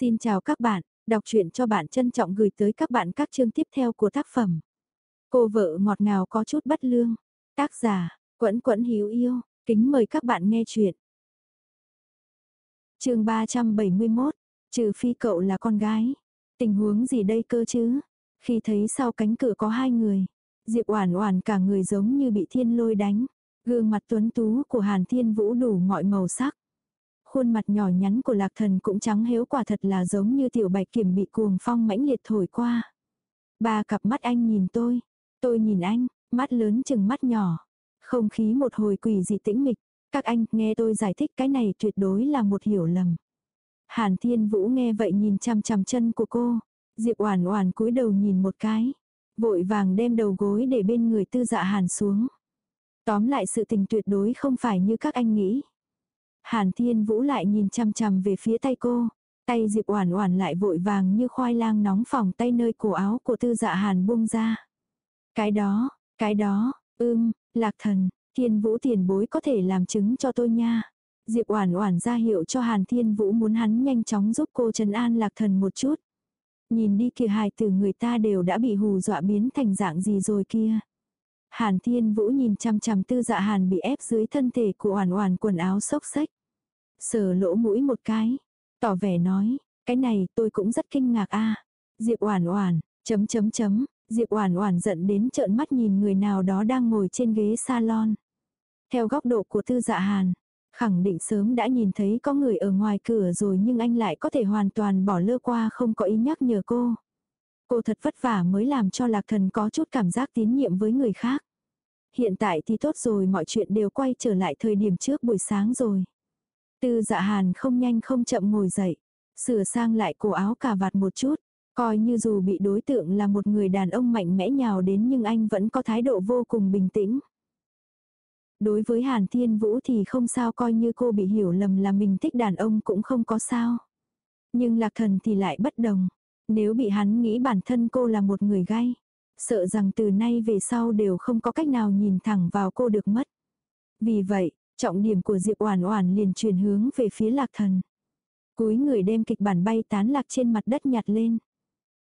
Xin chào các bạn, đọc truyện cho bạn trân trọng gửi tới các bạn các chương tiếp theo của tác phẩm. Cô vợ ngọt ngào có chút bất lương. Tác giả, Quẫn Quẫn Hiếu Yêu, kính mời các bạn nghe truyện. chương 371, trừ phi cậu là con gái. Tình huống gì đây cơ chứ? Khi thấy sau cánh cửa có hai người, Diệp Oản Oản cả người giống như bị thiên lôi đánh. Gương mặt tuấn tú của Hàn Thiên Vũ đủ mọi màu sắc khuôn mặt nhỏ nhắn của lạc thần cũng trắng hếu quả thật là giống như tiểu bạch kiểm bị cuồng phong mãnh liệt thổi qua. Ba cặp mắt anh nhìn tôi, tôi nhìn anh, mắt lớn chừng mắt nhỏ. Không khí một hồi quỷ dị tĩnh mịch, các anh nghe tôi giải thích cái này tuyệt đối là một hiểu lầm. Hàn Thiên Vũ nghe vậy nhìn chằm chằm chân của cô, Diệp Oản Oản cúi đầu nhìn một cái, vội vàng đem đầu gối để bên người Tư Dạ Hàn xuống. Tóm lại sự tình tuyệt đối không phải như các anh nghĩ. Hàn Thiên Vũ lại nhìn chằm chằm về phía tay cô. Tay Diệp Oản Oản lại vội vàng như khoai lang nóng phỏng tay nơi cổ áo của Tư Dạ Hàn buông ra. Cái đó, cái đó, ưm, Lạc Thần, Thiên Vũ tiền bối có thể làm chứng cho tôi nha. Diệp Oản Oản ra hiệu cho Hàn Thiên Vũ muốn hắn nhanh chóng giúp cô trấn an Lạc Thần một chút. Nhìn đi kìa hài tử người ta đều đã bị hù dọa biến thành dạng gì rồi kia. Hàn Thiên Vũ nhìn chăm chăm Tư Dạ Hàn bị ép dưới thân thể của Oản Oản quần áo xốc xếch sờ lỗ mũi một cái, tỏ vẻ nói, cái này tôi cũng rất kinh ngạc a. Diệp Oản Oản, chấm chấm chấm, Diệp Oản Oản giận đến trợn mắt nhìn người nào đó đang ngồi trên ghế salon. Theo góc độ của Tư Dạ Hàn, khẳng định sớm đã nhìn thấy có người ở ngoài cửa rồi nhưng anh lại có thể hoàn toàn bỏ lơ qua không có ý nhắc nhở cô. Cô thật vất vả mới làm cho Lạc Thần có chút cảm giác tín nhiệm với người khác. Hiện tại thì tốt rồi mọi chuyện đều quay trở lại thời điểm trước buổi sáng rồi. Tư dạ hàn không nhanh không chậm ngồi dậy, sửa sang lại cổ áo cà vạt một chút, coi như dù bị đối tượng là một người đàn ông mạnh mẽ nhào đến nhưng anh vẫn có thái độ vô cùng bình tĩnh. Đối với Hàn Thiên Vũ thì không sao coi như cô bị hiểu lầm là mình thích đàn ông cũng không có sao. Nhưng lạc thần thì lại bất đồng. Nếu bị hắn nghĩ bản thân cô là một người gay, sợ rằng từ nay về sau đều không có cách nào nhìn thẳng vào cô được mất. Vì vậy, Trọng điểm của Diệp Oản Oản liền chuyển hướng về phía Lạc Thần. Cúi người đem kịch bản bay tán lạc trên mặt đất nhặt lên.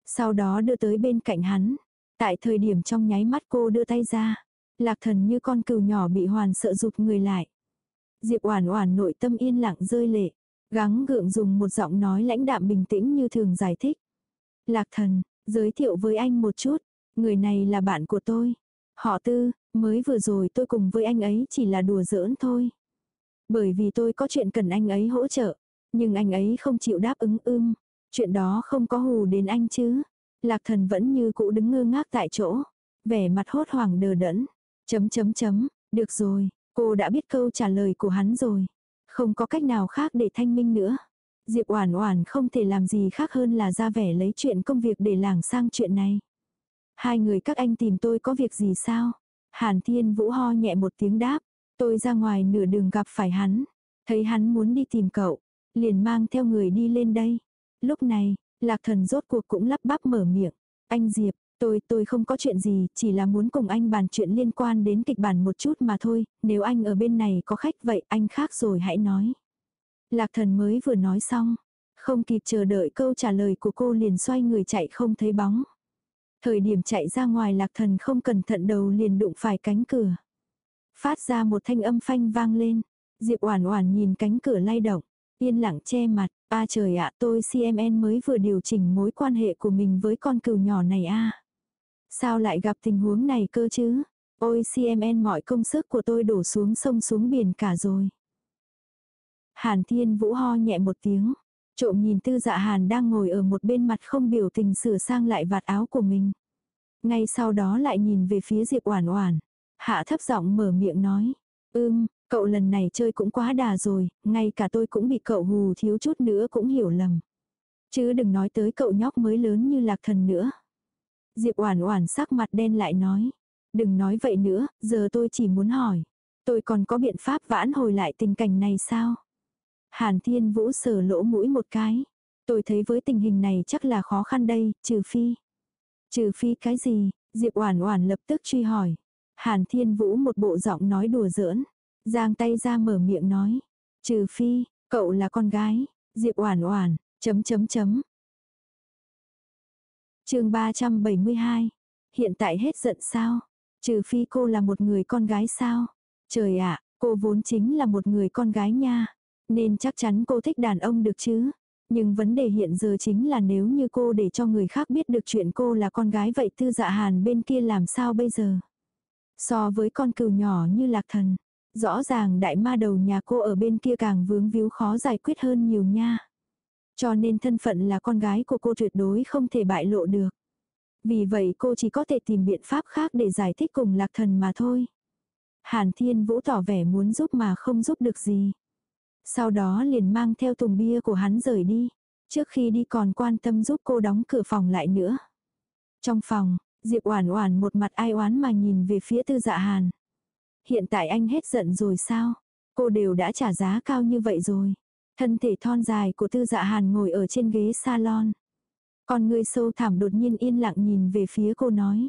Sau đó đưa tới bên cạnh hắn. Tại thời điểm trong nháy mắt cô đưa tay ra, Lạc Thần như con cừu nhỏ bị hoàn sợ rụt người lại. Diệp Oản Oản nội tâm yên lặng rơi lệ, gắng gượng dùng một giọng nói lãnh đạm bình tĩnh như thường giải thích. Lạc Thần, giới thiệu với anh một chút, người này là bạn của tôi. Họ Tư, Mới vừa rồi tôi cùng với anh ấy chỉ là đùa giỡn thôi. Bởi vì tôi có chuyện cần anh ấy hỗ trợ. Nhưng anh ấy không chịu đáp ứng ưm. Chuyện đó không có hù đến anh chứ. Lạc thần vẫn như cũ đứng ngơ ngác tại chỗ. Vẻ mặt hốt hoảng đờ đẫn. Chấm chấm chấm. Được rồi, cô đã biết câu trả lời của hắn rồi. Không có cách nào khác để thanh minh nữa. Diệp Oản Oản không thể làm gì khác hơn là ra vẻ lấy chuyện công việc để lảng sang chuyện này. Hai người các anh tìm tôi có việc gì sao? Hàn Thiên Vũ ho nhẹ một tiếng đáp. Tôi ra ngoài nửa đường gặp phải hắn. Thấy hắn muốn đi tìm cậu. Liền mang theo người đi lên đây. Lúc này, lạc thần rốt cuộc cũng lắp bắp mở miệng. Anh Diệp, tôi tôi không có chuyện gì, chỉ là muốn cùng anh bàn chuyện liên quan đến kịch bản một chút mà thôi, nếu anh ở bên này có khách vậy anh khác rồi hãy nói. Lạc thần mới vừa nói xong, không kịp chờ đợi câu trả lời của cô liền xoay người chạy không thấy bóng. Thời điểm chạy ra ngoài lạc thần không cẩn thận đầu liền đụng phải cánh cửa. Phát ra một thanh âm phanh vang lên. Diệp Oản Oản nhìn cánh cửa lay động, yên lặng che mặt, "A trời ạ, tôi CMN mới vừa điều chỉnh mối quan hệ của mình với con cừu nhỏ này a." Sao lại gặp tình huống này cơ chứ? Ôi CMN mọi công sức của tôi đổ xuống sông xuống biển cả rồi. Hàn Thiên Vũ ho nhẹ một tiếng, Trộm nhìn tư dạ hàn đang ngồi ở một bên mặt không biểu tình sửa sang lại vạt áo của mình. Ngay sau đó lại nhìn về phía Diệp Oản Oản, hạ thấp giọng mở miệng nói, ưm cậu lần này chơi cũng quá đà rồi, ngay cả tôi cũng bị cậu hù thiếu chút nữa cũng hiểu lầm. Chứ đừng nói tới cậu nhóc mới lớn như Lạc Thần nữa." Diệp Oản Oản sắc mặt đen lại nói, "Đừng nói vậy nữa, giờ tôi chỉ muốn hỏi, tôi còn có biện pháp vãn hồi lại tình cảnh này sao?" Hàn Thiên Vũ sờ lỗ mũi một cái. Tôi thấy với tình hình này chắc là khó khăn đây, trừ phi. Trừ phi cái gì? Diệp Oản Oản lập tức truy hỏi. Hàn Thiên Vũ một bộ giọng nói đùa giỡn, giang tay ra mở miệng nói, "Trừ phi, cậu là con gái." Diệp Oản Oản, Chấm chấm chấm. chương 372. Hiện tại hết giận sao? Trừ phi cô là một người con gái sao? Trời ạ, cô vốn chính là một người con gái nha. Nên chắc chắn cô thích đàn ông được chứ. Nhưng vấn đề hiện giờ chính là nếu như cô để cho người khác biết được chuyện cô là con gái vậy tư dạ hàn bên kia làm sao bây giờ? So với con cừu nhỏ như lạc thần, rõ ràng đại ma đầu nhà cô ở bên kia càng vướng víu khó giải quyết hơn nhiều nha. Cho nên thân phận là con gái của cô tuyệt đối không thể bại lộ được. Vì vậy cô chỉ có thể tìm biện pháp khác để giải thích cùng lạc thần mà thôi. Hàn Thiên Vũ tỏ vẻ muốn giúp mà không giúp được gì. Sau đó liền mang theo thùng bia của hắn rời đi. Trước khi đi còn quan tâm giúp cô đóng cửa phòng lại nữa. Trong phòng, Diệp Oản Oản một mặt ai oán mà nhìn về phía Tư Dạ Hàn. Hiện tại anh hết giận rồi sao? Cô đều đã trả giá cao như vậy rồi. Thân thể thon dài của Tư Dạ Hàn ngồi ở trên ghế salon. còn người sâu thẳm đột nhiên yên lặng nhìn về phía cô nói.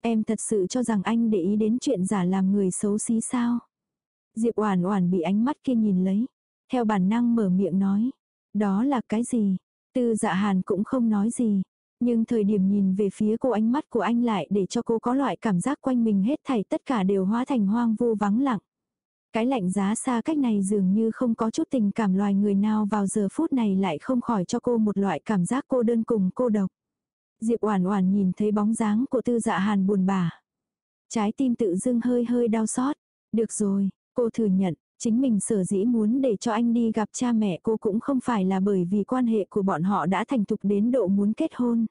Em thật sự cho rằng anh để ý đến chuyện giả làm người xấu xí sao? Diệp Oản Oản bị ánh mắt kia nhìn lấy, theo bản năng mở miệng nói, "Đó là cái gì?" Tư Dạ Hàn cũng không nói gì, nhưng thời điểm nhìn về phía cô ánh mắt của anh lại để cho cô có loại cảm giác quanh mình hết thảy tất cả đều hóa thành hoang vu vắng lặng. Cái lạnh giá xa cách này dường như không có chút tình cảm loài người nào vào giờ phút này lại không khỏi cho cô một loại cảm giác cô đơn cùng cô độc. Diệp Oản Oản nhìn thấy bóng dáng của Tư Dạ Hàn buồn bã. Trái tim tự dưng hơi hơi đau xót. Được rồi, cô thừa nhận, chính mình sở dĩ muốn để cho anh đi gặp cha mẹ cô cũng không phải là bởi vì quan hệ của bọn họ đã thành thục đến độ muốn kết hôn.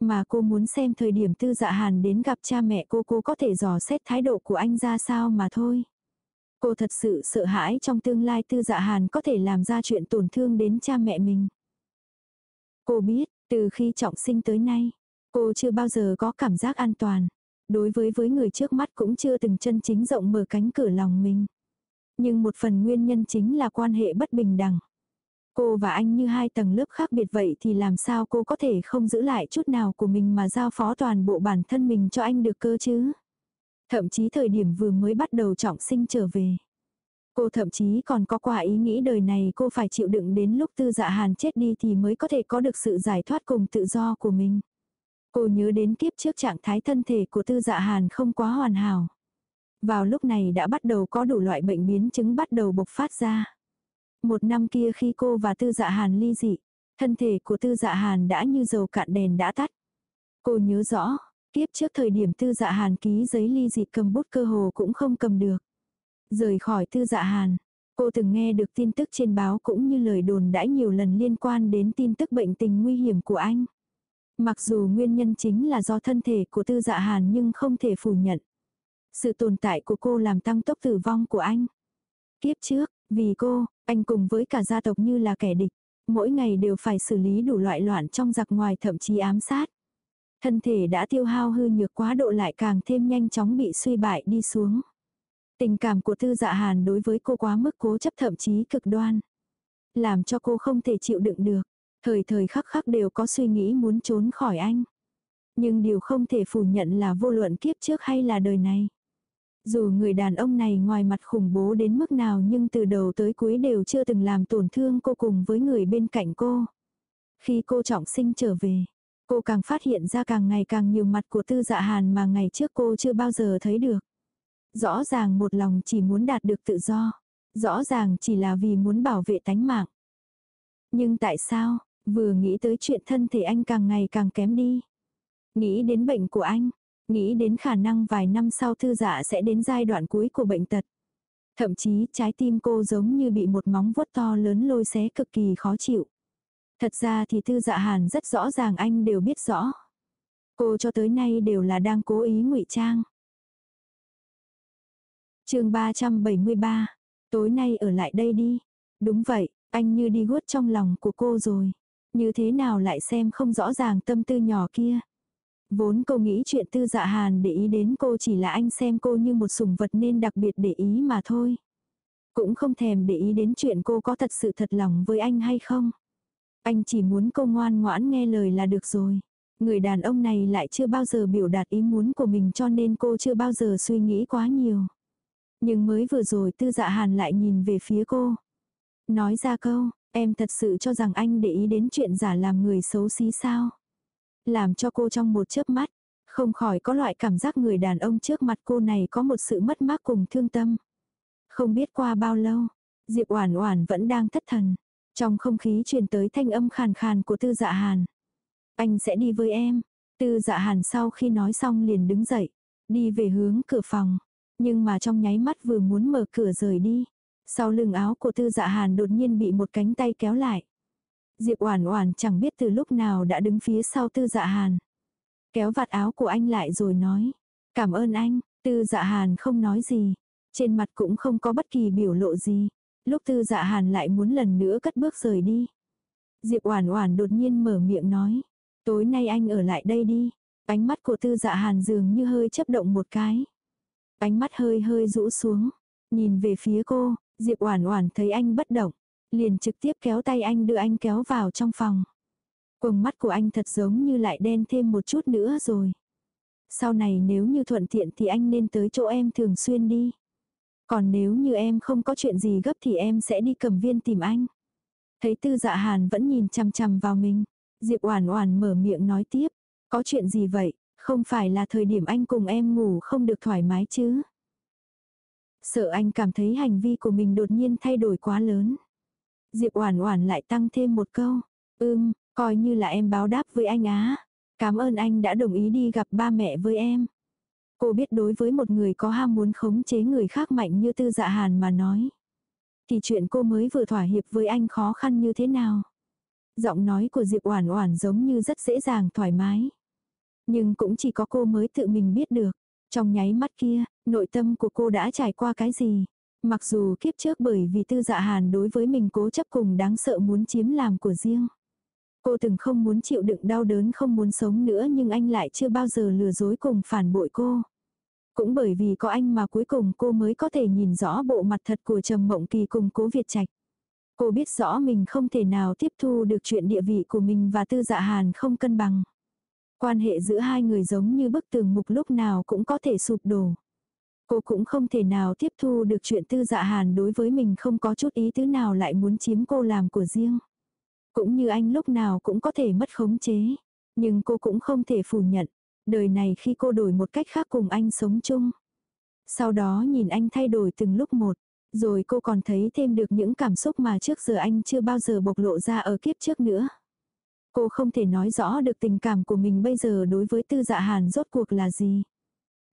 Mà cô muốn xem thời điểm Tư Dạ Hàn đến gặp cha mẹ cô cô có thể dò xét thái độ của anh ra sao mà thôi. Cô thật sự sợ hãi trong tương lai Tư Dạ Hàn có thể làm ra chuyện tổn thương đến cha mẹ mình. Cô biết, từ khi trọng sinh tới nay, cô chưa bao giờ có cảm giác an toàn. Đối với với người trước mắt cũng chưa từng chân chính rộng mở cánh cửa lòng mình. Nhưng một phần nguyên nhân chính là quan hệ bất bình đẳng. Cô và anh như hai tầng lớp khác biệt vậy thì làm sao cô có thể không giữ lại chút nào của mình mà giao phó toàn bộ bản thân mình cho anh được cơ chứ? Thậm chí thời điểm vừa mới bắt đầu trọng sinh trở về. Cô thậm chí còn có quả ý nghĩ đời này cô phải chịu đựng đến lúc tư dạ hàn chết đi thì mới có thể có được sự giải thoát cùng tự do của mình. Cô nhớ đến kiếp trước trạng thái thân thể của tư dạ hàn không quá hoàn hảo. Vào lúc này đã bắt đầu có đủ loại bệnh biến chứng bắt đầu bộc phát ra. Một năm kia khi cô và tư dạ hàn ly dị, thân thể của tư dạ hàn đã như dầu cạn đèn đã tắt. Cô nhớ rõ, kiếp trước thời điểm tư dạ hàn ký giấy ly dị cầm bút cơ hồ cũng không cầm được. Rời khỏi tư dạ hàn, cô từng nghe được tin tức trên báo cũng như lời đồn đãi nhiều lần liên quan đến tin tức bệnh tình nguy hiểm của anh. Mặc dù nguyên nhân chính là do thân thể của tư dạ hàn nhưng không thể phủ nhận. Sự tồn tại của cô làm tăng tốc tử vong của anh. Kiếp trước, vì cô, anh cùng với cả gia tộc như là kẻ địch. Mỗi ngày đều phải xử lý đủ loại loạn trong giặc ngoài thậm chí ám sát. Thân thể đã tiêu hao hư nhược quá độ lại càng thêm nhanh chóng bị suy bại đi xuống. Tình cảm của tư dạ hàn đối với cô quá mức cố chấp thậm chí cực đoan. Làm cho cô không thể chịu đựng được. Thời thời khắc khắc đều có suy nghĩ muốn trốn khỏi anh. Nhưng điều không thể phủ nhận là vô luận kiếp trước hay là đời này. Dù người đàn ông này ngoài mặt khủng bố đến mức nào nhưng từ đầu tới cuối đều chưa từng làm tổn thương cô cùng với người bên cạnh cô. Khi cô trọng sinh trở về, cô càng phát hiện ra càng ngày càng nhiều mặt của tư dạ hàn mà ngày trước cô chưa bao giờ thấy được. Rõ ràng một lòng chỉ muốn đạt được tự do. Rõ ràng chỉ là vì muốn bảo vệ tánh mạng. Nhưng tại sao, vừa nghĩ tới chuyện thân thể anh càng ngày càng kém đi. Nghĩ đến bệnh của anh, nghĩ đến khả năng vài năm sau thư dạ sẽ đến giai đoạn cuối của bệnh tật. Thậm chí trái tim cô giống như bị một móng vuốt to lớn lôi xé cực kỳ khó chịu. Thật ra thì thư dạ hàn rất rõ ràng anh đều biết rõ. Cô cho tới nay đều là đang cố ý ngụy trang chương 373. Tối nay ở lại đây đi. Đúng vậy, anh như đi guốt trong lòng của cô rồi. Như thế nào lại xem không rõ ràng tâm tư nhỏ kia. Vốn cô nghĩ chuyện tư dạ hàn để ý đến cô chỉ là anh xem cô như một sủng vật nên đặc biệt để ý mà thôi. Cũng không thèm để ý đến chuyện cô có thật sự thật lòng với anh hay không. Anh chỉ muốn cô ngoan ngoãn nghe lời là được rồi. Người đàn ông này lại chưa bao giờ biểu đạt ý muốn của mình cho nên cô chưa bao giờ suy nghĩ quá nhiều. Nhưng mới vừa rồi tư dạ hàn lại nhìn về phía cô. Nói ra câu, Em thật sự cho rằng anh để ý đến chuyện giả làm người xấu xí sao? Làm cho cô trong một chớp mắt, không khỏi có loại cảm giác người đàn ông trước mặt cô này có một sự mất mát cùng thương tâm. Không biết qua bao lâu, Diệp Oản Oản vẫn đang thất thần. Trong không khí truyền tới thanh âm khàn khàn của Tư Dạ Hàn. Anh sẽ đi với em. Tư Dạ Hàn sau khi nói xong liền đứng dậy, đi về hướng cửa phòng. Nhưng mà trong nháy mắt vừa muốn mở cửa rời đi, sau lưng áo của Tư Dạ Hàn đột nhiên bị một cánh tay kéo lại. Diệp Oản Oản chẳng biết từ lúc nào đã đứng phía sau Tư Dạ Hàn. Kéo vạt áo của anh lại rồi nói, "Cảm ơn anh." Tư Dạ Hàn không nói gì, trên mặt cũng không có bất kỳ biểu lộ gì. Lúc Tư Dạ Hàn lại muốn lần nữa cất bước rời đi. Diệp Oản Oản đột nhiên mở miệng nói, "Tối nay anh ở lại đây đi." Ánh mắt của Tư Dạ Hàn dường như hơi chớp động một cái. Ánh mắt hơi hơi rũ xuống, nhìn về phía cô, Diệp Oản Oản thấy anh bất động, liền trực tiếp kéo tay anh đưa anh kéo vào trong phòng. Quầng mắt của anh thật giống như lại đen thêm một chút nữa rồi. Sau này nếu như thuận tiện thì anh nên tới chỗ em thường xuyên đi. Còn nếu như em không có chuyện gì gấp thì em sẽ đi cầm viên tìm anh. Thấy tư dạ hàn vẫn nhìn chằm chằm vào mình. Diệp Oản Oản mở miệng nói tiếp. Có chuyện gì vậy? Không phải là thời điểm anh cùng em ngủ không được thoải mái chứ? Sợ anh cảm thấy hành vi của mình đột nhiên thay đổi quá lớn. Diệp Oản Oản lại tăng thêm một câu. Ừm, coi như là em báo đáp với anh á. Cảm ơn anh đã đồng ý đi gặp ba mẹ với em. Cô biết đối với một người có ham muốn khống chế người khác mạnh như tư dạ hàn mà nói. Thì chuyện cô mới vừa thỏa hiệp với anh khó khăn như thế nào. Giọng nói của Diệp Oản Oản giống như rất dễ dàng thoải mái. Nhưng cũng chỉ có cô mới tự mình biết được. Trong nháy mắt kia, nội tâm của cô đã trải qua cái gì. Mặc dù kiếp trước bởi vì tư dạ hàn đối với mình cố chấp cùng đáng sợ muốn chiếm làm của riêng. Cô từng không muốn chịu đựng đau đớn không muốn sống nữa nhưng anh lại chưa bao giờ lừa dối cùng phản bội cô. Cũng bởi vì có anh mà cuối cùng cô mới có thể nhìn rõ bộ mặt thật của Trầm Mộng Kỳ cùng Cố Việt Trạch. Cô biết rõ mình không thể nào tiếp thu được chuyện địa vị của mình và Tư Dạ Hàn không cân bằng. Quan hệ giữa hai người giống như bức tường mục lúc nào cũng có thể sụp đổ. Cô cũng không thể nào tiếp thu được chuyện Tư Dạ Hàn đối với mình không có chút ý tứ nào lại muốn chiếm cô làm của riêng. Cũng như anh lúc nào cũng có thể mất khống chế. Nhưng cô cũng không thể phủ nhận. Đời này khi cô đổi một cách khác cùng anh sống chung. Sau đó nhìn anh thay đổi từng lúc một. Rồi cô còn thấy thêm được những cảm xúc mà trước giờ anh chưa bao giờ bộc lộ ra ở kiếp trước nữa. Cô không thể nói rõ được tình cảm của mình bây giờ đối với tư dạ hàn rốt cuộc là gì.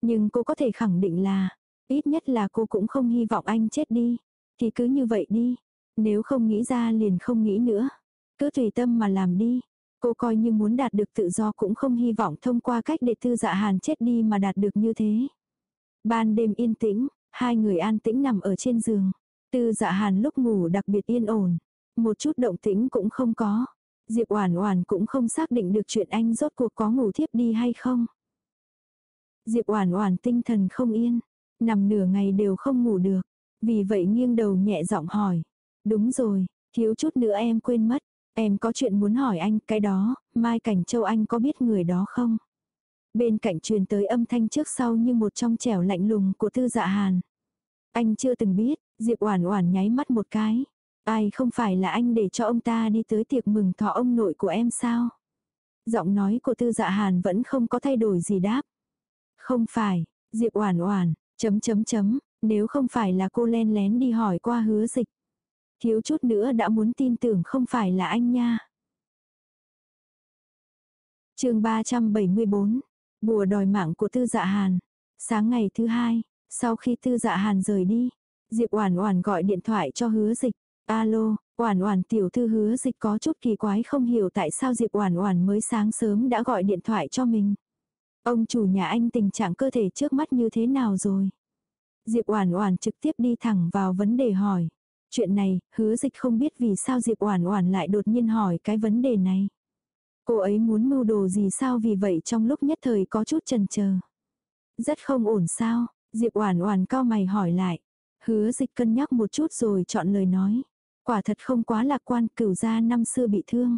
Nhưng cô có thể khẳng định là, ít nhất là cô cũng không hy vọng anh chết đi. Thì cứ như vậy đi. Nếu không nghĩ ra liền không nghĩ nữa. Cứ tùy tâm mà làm đi. Cô coi như muốn đạt được tự do cũng không hy vọng thông qua cách để tư dạ hàn chết đi mà đạt được như thế. Ban đêm yên tĩnh, hai người an tĩnh nằm ở trên giường. Tư dạ hàn lúc ngủ đặc biệt yên ổn. Một chút động tĩnh cũng không có. Diệp Oản Oản cũng không xác định được chuyện anh rốt cuộc có ngủ thiếp đi hay không. Diệp Oản Oản tinh thần không yên, nằm nửa ngày đều không ngủ được, vì vậy nghiêng đầu nhẹ giọng hỏi, "Đúng rồi, thiếu chút nữa em quên mất, em có chuyện muốn hỏi anh, cái đó, Mai Cảnh Châu anh có biết người đó không?" Bên cạnh truyền tới âm thanh trước sau như một trong trẻo lạnh lùng của Tư Dạ Hàn. Anh chưa từng biết, Diệp Oản Oản nháy mắt một cái. Ai không phải là anh để cho ông ta đi tới tiệc mừng thọ ông nội của em sao? Giọng nói của Tư Dạ Hàn vẫn không có thay đổi gì đáp. Không phải, Diệp Oản Oản, chấm chấm chấm, nếu không phải là cô len lén đi hỏi qua hứa dịch. Thiếu chút nữa đã muốn tin tưởng không phải là anh nha. chương 374, bùa đòi mạng của Tư Dạ Hàn. Sáng ngày thứ hai, sau khi Tư Dạ Hàn rời đi, Diệp Oản Oản gọi điện thoại cho hứa dịch. Alo, Oản Oản tiểu thư hứa dịch có chút kỳ quái không hiểu tại sao Diệp Oản Oản mới sáng sớm đã gọi điện thoại cho mình. Ông chủ nhà anh tình trạng cơ thể trước mắt như thế nào rồi? Diệp Oản Oản trực tiếp đi thẳng vào vấn đề hỏi. Chuyện này, hứa dịch không biết vì sao Diệp Oản Oản lại đột nhiên hỏi cái vấn đề này. Cô ấy muốn mưu đồ gì sao vì vậy trong lúc nhất thời có chút chần chờ. Rất không ổn sao? Diệp Oản Oản cau mày hỏi lại. Hứa dịch cân nhắc một chút rồi chọn lời nói. Quả thật không quá lạc quan cửu gia năm xưa bị thương.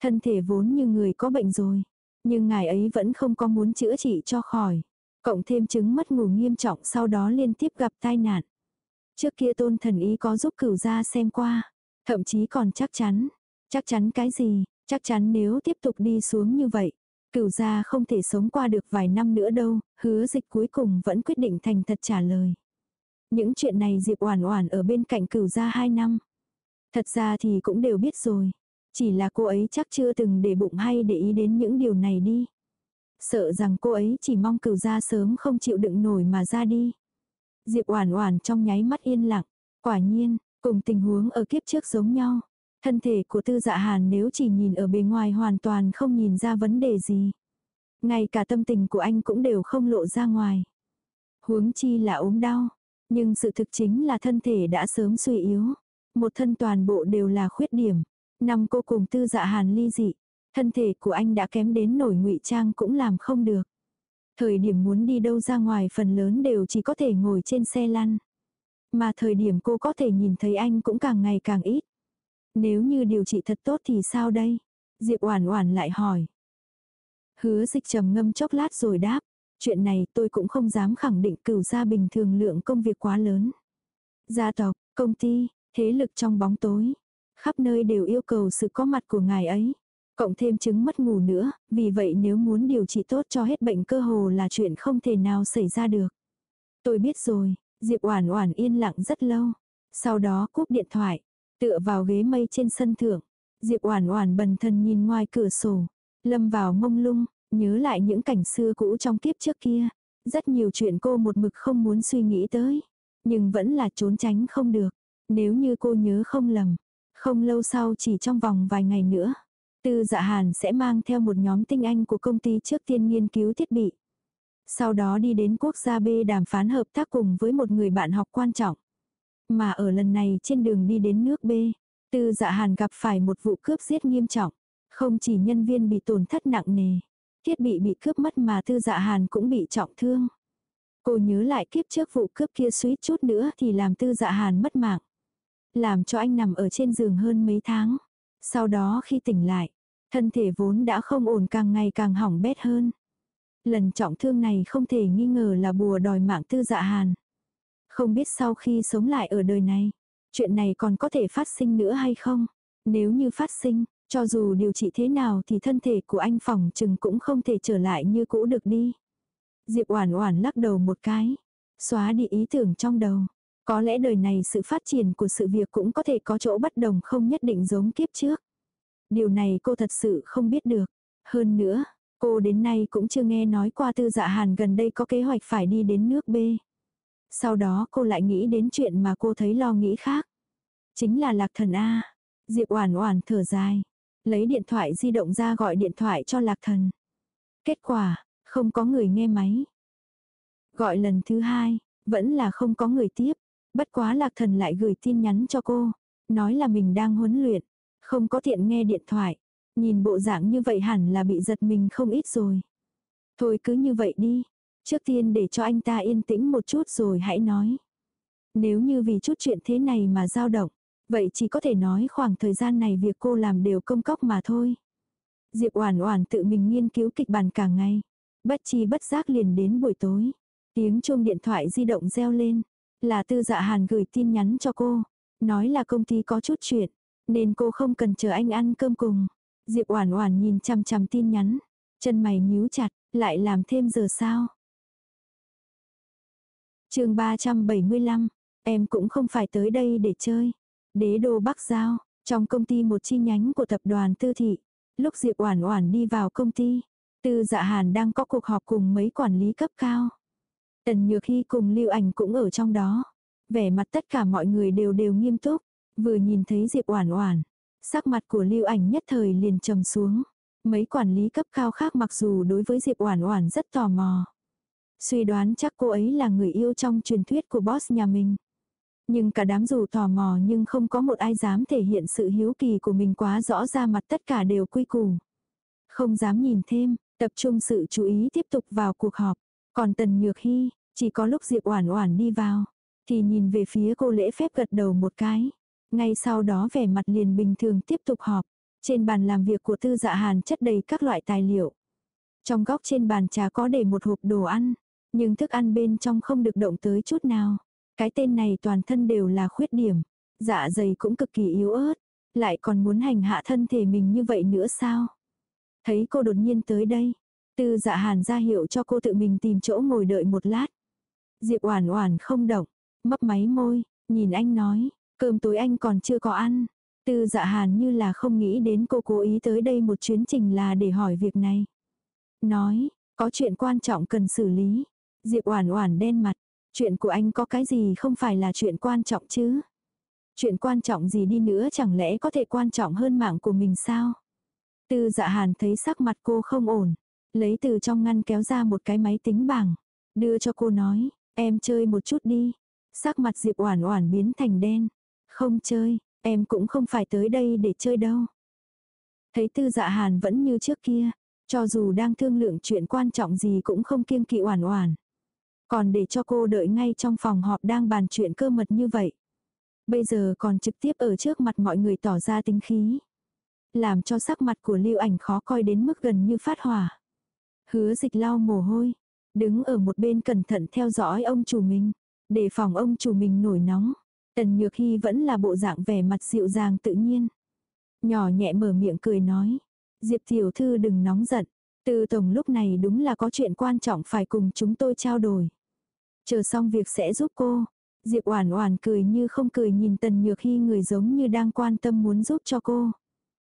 Thân thể vốn như người có bệnh rồi. Nhưng ngài ấy vẫn không có muốn chữa trị cho khỏi. Cộng thêm chứng mất ngủ nghiêm trọng sau đó liên tiếp gặp tai nạn. Trước kia tôn thần ý có giúp cửu gia xem qua. Thậm chí còn chắc chắn. Chắc chắn cái gì? Chắc chắn nếu tiếp tục đi xuống như vậy. Cửu gia không thể sống qua được vài năm nữa đâu, hứa dịch cuối cùng vẫn quyết định thành thật trả lời. Những chuyện này Diệp Oản Oản ở bên cạnh cửu gia hai năm. Thật ra thì cũng đều biết rồi. Chỉ là cô ấy chắc chưa từng để bụng hay để ý đến những điều này đi. Sợ rằng cô ấy chỉ mong cửu gia sớm không chịu đựng nổi mà ra đi. Diệp Oản Oản trong nháy mắt yên lặng. Quả nhiên, cùng tình huống ở kiếp trước giống nhau. Thân thể của tư dạ hàn nếu chỉ nhìn ở bề ngoài hoàn toàn không nhìn ra vấn đề gì. Ngay cả tâm tình của anh cũng đều không lộ ra ngoài. Huống chi là ốm đau. Nhưng sự thực chính là thân thể đã sớm suy yếu. Một thân toàn bộ đều là khuyết điểm. Năm cô cùng tư dạ hàn ly dị. Thân thể của anh đã kém đến nổi ngụy trang cũng làm không được. Thời điểm muốn đi đâu ra ngoài phần lớn đều chỉ có thể ngồi trên xe lăn. Mà thời điểm cô có thể nhìn thấy anh cũng càng ngày càng ít. Nếu như điều trị thật tốt thì sao đây? Diệp Oản Oản lại hỏi. Hứa dịch trầm ngâm chốc lát rồi đáp. Chuyện này tôi cũng không dám khẳng định cửu gia bình thường lượng công việc quá lớn. Gia tộc, công ty, thế lực trong bóng tối. Khắp nơi đều yêu cầu sự có mặt của ngài ấy. Cộng thêm chứng mất ngủ nữa, vì vậy nếu muốn điều trị tốt cho hết bệnh cơ hồ là chuyện không thể nào xảy ra được. Tôi biết rồi, Diệp Oản Oản yên lặng rất lâu. Sau đó cúp điện thoại, tựa vào ghế mây trên sân thượng. Diệp Oản Oản bần thần nhìn ngoài cửa sổ, lâm vào mông lung, nhớ lại những cảnh xưa cũ trong kiếp trước kia. Rất nhiều chuyện cô một mực không muốn suy nghĩ tới, nhưng vẫn là trốn tránh không được. Nếu như cô nhớ không lầm, không lâu sau chỉ trong vòng vài ngày nữa, Tư Dạ Hàn sẽ mang theo một nhóm tinh anh của công ty trước tiên nghiên cứu thiết bị. Sau đó đi đến quốc gia B đàm phán hợp tác cùng với một người bạn học quan trọng. Mà ở lần này trên đường đi đến nước B, Tư Dạ Hàn gặp phải một vụ cướp giết nghiêm trọng. Không chỉ nhân viên bị tổn thất nặng nề, thiết bị bị cướp mất mà Tư Dạ Hàn cũng bị trọng thương. Cô nhớ lại kiếp trước vụ cướp kia suýt chút nữa thì làm Tư Dạ Hàn mất mạng. Làm cho anh nằm ở trên giường hơn mấy tháng. Sau đó khi tỉnh lại, thân thể vốn đã không ổn càng ngày càng hỏng bét hơn. Lần trọng thương này không thể nghi ngờ là bùa đòi mạng tư dạ hàn. Không biết sau khi sống lại ở đời này, chuyện này còn có thể phát sinh nữa hay không? Nếu như phát sinh, cho dù điều trị thế nào thì thân thể của anh phòng chừng cũng không thể trở lại như cũ được đi. Diệp Oản Oản lắc đầu một cái, xóa đi ý tưởng trong đầu. Có lẽ đời này sự phát triển của sự việc cũng có thể có chỗ bất đồng không nhất định giống kiếp trước. Điều này cô thật sự không biết được. Hơn nữa, cô đến nay cũng chưa nghe nói qua tư dạ hàn gần đây có kế hoạch phải đi đến nước B. Sau đó cô lại nghĩ đến chuyện mà cô thấy lo nghĩ khác. Chính là lạc thần A. Diệp Oản Oản thở dài. Lấy điện thoại di động ra gọi điện thoại cho lạc thần. Kết quả, không có người nghe máy. Gọi lần thứ hai, vẫn là không có người tiếp. Bất quá lạc thần lại gửi tin nhắn cho cô. Nói là mình đang huấn luyện. Không có tiện nghe điện thoại. Nhìn bộ dạng như vậy hẳn là bị giật mình không ít rồi. Thôi cứ như vậy đi. Trước tiên để cho anh ta yên tĩnh một chút rồi hãy nói. Nếu như vì chút chuyện thế này mà dao động, vậy chỉ có thể nói khoảng thời gian này việc cô làm đều công cốc mà thôi. Diệp Oản Oản tự mình nghiên cứu kịch bản cả ngày, bất chi bất giác liền đến buổi tối. Tiếng chuông điện thoại di động reo lên, là Tư Dạ Hàn gửi tin nhắn cho cô, nói là công ty có chút chuyện, nên cô không cần chờ anh ăn cơm cùng. Diệp Oản Oản nhìn chằm chằm tin nhắn, chân mày nhíu chặt, lại làm thêm giờ sao? Chương 375, em cũng không phải tới đây để chơi. Đế đô Bắc Giao, trong công ty một chi nhánh của tập đoàn Tư thị. Lúc Diệp Oản Oản đi vào công ty, Tư Dạ Hàn đang có cuộc họp cùng mấy quản lý cấp cao. Tần Nhược Hy cùng Lưu Ảnh cũng ở trong đó. Vẻ mặt tất cả mọi người đều đều nghiêm túc. Vừa nhìn thấy Diệp Oản Oản, sắc mặt của Lưu Ảnh nhất thời liền trầm xuống. Mấy quản lý cấp cao khác mặc dù đối với Diệp Oản Oản rất tò mò, suy đoán chắc cô ấy là người yêu trong truyền thuyết của boss nhà mình. Nhưng cả đám dù tò mò nhưng không có một ai dám thể hiện sự hiếu kỳ của mình quá rõ ra mặt tất cả đều quy củ. Không dám nhìn thêm, tập trung sự chú ý tiếp tục vào cuộc họp. Còn Tần Nhược Hy, chỉ có lúc Diệp Oản Oản đi vào, thì nhìn về phía cô lễ phép gật đầu một cái. Ngay sau đó vẻ mặt liền bình thường tiếp tục họp. Trên bàn làm việc của Tư Dạ Hàn chất đầy các loại tài liệu. Trong góc trên bàn trà có để một hộp đồ ăn, nhưng thức ăn bên trong không được động tới chút nào. Cái tên này toàn thân đều là khuyết điểm. Dạ dày cũng cực kỳ yếu ớt, lại còn muốn hành hạ thân thể mình như vậy nữa sao? Thấy cô đột nhiên tới đây, tư dạ hàn ra hiệu cho cô tự mình tìm chỗ ngồi đợi một lát. Diệp Oản Oản không động, mấp máy môi, nhìn anh nói, cơm tối anh còn chưa có ăn. Tư dạ hàn như là không nghĩ đến cô cố ý tới đây một chuyến trình là để hỏi việc này. Nói, có chuyện quan trọng cần xử lý. Diệp Oản Oản đen mặt, chuyện của anh có cái gì không phải là chuyện quan trọng chứ? Chuyện quan trọng gì đi nữa chẳng lẽ có thể quan trọng hơn mạng của mình sao? Tư dạ hàn thấy sắc mặt cô không ổn. Lấy từ trong ngăn kéo ra một cái máy tính bảng. Đưa cho cô nói, em chơi một chút đi. Sắc mặt Diệp Oản Oản biến thành đen. Không chơi, em cũng không phải tới đây để chơi đâu. Thấy tư dạ hàn vẫn như trước kia. Cho dù đang thương lượng chuyện quan trọng gì cũng không kiêng kỵ Oản Oản. Còn để cho cô đợi ngay trong phòng họp đang bàn chuyện cơ mật như vậy. Bây giờ còn trực tiếp ở trước mặt mọi người tỏ ra tính khí. Làm cho sắc mặt của lưu ảnh khó coi đến mức gần như phát hỏa. Hứa dịch lau mồ hôi. Đứng ở một bên cẩn thận theo dõi ông chủ mình. Để phòng ông chủ mình nổi nóng. Tần Nhược Hy vẫn là bộ dạng vẻ mặt dịu dàng tự nhiên. Nhỏ nhẹ mở miệng cười nói. Diệp tiểu thư đừng nóng giận. Từ tổng lúc này đúng là có chuyện quan trọng phải cùng chúng tôi trao đổi. Chờ xong việc sẽ giúp cô. Diệp Oản Oản cười như không cười nhìn Tần Nhược Hi người giống như đang quan tâm muốn giúp cho cô.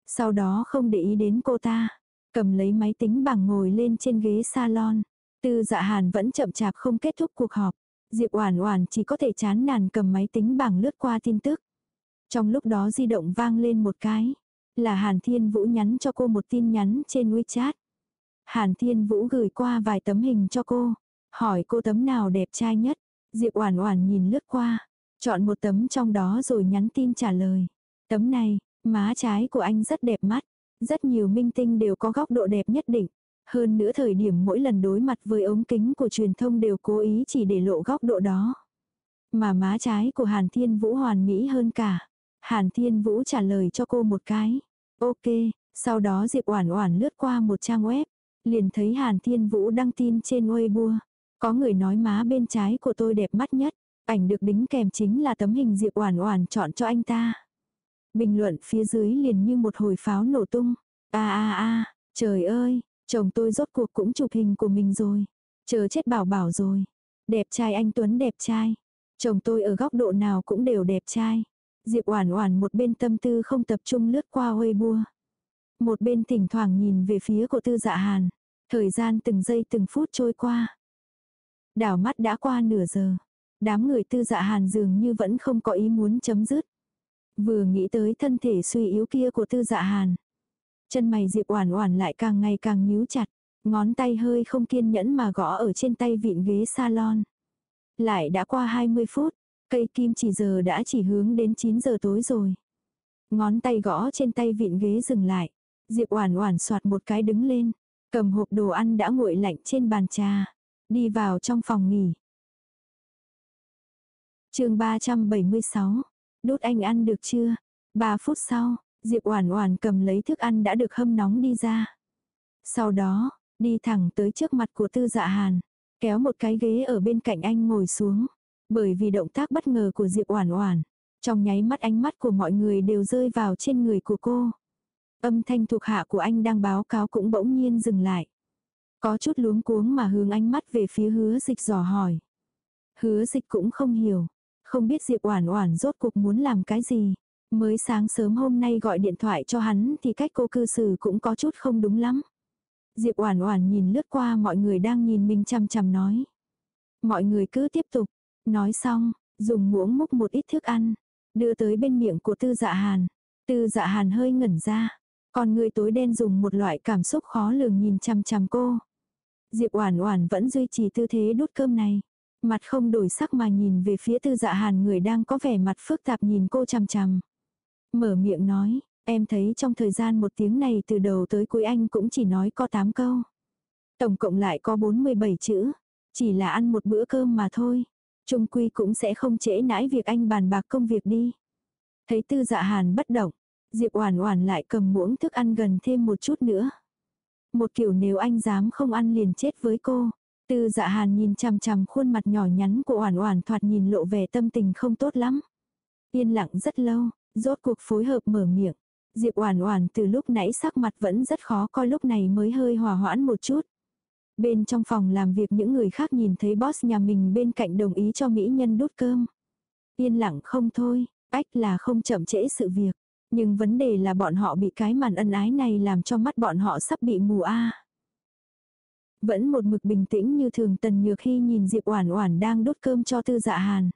Sau đó không để ý đến cô ta, cầm lấy máy tính bảng ngồi lên trên ghế salon. Tư Dạ Hàn vẫn chậm chạp không kết thúc cuộc họp. Diệp Oản Oản chỉ có thể chán nản cầm máy tính bảng lướt qua tin tức. Trong lúc đó di động vang lên một cái, là Hàn Thiên Vũ nhắn cho cô một tin nhắn trên WeChat. Hàn Thiên Vũ gửi qua vài tấm hình cho cô, hỏi cô tấm nào đẹp trai nhất. Diệp Oản Oản nhìn lướt qua, chọn một tấm trong đó rồi nhắn tin trả lời. Tấm này, má trái của anh rất đẹp mắt, rất nhiều minh tinh đều có góc độ đẹp nhất định. Hơn nữa thời điểm mỗi lần đối mặt với ống kính của truyền thông đều cố ý chỉ để lộ góc độ đó. Mà má trái của Hàn Thiên Vũ hoàn mỹ hơn cả. Hàn Thiên Vũ trả lời cho cô một cái. Ok, sau đó Diệp Oản Oản lướt qua một trang web, liền thấy Hàn Thiên Vũ đăng tin trên Weibo. Có người nói má bên trái của tôi đẹp mắt nhất, ảnh được đính kèm chính là tấm hình Diệp Oản Oản chọn cho anh ta. Bình luận phía dưới liền như một hồi pháo nổ tung. A a a, trời ơi, chồng tôi rốt cuộc cũng chụp hình của mình rồi. Chờ chết bảo bảo rồi. Đẹp trai anh Tuấn đẹp trai. Chồng tôi ở góc độ nào cũng đều đẹp trai. Diệp Oản Oản một bên tâm tư không tập trung lướt qua Weibo. Một bên thỉnh thoảng nhìn về phía của Tư Dạ Hàn. Thời gian từng giây từng phút trôi qua. Đảo mắt đã qua nửa giờ. Đám người tư dạ hàn dường như vẫn không có ý muốn chấm dứt. Vừa nghĩ tới thân thể suy yếu kia của tư dạ hàn. Chân mày Diệp Oản Oản lại càng ngày càng nhíu chặt, ngón tay hơi không kiên nhẫn mà gõ ở trên tay vịn ghế salon. Lại đã qua 20 phút, cây kim chỉ giờ đã chỉ hướng đến 9 giờ tối rồi. Ngón tay gõ trên tay vịn ghế dừng lại. Diệp Oản Oản soạt một cái đứng lên, cầm hộp đồ ăn đã nguội lạnh trên bàn trà. Đi vào trong phòng nghỉ. chương 376. Đốt anh ăn được chưa? ba phút sau, Diệp Oản Oản cầm lấy thức ăn đã được hâm nóng đi ra. Sau đó, đi thẳng tới trước mặt của Tư Dạ Hàn, kéo một cái ghế ở bên cạnh anh ngồi xuống. Bởi vì động tác bất ngờ của Diệp Oản Oản, trong nháy mắt ánh mắt của mọi người đều rơi vào trên người của cô. Âm thanh thuộc hạ của anh đang báo cáo cũng bỗng nhiên dừng lại. Có chút luống cuống mà hướng ánh mắt về phía hứa dịch dò hỏi. Hứa dịch cũng không hiểu. Không biết Diệp Oản Oản rốt cuộc muốn làm cái gì. Mới sáng sớm hôm nay gọi điện thoại cho hắn thì cách cô cư xử cũng có chút không đúng lắm. Diệp Oản Oản nhìn lướt qua mọi người đang nhìn mình chằm chằm nói. Mọi người cứ tiếp tục. Nói xong, dùng muỗng múc một ít thức ăn, đưa tới bên miệng của Tư Dạ Hàn. Tư Dạ Hàn hơi ngẩn ra, còn người tối đen dùng một loại cảm xúc khó lường nhìn chằm chằm cô. Diệp Oản Oản vẫn duy trì tư thế đút cơm này, mặt không đổi sắc mà nhìn về phía Tư Dạ Hàn người đang có vẻ mặt phức tạp nhìn cô chằm chằm. Mở miệng nói, em thấy trong thời gian một tiếng này từ đầu tới cuối anh cũng chỉ nói có 8 câu. Tổng cộng lại có 47 chữ, chỉ là ăn một bữa cơm mà thôi. Trung quy cũng sẽ không trễ nãi việc anh bàn bạc công việc đi. Thấy Tư Dạ Hàn bất động, Diệp Oản Oản lại cầm muỗng thức ăn gần thêm một chút nữa. Một kiểu nếu anh dám không ăn liền chết với cô. Tư dạ hàn nhìn chằm chằm khuôn mặt nhỏ nhắn của Oản Oản thoạt nhìn lộ vẻ tâm tình không tốt lắm. Yên lặng rất lâu, rốt cuộc phối hợp mở miệng. Diệp Oản Oản từ lúc nãy sắc mặt vẫn rất khó coi lúc này mới hơi hòa hoãn một chút. Bên trong phòng làm việc những người khác nhìn thấy boss nhà mình bên cạnh đồng ý cho mỹ nhân đút cơm. Yên lặng không thôi, ách là không chậm trễ sự việc. Nhưng vấn đề là bọn họ bị cái màn ân ái này làm cho mắt bọn họ sắp bị mù a. Vẫn một mực bình tĩnh như thường Tần Nhược khi nhìn Diệp Oản Oản đang đốt cơm cho Tư Dạ Hàn.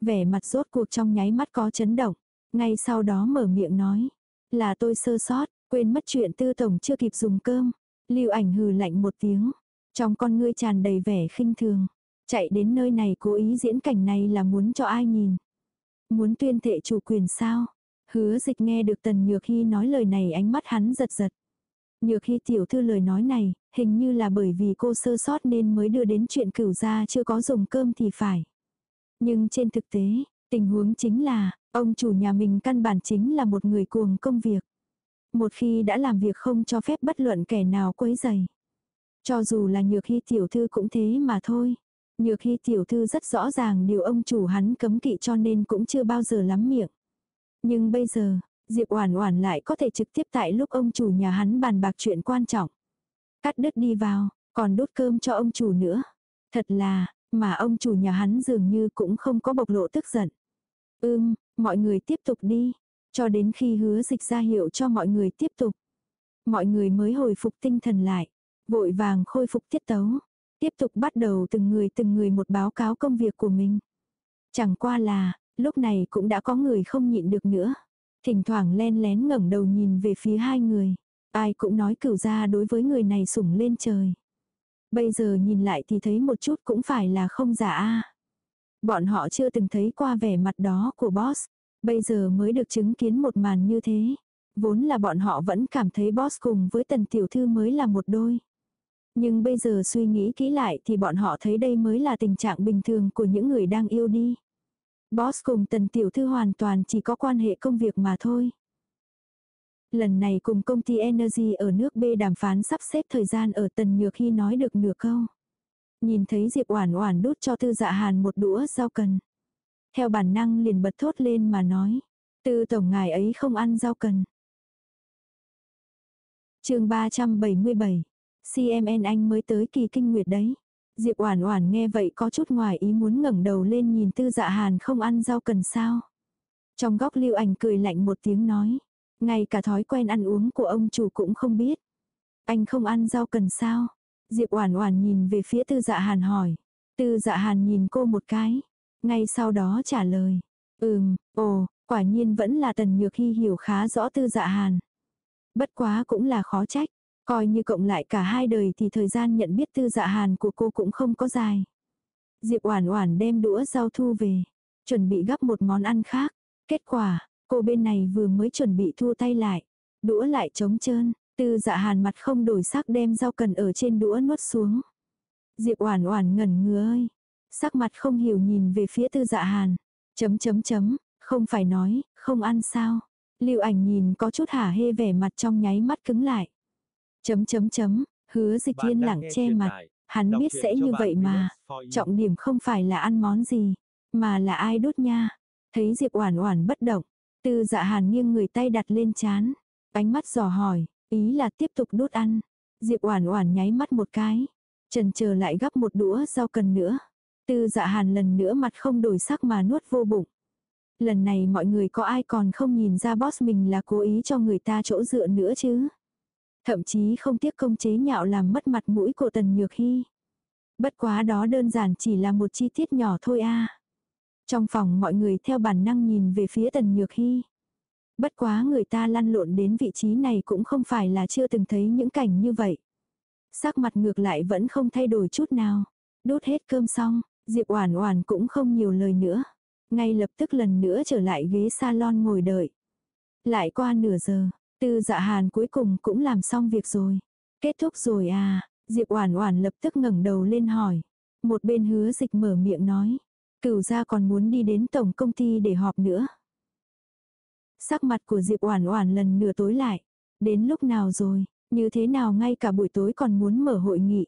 Vẻ mặt rốt cuộc trong nháy mắt có chấn động, ngay sau đó mở miệng nói, là tôi sơ sót, quên mất chuyện Tư tổng chưa kịp dùng cơm. Lưu Ảnh hừ lạnh một tiếng, trong con ngươi tràn đầy vẻ khinh thường, chạy đến nơi này cố ý diễn cảnh này là muốn cho ai nhìn. Muốn tuyên thệ chủ quyền sao? Hứa dịch nghe được Tần Nhược Hy nói lời này ánh mắt hắn giật giật. Nhược Hy tiểu thư lời nói này, hình như là bởi vì cô sơ sót nên mới đưa đến chuyện cửu gia chưa có dùng cơm thì phải. Nhưng trên thực tế, tình huống chính là, ông chủ nhà mình căn bản chính là một người cuồng công việc. Một khi đã làm việc không cho phép bất luận kẻ nào quấy rầy. Cho dù là nhược hy tiểu thư cũng thế mà thôi. Nhược hy tiểu thư rất rõ ràng điều ông chủ hắn cấm kỵ cho nên cũng chưa bao giờ lắm miệng. Nhưng bây giờ, Diệp Oản Oản lại có thể trực tiếp tại lúc ông chủ nhà hắn bàn bạc chuyện quan trọng. Cắt đứt đi vào, còn đốt cơm cho ông chủ nữa. Thật là, mà ông chủ nhà hắn dường như cũng không có bộc lộ tức giận. Ưm, mọi người tiếp tục đi. Cho đến khi hứa dịch ra hiệu cho mọi người tiếp tục. Mọi người mới hồi phục tinh thần lại. Vội vàng khôi phục tiết tấu. Tiếp tục bắt đầu từng người từng người một báo cáo công việc của mình. Chẳng qua là, lúc này cũng đã có người không nhịn được nữa. Thỉnh thoảng len lén ngẩng đầu nhìn về phía hai người. Ai cũng nói cửu gia đối với người này sủng lên trời. Bây giờ nhìn lại thì thấy một chút cũng phải là không giả a. Bọn họ chưa từng thấy qua vẻ mặt đó của boss. Bây giờ mới được chứng kiến một màn như thế. Vốn là bọn họ vẫn cảm thấy boss cùng với tần tiểu thư mới là một đôi. Nhưng bây giờ suy nghĩ kỹ lại thì bọn họ thấy đây mới là tình trạng bình thường của những người đang yêu đi. Boss cùng tần tiểu thư hoàn toàn chỉ có quan hệ công việc mà thôi. Lần này cùng công ty Energy ở nước B đàm phán sắp xếp thời gian ở tần nhược khi nói được nửa câu. Nhìn thấy Diệp Oản Oản đút cho Tư Dạ Hàn một đũa rau cần. Theo bản năng liền bật thốt lên mà nói, Tư tổng ngài ấy không ăn rau cần. Chương 377. CMN anh mới tới kỳ kinh nguyệt đấy. Diệp Oản Oản nghe vậy có chút ngoài ý muốn ngẩng đầu lên nhìn Tư Dạ Hàn không ăn rau cần sao. Trong góc Lưu Ảnh cười lạnh một tiếng nói, ngay cả thói quen ăn uống của ông chủ cũng không biết. Anh không ăn rau cần sao? Diệp Oản Oản nhìn về phía Tư Dạ Hàn hỏi. Tư Dạ Hàn nhìn cô một cái, ngay sau đó trả lời, "Ừm, ồ, quả nhiên vẫn là Tần Nhược Hi hiểu khá rõ Tư Dạ Hàn." Bất quá cũng là khó trách, coi như cộng lại cả hai đời thì thời gian nhận biết Tư Dạ Hàn của cô cũng không có dài. Diệp Oản Oản đem đũa rau thu về, chuẩn bị gắp một món ăn khác. Kết quả, cô bên này vừa mới chuẩn bị thu tay lại, đũa lại trống trơn, Tư Dạ Hàn mặt không đổi sắc đem rau cần ở trên đũa nuốt xuống. Diệp Oản Oản ngẩn ngơ ơi, sắc mặt không hiểu nhìn về phía Tư Dạ Hàn. Chấm chấm chấm, không phải nói, không ăn sao? Lưu Ảnh nhìn có chút hả hê vẻ mặt trong nháy mắt cứng lại. Chấm chấm chấm, hứa dịch yên lặng che mặt. Hắn biết sẽ như vậy mà. Trọng điểm không phải là ăn món gì, mà là ai đốt nha. Thấy Diệp Oản Oản bất động, Tư Dạ Hàn nghiêng người tay đặt lên chán, ánh mắt dò hỏi, ý là tiếp tục đốt ăn. Diệp Oản Oản nháy mắt một cái, chần chờ lại gắp một đũa rau cần nữa. Tư Dạ Hàn lần nữa mặt không đổi sắc mà nuốt vô bụng. Lần này mọi người có ai còn không nhìn ra boss mình là cố ý cho người ta chỗ dựa nữa chứ? Thậm chí không tiếc công chế nhạo làm mất mặt mũi của Tần Nhược Hy. Bất quá đó đơn giản chỉ là một chi tiết nhỏ thôi a. Trong phòng mọi người theo bản năng nhìn về phía Tần Nhược Hy. Bất quá người ta lăn lộn đến vị trí này cũng không phải là chưa từng thấy những cảnh như vậy. Sắc mặt ngược lại vẫn không thay đổi chút nào. Đốt hết cơm xong, Diệp Oản Oản cũng không nhiều lời nữa. Ngay lập tức lần nữa trở lại ghế salon ngồi đợi. Lại qua nửa giờ, Tư dạ hàn cuối cùng cũng làm xong việc rồi. Kết thúc rồi à, Diệp Oản Oản lập tức ngẩng đầu lên hỏi. Một bên hứa dịch mở miệng nói. Cửu gia còn muốn đi đến tổng công ty để họp nữa. Sắc mặt của Diệp Oản Oản lần nửa tối lại. Đến lúc nào rồi, như thế nào ngay cả buổi tối còn muốn mở hội nghị.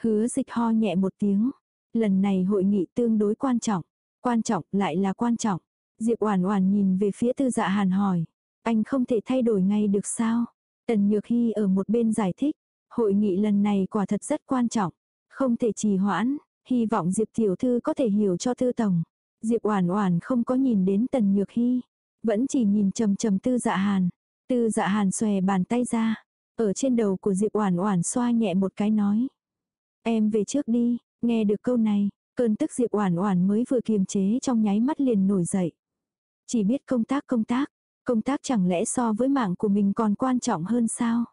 Hứa dịch ho nhẹ một tiếng. Lần này hội nghị tương đối quan trọng. Quan trọng lại là quan trọng. Diệp Oản Oản nhìn về phía Tư Dạ Hàn hỏi, anh không thể thay đổi ngay được sao? Tần Nhược Hy ở một bên giải thích, hội nghị lần này quả thật rất quan trọng, không thể trì hoãn, hy vọng Diệp tiểu thư có thể hiểu cho Tư tổng. Diệp Oản Oản không có nhìn đến Tần Nhược Hy, vẫn chỉ nhìn trầm trầm Tư Dạ Hàn. Tư Dạ Hàn xòe bàn tay ra, ở trên đầu của Diệp Oản Oản xoa nhẹ một cái nói: "Em về trước đi." Nghe được câu này, cơn tức Diệp Oản Oản mới vừa kiềm chế trong nháy mắt liền nổi dậy. Chỉ biết công tác công tác, công tác chẳng lẽ so với mạng của mình còn quan trọng hơn sao?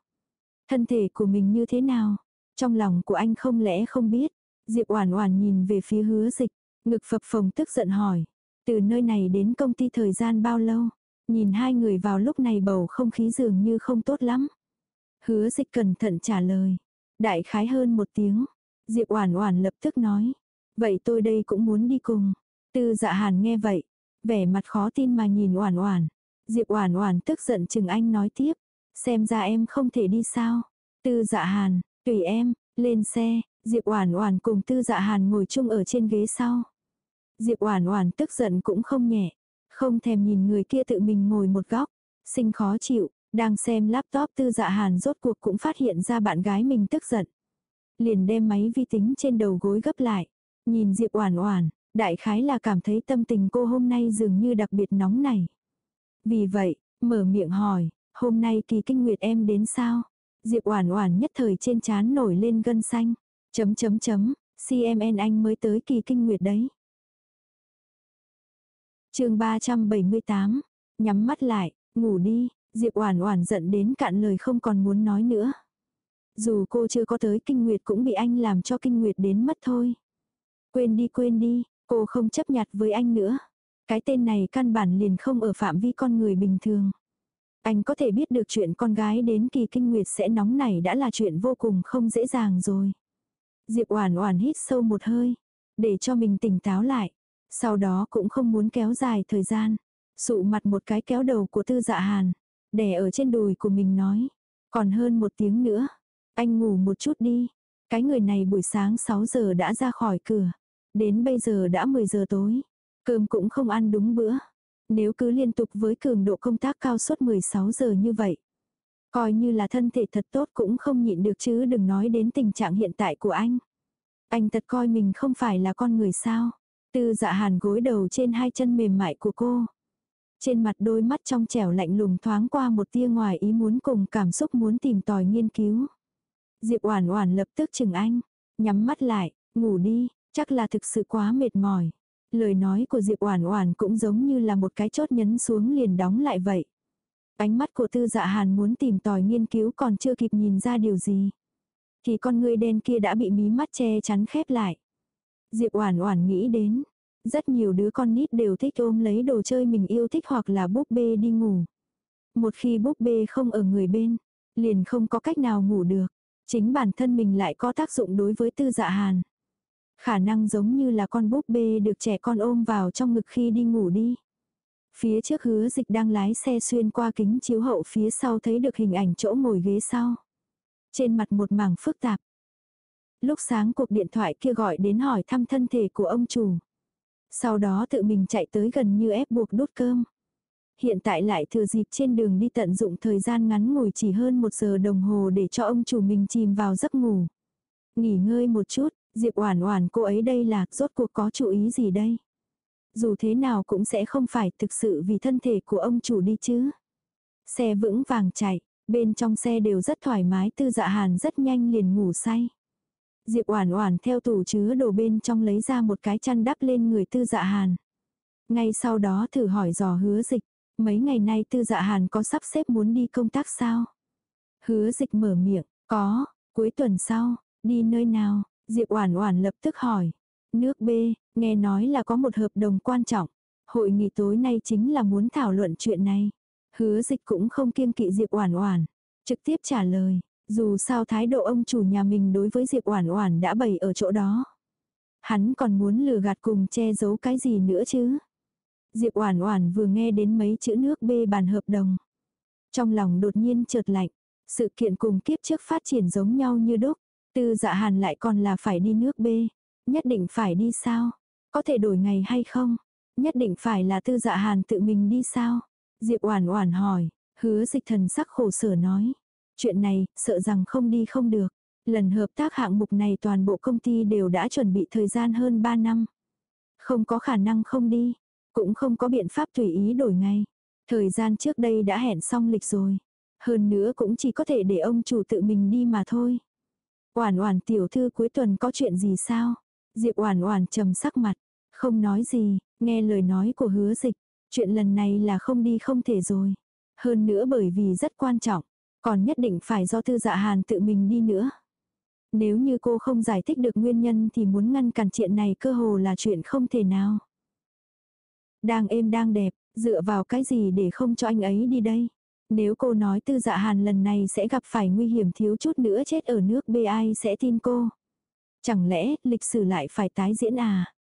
Thân thể của mình như thế nào? Trong lòng của anh không lẽ không biết? Diệp Oản Oản nhìn về phía Hứa Dịch, ngực phập phồng tức giận hỏi, từ nơi này đến công ty thời gian bao lâu? Nhìn hai người vào lúc này bầu không khí dường như không tốt lắm. Hứa Dịch cẩn thận trả lời, đại khái hơn một tiếng. Diệp Oản Oản lập tức nói, vậy tôi đây cũng muốn đi cùng. Tư Dạ Hàn nghe vậy, vẻ mặt khó tin mà nhìn Oản Oản. Diệp Oản Oản tức giận chừng anh nói tiếp, xem ra em không thể đi sao? Tư Dạ Hàn, tùy em, lên xe, Diệp Oản Oản cùng Tư Dạ Hàn ngồi chung ở trên ghế sau. Diệp Oản Oản tức giận cũng không nhẹ, không thèm nhìn người kia tự mình ngồi một góc, sinh khó chịu, đang xem laptop Tư Dạ Hàn rốt cuộc cũng phát hiện ra bạn gái mình tức giận. Liền đem máy vi tính trên đầu gối gấp lại, nhìn Diệp Oản Oản, đại khái là cảm thấy tâm tình cô hôm nay dường như đặc biệt nóng nảy. Vì vậy, mở miệng hỏi, hôm nay kỳ kinh nguyệt em đến sao? Diệp Oản Oản nhất thời trên trán nổi lên gân xanh. Chấm chấm chấm, CMN anh mới tới kỳ kinh nguyệt đấy. Chương 378. Nhắm mắt lại, ngủ đi, Diệp Oản Oản giận đến cạn lời không còn muốn nói nữa. Dù cô chưa có tới kinh nguyệt cũng bị anh làm cho kinh nguyệt đến mất thôi. Quên đi quên đi, cô không chấp nhặt với anh nữa. Cái tên này căn bản liền không ở phạm vi con người bình thường. Anh có thể biết được chuyện con gái đến kỳ kinh nguyệt sẽ nóng này đã là chuyện vô cùng không dễ dàng rồi. Diệp Oản Oản hít sâu một hơi, để cho mình tỉnh táo lại. Sau đó cũng không muốn kéo dài thời gian, sụ mặt một cái kéo đầu của Tư Dạ Hàn, đè ở trên đùi của mình nói, còn hơn một tiếng nữa, anh ngủ một chút đi. Cái người này buổi sáng 6 giờ đã ra khỏi cửa, đến bây giờ đã 10 giờ tối, cơm cũng không ăn đúng bữa. Nếu cứ liên tục với cường độ công tác cao suốt 16 giờ như vậy, coi như là thân thể thật tốt cũng không nhịn được chứ đừng nói đến tình trạng hiện tại của anh. Anh thật coi mình không phải là con người sao. Tư dạ hàn gối đầu trên hai chân mềm mại của cô. Trên mặt đôi mắt trong trẻo lạnh lùng thoáng qua một tia ngoài ý muốn cùng cảm xúc muốn tìm tòi nghiên cứu. Diệp Oản Oản lập tức chừng anh, nhắm mắt lại, ngủ đi, chắc là thực sự quá mệt mỏi. Lời nói của Diệp Oản Oản cũng giống như là một cái chốt nhấn xuống liền đóng lại vậy. Ánh mắt của Tư Dạ Hàn muốn tìm tòi nghiên cứu còn chưa kịp nhìn ra điều gì, thì con ngươi đen kia đã bị mí mắt che chắn khép lại. Diệp Oản Oản nghĩ đến, rất nhiều đứa con nít đều thích ôm lấy đồ chơi mình yêu thích hoặc là búp bê đi ngủ. Một khi búp bê không ở người bên, liền không có cách nào ngủ được. Chính bản thân mình lại có tác dụng đối với tư dạ hàn. Khả năng giống như là con búp bê được trẻ con ôm vào trong ngực khi đi ngủ đi. Phía trước hứa dịch đang lái xe xuyên qua kính chiếu hậu phía sau thấy được hình ảnh chỗ ngồi ghế sau. Trên mặt một mảng phức tạp. Lúc sáng cuộc điện thoại kia gọi đến hỏi thăm thân thể của ông chủ. Sau đó tự mình chạy tới gần như ép buộc đốt cơm. Hiện tại lại thừa dịp trên đường đi tận dụng thời gian ngắn ngủi chỉ hơn một giờ đồng hồ để cho ông chủ mình chìm vào giấc ngủ. Nghỉ ngơi một chút, Diệp Oản Oản cô ấy đây là rốt cuộc có chú ý gì đây? Dù thế nào cũng sẽ không phải thực sự vì thân thể của ông chủ đi chứ. Xe vững vàng chạy, bên trong xe đều rất thoải mái tư dạ hàn rất nhanh liền ngủ say. Diệp Oản Oản theo tủ chứa đồ bên trong lấy ra một cái chăn đắp lên người Tư Dạ Hàn. Ngay sau đó thử hỏi dò Hứa Dịch, mấy ngày nay Tư Dạ Hàn có sắp xếp muốn đi công tác sao? Hứa Dịch mở miệng, có, cuối tuần sau, đi nơi nào? Diệp Oản Oản lập tức hỏi. Nước B, nghe nói là có một hợp đồng quan trọng. Hội nghị tối nay chính là muốn thảo luận chuyện này. Hứa Dịch cũng không kiêng kỵ Diệp Oản Oản, trực tiếp trả lời, dù sao thái độ ông chủ nhà mình đối với Diệp Oản Oản đã bày ở chỗ đó. Hắn còn muốn lừa gạt cùng che giấu cái gì nữa chứ? Diệp Oản Oản vừa nghe đến mấy chữ nước B bàn hợp đồng. Trong lòng đột nhiên chợt lạnh, sự kiện cùng kiếp trước phát triển giống nhau như đúc, Tư Dạ Hàn lại còn là phải đi nước B, nhất định phải đi sao? Có thể đổi ngày hay không? Nhất định phải là tư dạ hàn tự mình đi sao? Diệp Oản Oản hỏi, hứa dịch thần sắc khổ sở nói. Chuyện này, sợ rằng không đi không được. Lần hợp tác hạng mục này toàn bộ công ty đều đã chuẩn bị thời gian hơn 3 năm. Không có khả năng không đi, cũng không có biện pháp tùy ý đổi ngay. Thời gian trước đây đã hẹn xong lịch rồi. Hơn nữa cũng chỉ có thể để ông chủ tự mình đi mà thôi. Oản Oản tiểu thư cuối tuần có chuyện gì sao? Diệp Oản Oản trầm sắc mặt, không nói gì, nghe lời nói của Hứa Dịch, chuyện lần này là không đi không thể rồi. Hơn nữa bởi vì rất quan trọng, còn nhất định phải do Tư Dạ Hàn tự mình đi nữa. Nếu như cô không giải thích được nguyên nhân thì muốn ngăn cản chuyện này cơ hồ là chuyện không thể nào. Đang êm đang đẹp, dựa vào cái gì để không cho anh ấy đi đây? Nếu cô nói tư dạ hàn lần này sẽ gặp phải nguy hiểm thiếu chút nữa chết ở nước b ai sẽ tin cô. Chẳng lẽ lịch sử lại phải tái diễn à?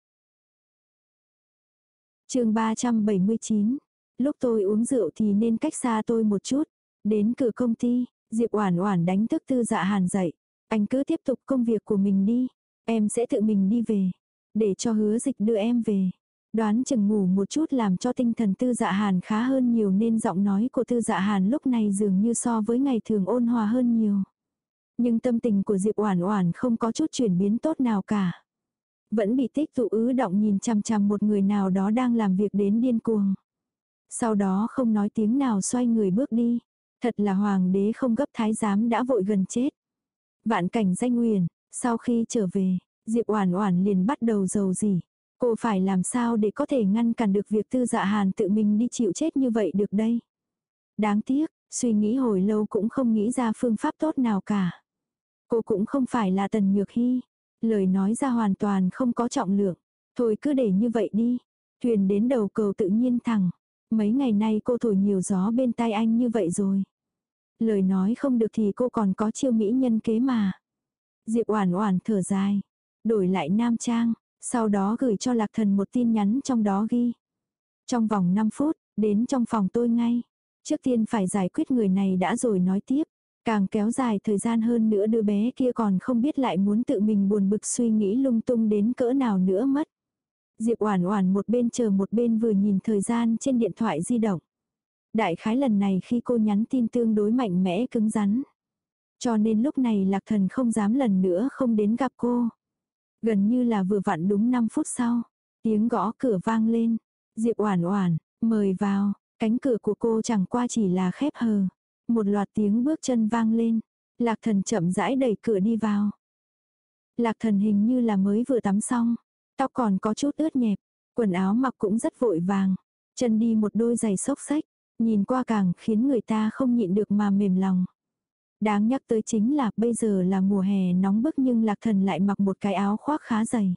chương 379. Lúc tôi uống rượu thì nên cách xa tôi một chút. Đến cửa công ty, Diệp Oản Oản đánh thức Tư Dạ Hàn dậy. Anh cứ tiếp tục công việc của mình đi. Em sẽ tự mình đi về. Để cho hứa dịch đưa em về. Đoán chừng ngủ một chút làm cho tinh thần tư dạ hàn khá hơn nhiều nên giọng nói của tư dạ hàn lúc này dường như so với ngày thường ôn hòa hơn nhiều. Nhưng tâm tình của Diệp Oản Oản không có chút chuyển biến tốt nào cả. Vẫn bị tích tụ ứ động nhìn chằm chằm một người nào đó đang làm việc đến điên cuồng. Sau đó không nói tiếng nào xoay người bước đi. Thật là hoàng đế không gấp thái giám đã vội gần chết. Vạn cảnh danh huyền, sau khi trở về, Diệp Oản Oản liền bắt đầu rầu gì. Cô phải làm sao để có thể ngăn cản được việc tư dạ hàn tự mình đi chịu chết như vậy được đây. Đáng tiếc, suy nghĩ hồi lâu cũng không nghĩ ra phương pháp tốt nào cả. Cô cũng không phải là tần nhược hy. Lời nói ra hoàn toàn không có trọng lượng. Thôi cứ để như vậy đi. Thuyền đến đầu cầu tự nhiên thẳng. Mấy ngày nay cô thổi nhiều gió bên tai anh như vậy rồi. Lời nói không được thì cô còn có chiêu mỹ nhân kế mà. Diệp Oản Oản thở dài, đổi lại nam trang, sau đó gửi cho Lạc Thần một tin nhắn trong đó ghi. Trong vòng 5 phút, đến trong phòng tôi ngay. Trước tiên phải giải quyết người này đã rồi nói tiếp. Càng kéo dài thời gian hơn nữa đứa bé kia còn không biết lại muốn tự mình buồn bực suy nghĩ lung tung đến cỡ nào nữa mất. Diệp Oản Oản một bên chờ một bên vừa nhìn thời gian trên điện thoại di động. Đại khái lần này khi cô nhắn tin tương đối mạnh mẽ cứng rắn. Cho nên lúc này Lạc Thần không dám lần nữa không đến gặp cô. Gần như là vừa vặn đúng 5 phút sau, tiếng gõ cửa vang lên. Diệp Oản Oản, mời vào, cánh cửa của cô chẳng qua chỉ là khép hờ. Một loạt tiếng bước chân vang lên, Lạc Thần chậm rãi đẩy cửa đi vào. Lạc Thần hình như là mới vừa tắm xong, tóc còn có chút ướt nhẹp, quần áo mặc cũng rất vội vàng, chân đi một đôi giày xốc xách, nhìn qua càng khiến người ta không nhịn được mà mềm lòng. Đáng nhắc tới chính là bây giờ là mùa hè nóng bức nhưng lạc thần lại mặc một cái áo khoác khá dày.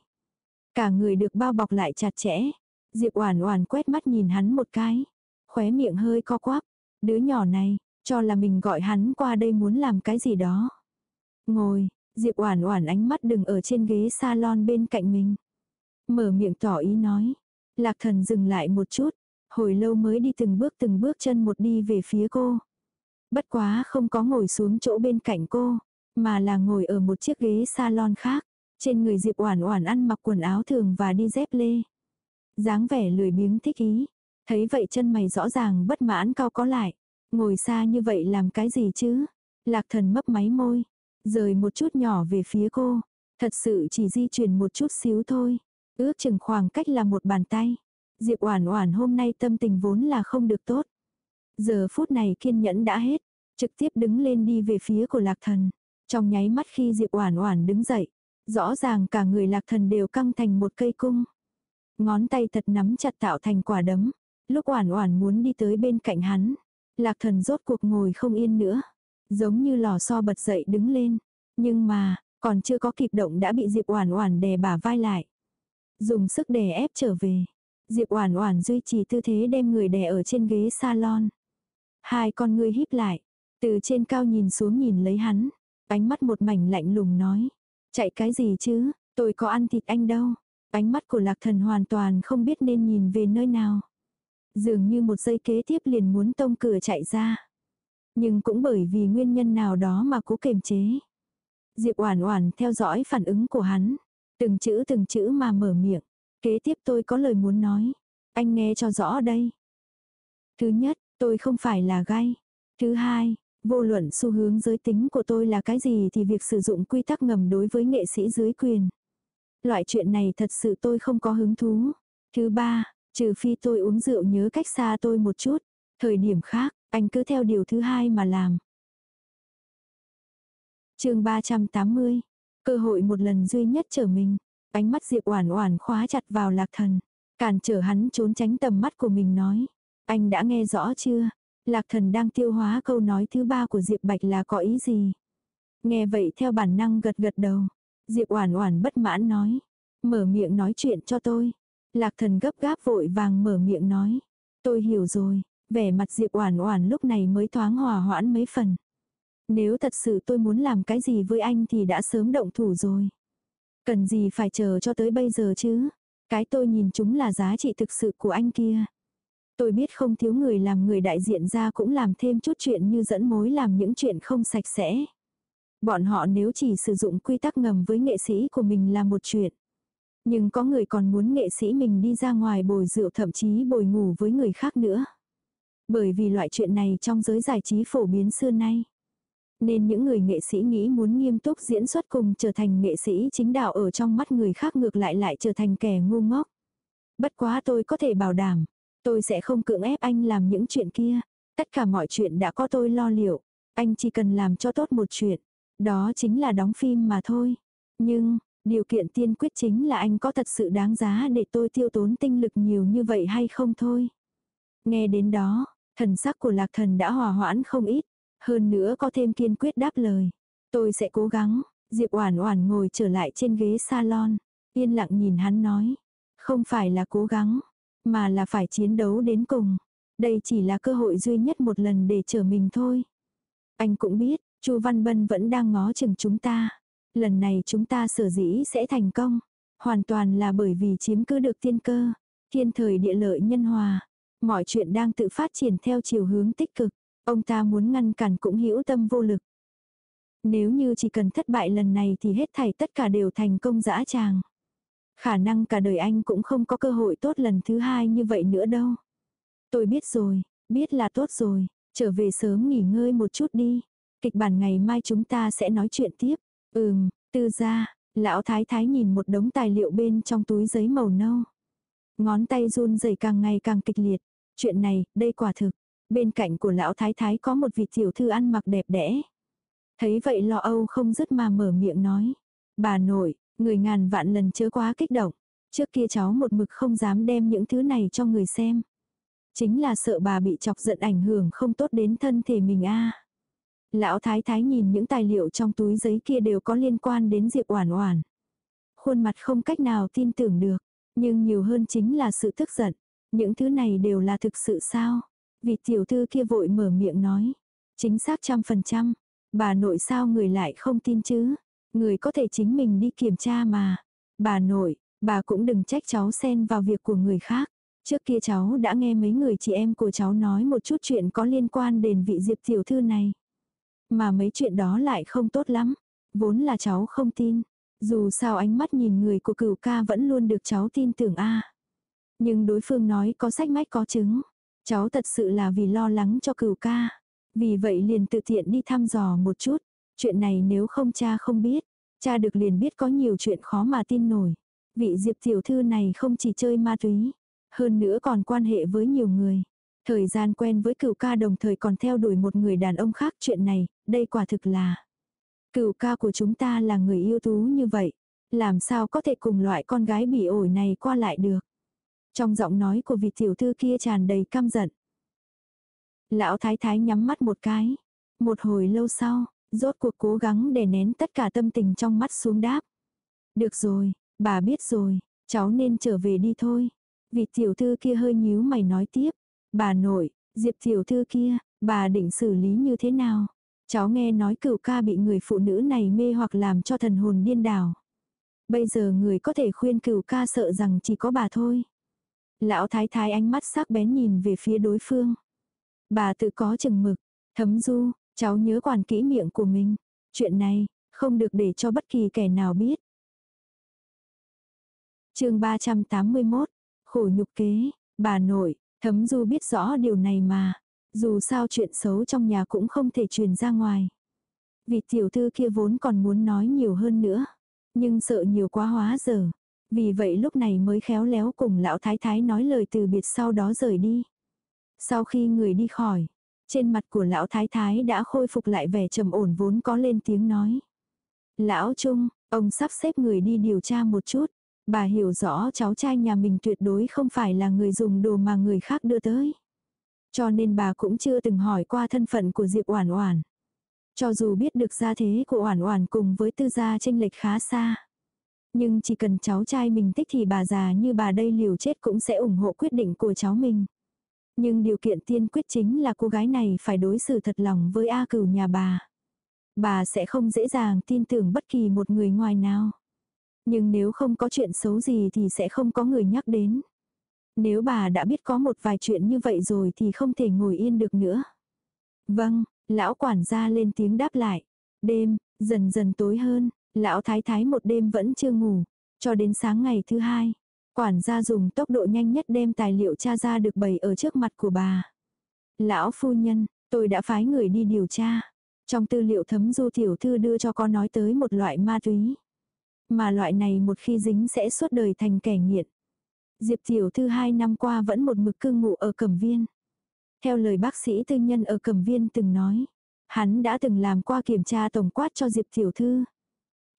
Cả người được bao bọc lại chặt chẽ. Diệp Oản Oản quét mắt nhìn hắn một cái, khóe miệng hơi co quắp, đứa nhỏ này, cho là mình gọi hắn qua đây muốn làm cái gì đó. Ngồi, Diệp Oản Oản ánh mắt đừng ở trên ghế salon bên cạnh mình. Mở miệng tỏ ý nói. Lạc Thần dừng lại một chút, hồi lâu mới đi từng bước từng bước chân một đi về phía cô. Bất quá không có ngồi xuống chỗ bên cạnh cô, mà là ngồi ở một chiếc ghế salon khác. Trên người Diệp Oản Oản ăn mặc quần áo thường và đi dép lê. dáng vẻ lười biếng thích ý. Thấy vậy chân mày rõ ràng bất mãn cao có lại. Ngồi xa như vậy làm cái gì chứ? Lạc thần mấp máy môi. Rời một chút nhỏ về phía cô. Thật sự chỉ di chuyển một chút xíu thôi. Ước chừng khoảng cách là một bàn tay. Diệp Oản Oản hôm nay tâm tình vốn là không được tốt. Giờ phút này kiên nhẫn đã hết, trực tiếp đứng lên đi về phía của Lạc Thần. Trong nháy mắt khi Diệp Oản Oản đứng dậy, rõ ràng cả người Lạc Thần đều căng thành một cây cung. Ngón tay thật nắm chặt tạo thành quả đấm. Lúc Oản Oản muốn đi tới bên cạnh hắn, Lạc Thần rốt cuộc ngồi không yên nữa, giống như lò xo bật dậy đứng lên, nhưng mà, còn chưa có kịp động đã bị Diệp Oản Oản đè bả vai lại. Dùng sức đè ép trở về. Diệp Oản Oản duy trì tư thế đem người đè ở trên ghế salon. Hai con ngươi híp lại, từ trên cao nhìn xuống nhìn lấy hắn, ánh mắt một mảnh lạnh lùng nói, chạy cái gì chứ, tôi có ăn thịt anh đâu. Ánh mắt của Lạc Thần hoàn toàn không biết nên nhìn về nơi nào. Dường như một giây kế tiếp liền muốn tông cửa chạy ra. Nhưng cũng bởi vì nguyên nhân nào đó mà cố kiềm chế. Diệp Oản Oản theo dõi phản ứng của hắn, từng chữ từng chữ mà mở miệng, kế tiếp tôi có lời muốn nói. Anh nghe cho rõ đây. Thứ nhất, tôi không phải là gay. Thứ hai, vô luận xu hướng giới tính của tôi là cái gì thì việc sử dụng quy tắc ngầm đối với nghệ sĩ dưới quyền. Loại chuyện này thật sự tôi không có hứng thú. Thứ ba, trừ phi tôi uống rượu nhớ cách xa tôi một chút. Thời điểm khác, anh cứ theo điều thứ hai mà làm. chương 380. Cơ hội một lần duy nhất trở mình. Ánh mắt Diệp Oản Oản khóa chặt vào Lạc Thần, cản trở hắn trốn tránh tầm mắt của mình nói: "Anh đã nghe rõ chưa? Lạc Thần đang tiêu hóa câu nói thứ ba của Diệp Bạch là có ý gì?" Nghe vậy theo bản năng gật gật đầu. Diệp Oản Oản bất mãn nói: "Mở miệng nói chuyện cho tôi." Lạc Thần gấp gáp vội vàng mở miệng nói: "Tôi hiểu rồi." Vẻ mặt Diệp Oản Oản lúc này mới thoáng hòa hoãn mấy phần. Nếu thật sự tôi muốn làm cái gì với anh thì đã sớm động thủ rồi. Cần gì phải chờ cho tới bây giờ chứ? Cái tôi nhìn chúng là giá trị thực sự của anh kia. Tôi biết không thiếu người làm người đại diện ra cũng làm thêm chút chuyện như dẫn mối làm những chuyện không sạch sẽ. Bọn họ nếu chỉ sử dụng quy tắc ngầm với nghệ sĩ của mình là một chuyện. Nhưng có người còn muốn nghệ sĩ mình đi ra ngoài bồi rượu thậm chí bồi ngủ với người khác nữa. Bởi vì loại chuyện này trong giới giải trí phổ biến xưa nay. Nên những người nghệ sĩ nghĩ muốn nghiêm túc diễn xuất cùng trở thành nghệ sĩ chính đạo ở trong mắt người khác ngược lại lại trở thành kẻ ngu ngốc. Bất quá tôi có thể bảo đảm, tôi sẽ không cưỡng ép anh làm những chuyện kia. Tất cả mọi chuyện đã có tôi lo liệu. Anh chỉ cần làm cho tốt một chuyện. Đó chính là đóng phim mà thôi. Nhưng, điều kiện tiên quyết chính là anh có thật sự đáng giá để tôi tiêu tốn tinh lực nhiều như vậy hay không thôi. Nghe đến đó, thần sắc của lạc thần đã hòa hoãn không ít. Hơn nữa có thêm kiên quyết đáp lời. Tôi sẽ cố gắng. Diệp Oản Oản ngồi trở lại trên ghế salon, yên lặng nhìn hắn nói, không phải là cố gắng, mà là phải chiến đấu đến cùng. Đây chỉ là cơ hội duy nhất một lần để trở mình thôi. Anh cũng biết, Chu Văn Bân vẫn đang ngó chừng chúng ta. Lần này chúng ta sở dĩ sẽ thành công, hoàn toàn là bởi vì chiếm cứ được tiên cơ, thiên thời địa lợi nhân hòa. Mọi chuyện đang tự phát triển theo chiều hướng tích cực. Ông ta muốn ngăn cản cũng hữu tâm vô lực. Nếu như chỉ cần thất bại lần này thì hết thảy tất cả đều thành công dã tràng. Khả năng cả đời anh cũng không có cơ hội tốt lần thứ hai như vậy nữa đâu. Tôi biết rồi, biết là tốt rồi, trở về sớm nghỉ ngơi một chút đi. Kịch bản ngày mai chúng ta sẽ nói chuyện tiếp. Ừm, tư gia, lão thái thái nhìn một đống tài liệu bên trong túi giấy màu nâu. Ngón tay run rẩy càng ngày càng kịch liệt. Chuyện này, đây quả thực, Bên cạnh của lão thái thái có một vị tiểu thư ăn mặc đẹp đẽ. Thấy vậy lo âu không dứt mà mở miệng nói. Bà nội, người ngàn vạn lần chớ quá kích động. Trước kia cháu một mực không dám đem những thứ này cho người xem. Chính là sợ bà bị chọc giận ảnh hưởng không tốt đến thân thể mình a. Lão thái thái nhìn những tài liệu trong túi giấy kia đều có liên quan đến Diệp Oản Oản. Khuôn mặt không cách nào tin tưởng được, nhưng nhiều hơn chính là sự tức giận. Những thứ này đều là thực sự sao? Vị tiểu thư kia vội mở miệng nói. Chính xác trăm phần trăm. Bà nội sao người lại không tin chứ? Người có thể chính mình đi kiểm tra mà. Bà nội, bà cũng đừng trách cháu xen vào việc của người khác. Trước kia cháu đã nghe mấy người chị em của cháu nói một chút chuyện có liên quan đến vị diệp tiểu thư này. Mà mấy chuyện đó lại không tốt lắm. Vốn là cháu không tin. Dù sao ánh mắt nhìn người của cửu ca vẫn luôn được cháu tin tưởng a Nhưng đối phương nói có sách mách có chứng. Cháu thật sự là vì lo lắng cho cửu ca. Vì vậy liền tự tiện đi thăm dò một chút. Chuyện này nếu không cha không biết, cha được liền biết có nhiều chuyện khó mà tin nổi. Vị diệp tiểu thư này không chỉ chơi ma túy, hơn nữa còn quan hệ với nhiều người. Thời gian quen với cửu ca đồng thời còn theo đuổi một người đàn ông khác chuyện này, đây quả thực là. Cửu ca của chúng ta là người yêu tú như vậy. Làm sao có thể cùng loại con gái bị ổi này qua lại được. Trong giọng nói của vị tiểu thư kia tràn đầy căm giận. Lão thái thái nhắm mắt một cái. Một hồi lâu sau, rốt cuộc cố gắng để nén tất cả tâm tình trong mắt xuống đáp. Được rồi, bà biết rồi, cháu nên trở về đi thôi. Vị tiểu thư kia hơi nhíu mày nói tiếp. Bà nội, diệp tiểu thư kia, bà định xử lý như thế nào? Cháu nghe nói cửu ca bị người phụ nữ này mê hoặc làm cho thần hồn điên đảo. Bây giờ người có thể khuyên cửu ca sợ rằng chỉ có bà thôi. Lão thái thái ánh mắt sắc bén nhìn về phía đối phương. Bà tự có chừng mực. Thấm du, cháu nhớ quản kỹ miệng của mình. Chuyện này, không được để cho bất kỳ kẻ nào biết. chương 381, khổ nhục kế, Bà nội, thấm du biết rõ điều này mà. Dù sao chuyện xấu trong nhà cũng không thể truyền ra ngoài. Vì tiểu thư kia vốn còn muốn nói nhiều hơn nữa. Nhưng sợ nhiều quá hóa giờ. Vì vậy lúc này mới khéo léo cùng lão thái thái nói lời từ biệt sau đó rời đi. Sau khi người đi khỏi, trên mặt của lão thái thái đã khôi phục lại vẻ trầm ổn vốn có lên tiếng nói. Lão Trung, ông sắp xếp người đi điều tra một chút. Bà hiểu rõ cháu trai nhà mình tuyệt đối không phải là người dùng đồ mà người khác đưa tới. Cho nên bà cũng chưa từng hỏi qua thân phận của Diệp Oản Oản. Cho dù biết được gia thế của Oản Oản cùng với tư gia chênh lệch khá xa. Nhưng chỉ cần cháu trai mình thích thì bà già như bà đây liều chết cũng sẽ ủng hộ quyết định của cháu mình. Nhưng điều kiện tiên quyết chính là cô gái này phải đối xử thật lòng với A cửu nhà bà. Bà sẽ không dễ dàng tin tưởng bất kỳ một người ngoài nào. Nhưng nếu không có chuyện xấu gì thì sẽ không có người nhắc đến. Nếu bà đã biết có một vài chuyện như vậy rồi thì không thể ngồi yên được nữa. Vâng, lão quản gia lên tiếng đáp lại. Đêm, dần dần tối hơn, lão thái thái một đêm vẫn chưa ngủ. Cho đến sáng ngày thứ hai, quản gia dùng tốc độ nhanh nhất đem tài liệu tra ra được bày ở trước mặt của bà. Lão phu nhân, tôi đã phái người đi điều tra. Trong tư liệu thấm du tiểu thư đưa cho con nói tới một loại ma túy. Mà loại này một khi dính sẽ suốt đời thành kẻ nghiện. Diệp tiểu thư hai năm qua vẫn một mực cư ngụ ở Cẩm Viên. Theo lời bác sĩ tư nhân ở Cẩm Viên từng nói, hắn đã từng làm qua kiểm tra tổng quát cho Diệp tiểu thư.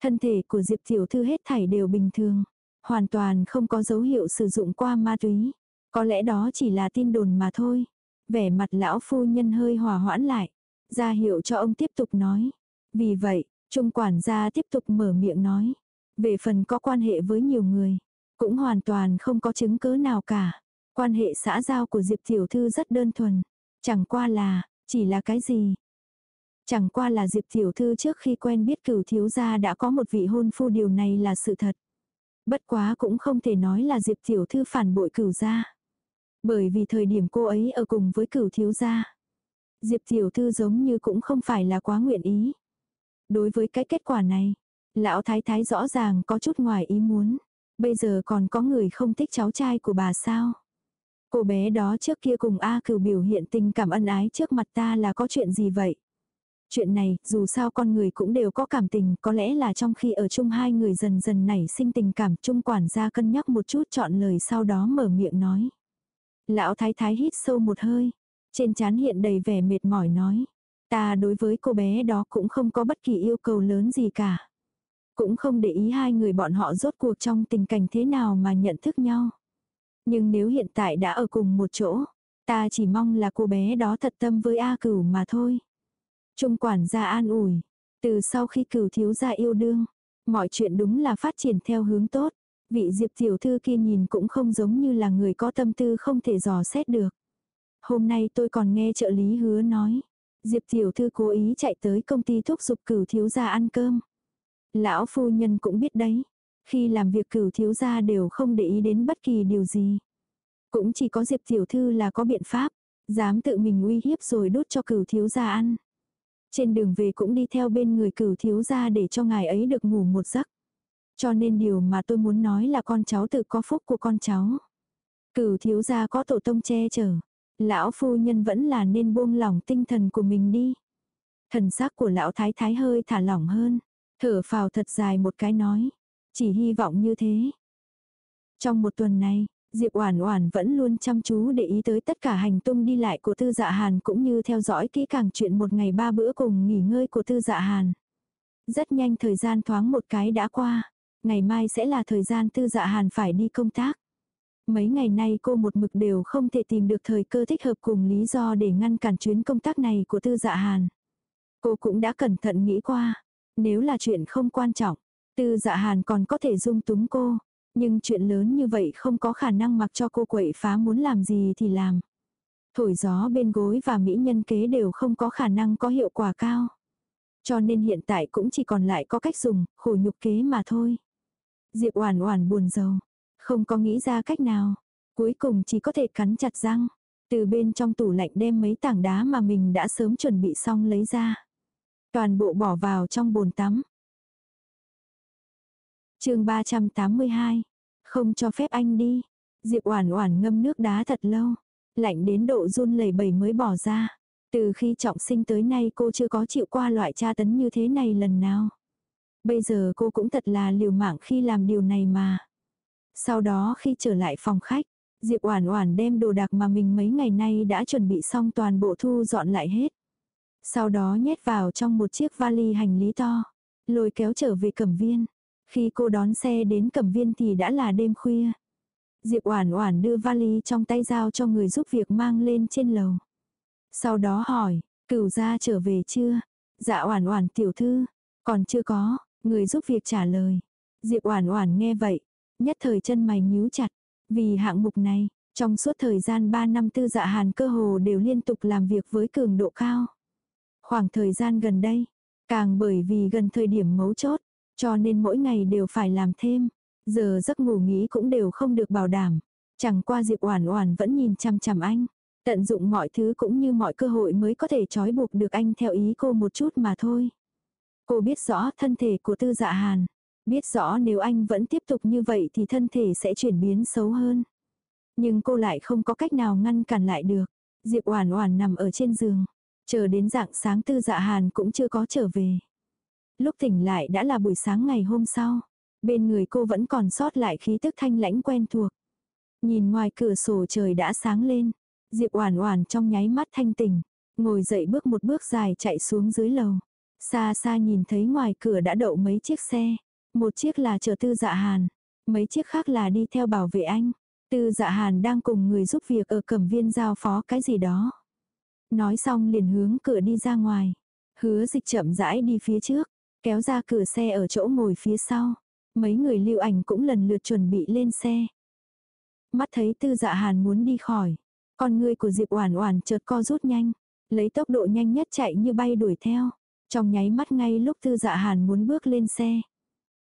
Thân thể của Diệp tiểu thư hết thảy đều bình thường, hoàn toàn không có dấu hiệu sử dụng qua ma túy. Có lẽ đó chỉ là tin đồn mà thôi. Vẻ mặt lão phu nhân hơi hòa hoãn lại, ra hiệu cho ông tiếp tục nói. Vì vậy, trung quản gia tiếp tục mở miệng nói. Về phần có quan hệ với nhiều người, cũng hoàn toàn không có chứng cứ nào cả. Quan hệ xã giao của Diệp Tiểu Thư rất đơn thuần. Chẳng qua là, chỉ là cái gì? Chẳng qua là Diệp Tiểu Thư trước khi quen biết cửu thiếu gia đã có một vị hôn phu điều này là sự thật. Bất quá cũng không thể nói là Diệp Tiểu Thư phản bội cửu gia. Bởi vì thời điểm cô ấy ở cùng với cửu thiếu gia. Diệp Tiểu Thư giống như cũng không phải là quá nguyện ý. Đối với cái kết quả này, lão thái thái rõ ràng có chút ngoài ý muốn. Bây giờ còn có người không thích cháu trai của bà sao? Cô bé đó trước kia cùng A cửu biểu hiện tình cảm ân ái trước mặt ta là có chuyện gì vậy? Chuyện này, dù sao con người cũng đều có cảm tình, có lẽ là trong khi ở chung hai người dần dần nảy sinh tình cảm chung quản gia cân nhắc một chút chọn lời sau đó mở miệng nói. Lão thái thái hít sâu một hơi, trên trán hiện đầy vẻ mệt mỏi nói. Ta đối với cô bé đó cũng không có bất kỳ yêu cầu lớn gì cả. Cũng không để ý hai người bọn họ rốt cuộc trong tình cảnh thế nào mà nhận thức nhau. Nhưng nếu hiện tại đã ở cùng một chỗ, ta chỉ mong là cô bé đó thật tâm với A cửu mà thôi. Trung quản gia an ủi. Từ sau khi cửu thiếu gia yêu đương, mọi chuyện đúng là phát triển theo hướng tốt. Vị diệp tiểu thư kia nhìn cũng không giống như là người có tâm tư không thể dò xét được. Hôm nay tôi còn nghe trợ lý hứa nói. Diệp tiểu thư cố ý chạy tới công ty thúc giục cửu thiếu gia ăn cơm. Lão phu nhân cũng biết đấy. Khi làm việc cửu thiếu gia đều không để ý đến bất kỳ điều gì. Cũng chỉ có Diệp tiểu thư là có biện pháp. Dám tự mình uy hiếp rồi đốt cho cửu thiếu gia ăn. Trên đường về cũng đi theo bên người cửu thiếu gia để cho ngài ấy được ngủ một giấc. Cho nên điều mà tôi muốn nói là con cháu tự có phúc của con cháu. Cửu thiếu gia có tổ tông che chở. Lão phu nhân vẫn là nên buông lỏng tinh thần của mình đi. Thần sắc của lão thái thái hơi thả lỏng hơn. Thở phào thật dài một cái nói. Chỉ hy vọng như thế. Trong một tuần này, Diệp Oản Oản vẫn luôn chăm chú để ý tới tất cả hành tung đi lại của Tư Dạ Hàn cũng như theo dõi kỹ càng chuyện một ngày ba bữa cùng nghỉ ngơi của Tư Dạ Hàn. Rất nhanh thời gian thoáng một cái đã qua, ngày mai sẽ là thời gian Tư Dạ Hàn phải đi công tác. Mấy ngày nay cô một mực đều không thể tìm được thời cơ thích hợp cùng lý do để ngăn cản chuyến công tác này của Tư Dạ Hàn. Cô cũng đã cẩn thận nghĩ qua, nếu là chuyện không quan trọng, Tư Dạ Hàn còn có thể dung túng cô. Nhưng chuyện lớn như vậy không có khả năng mặc cho cô quậy phá muốn làm gì thì làm. Thổi gió bên gối và mỹ nhân kế đều không có khả năng có hiệu quả cao. Cho nên hiện tại cũng chỉ còn lại có cách dùng, khổ nhục kế mà thôi. Diệp Oản Oản buồn rầu, không có nghĩ ra cách nào, cuối cùng chỉ có thể cắn chặt răng, từ bên trong tủ lạnh đem mấy tảng đá mà mình đã sớm chuẩn bị xong lấy ra. Toàn bộ bỏ vào trong bồn tắm, chương 382. Không cho phép anh đi. Diệp Oản Oản ngâm nước đá thật lâu, lạnh đến độ run lẩy bẩy mới bỏ ra. Từ khi trọng sinh tới nay cô chưa có chịu qua loại tra tấn như thế này lần nào. Bây giờ cô cũng thật là liều mạng khi làm điều này mà. Sau đó khi trở lại phòng khách, Diệp Oản Oản đem đồ đạc mà mình mấy ngày nay đã chuẩn bị xong toàn bộ thu dọn lại hết. Sau đó nhét vào trong một chiếc vali hành lý to, lôi kéo trở về Cẩm Viên. Khi cô đón xe đến Cẩm Viên thì đã là đêm khuya. Diệp Oản Oản đưa vali trong tay giao cho người giúp việc mang lên trên lầu. Sau đó hỏi, "Cửu gia trở về chưa?" "Dạ Oản Oản tiểu thư, còn chưa có." Người giúp việc trả lời. Diệp Oản Oản nghe vậy, nhất thời chân mày nhíu chặt, vì hạng mục này, trong suốt thời gian 3 năm tư dạ hàn cơ hồ đều liên tục làm việc với cường độ cao. Khoảng thời gian gần đây, càng bởi vì gần thời điểm mấu chốt, cho nên mỗi ngày đều phải làm thêm. Giờ giấc ngủ nghỉ cũng đều không được bảo đảm. Chẳng qua Diệp Oản Oản vẫn nhìn chằm chằm anh, tận dụng mọi thứ cũng như mọi cơ hội mới có thể trói buộc được anh theo ý cô một chút mà thôi. Cô biết rõ thân thể của Tư Dạ Hàn, biết rõ nếu anh vẫn tiếp tục như vậy thì thân thể sẽ chuyển biến xấu hơn. Nhưng cô lại không có cách nào ngăn cản lại được. Diệp Oản Oản nằm ở trên giường, chờ đến dạng sáng Tư Dạ Hàn cũng chưa có trở về. Lúc tỉnh lại đã là buổi sáng ngày hôm sau. Bên người cô vẫn còn sót lại khí tức thanh lãnh quen thuộc. Nhìn ngoài cửa sổ trời đã sáng lên. Diệp Oản Oản trong nháy mắt thanh tỉnh, ngồi dậy bước một bước dài chạy xuống dưới lầu. Xa xa nhìn thấy ngoài cửa đã đậu mấy chiếc xe. Một chiếc là chờ tư dạ hàn. Mấy chiếc khác là đi theo bảo vệ anh. Tư dạ hàn đang cùng người giúp việc ở cẩm viên giao phó cái gì đó. Nói xong liền hướng cửa đi ra ngoài. Hứa dịch chậm rãi đi phía trước. Kéo ra cửa xe ở chỗ ngồi phía sau. Mấy người lưu ảnh cũng lần lượt chuẩn bị lên xe. Mắt thấy tư dạ hàn muốn đi khỏi. Con người của Diệp Oản Oản chợt co rút nhanh, lấy tốc độ nhanh nhất chạy như bay đuổi theo. Trong nháy mắt ngay lúc Tư Dạ Hàn muốn bước lên xe,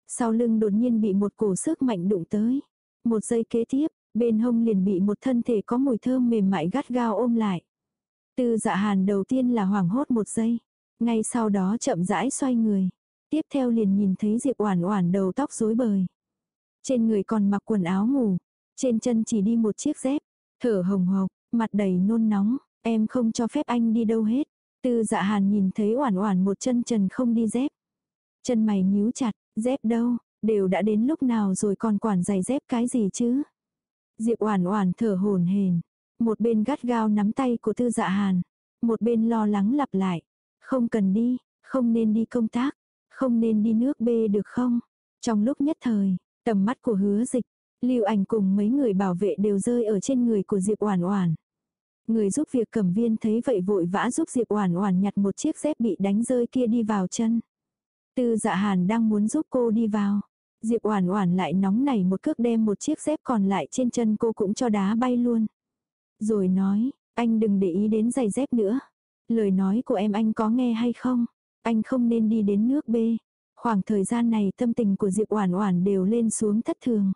sau lưng đột nhiên bị một cổ sức mạnh đụng tới. Một giây kế tiếp, bên hông liền bị một thân thể có mùi thơm mềm mại gắt gao ôm lại. Tư Dạ Hàn đầu tiên là hoảng hốt một giây, ngay sau đó chậm rãi xoay người. Tiếp theo liền nhìn thấy Diệp Oản Oản đầu tóc rối bời. Trên người còn mặc quần áo ngủ, trên chân chỉ đi một chiếc dép, thở hồng hộc, mặt đầy nôn nóng, em không cho phép anh đi đâu hết. Tư dạ hàn nhìn thấy oản oản một chân trần không đi dép. Chân mày nhíu chặt, dép đâu, đều đã đến lúc nào rồi còn quản giày dép cái gì chứ. Diệp oản oản thở hổn hển, một bên gắt gao nắm tay của tư dạ hàn, một bên lo lắng lặp lại. Không cần đi, không nên đi công tác, không nên đi nước bê được không? Trong lúc nhất thời, tầm mắt của hứa dịch, lưu ảnh cùng mấy người bảo vệ đều rơi ở trên người của Diệp oản oản. Người giúp việc cầm viên thấy vậy vội vã giúp Diệp Oản Oản nhặt một chiếc dép bị đánh rơi kia đi vào chân. Tư Dạ Hàn đang muốn giúp cô đi vào. Diệp Oản Oản lại nóng nảy một cước đem một chiếc dép còn lại trên chân cô cũng cho đá bay luôn. Rồi nói, anh đừng để ý đến giày dép nữa. Lời nói của em anh có nghe hay không? Anh không nên đi đến nước B. Khoảng thời gian này tâm tình của Diệp Oản Oản đều lên xuống thất thường.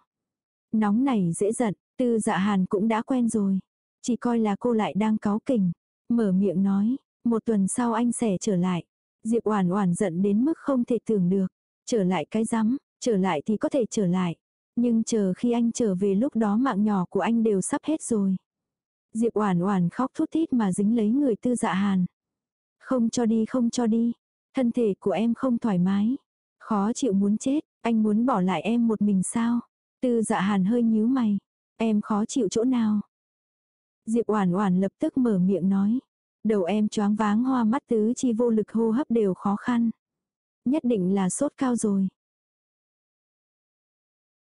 Nóng nảy dễ giận, Tư Dạ Hàn cũng đã quen rồi. Chỉ coi là cô lại đang cáu kỉnh. Mở miệng nói, một tuần sau anh sẽ trở lại. Diệp Oản Oản giận đến mức không thể tưởng được. Trở lại cái rắm, trở lại thì có thể trở lại. Nhưng chờ khi anh trở về lúc đó mạng nhỏ của anh đều sắp hết rồi. Diệp Oản Oản khóc thút thít mà dính lấy người Tư Dạ Hàn. Không cho đi, không cho đi. Thân thể của em không thoải mái. Khó chịu muốn chết, anh muốn bỏ lại em một mình sao? Tư Dạ Hàn hơi nhíu mày. Em khó chịu chỗ nào? Diệp Oản Oản lập tức mở miệng nói. Đầu em choáng váng hoa mắt tứ chi vô lực hô hấp đều khó khăn. Nhất định là sốt cao rồi.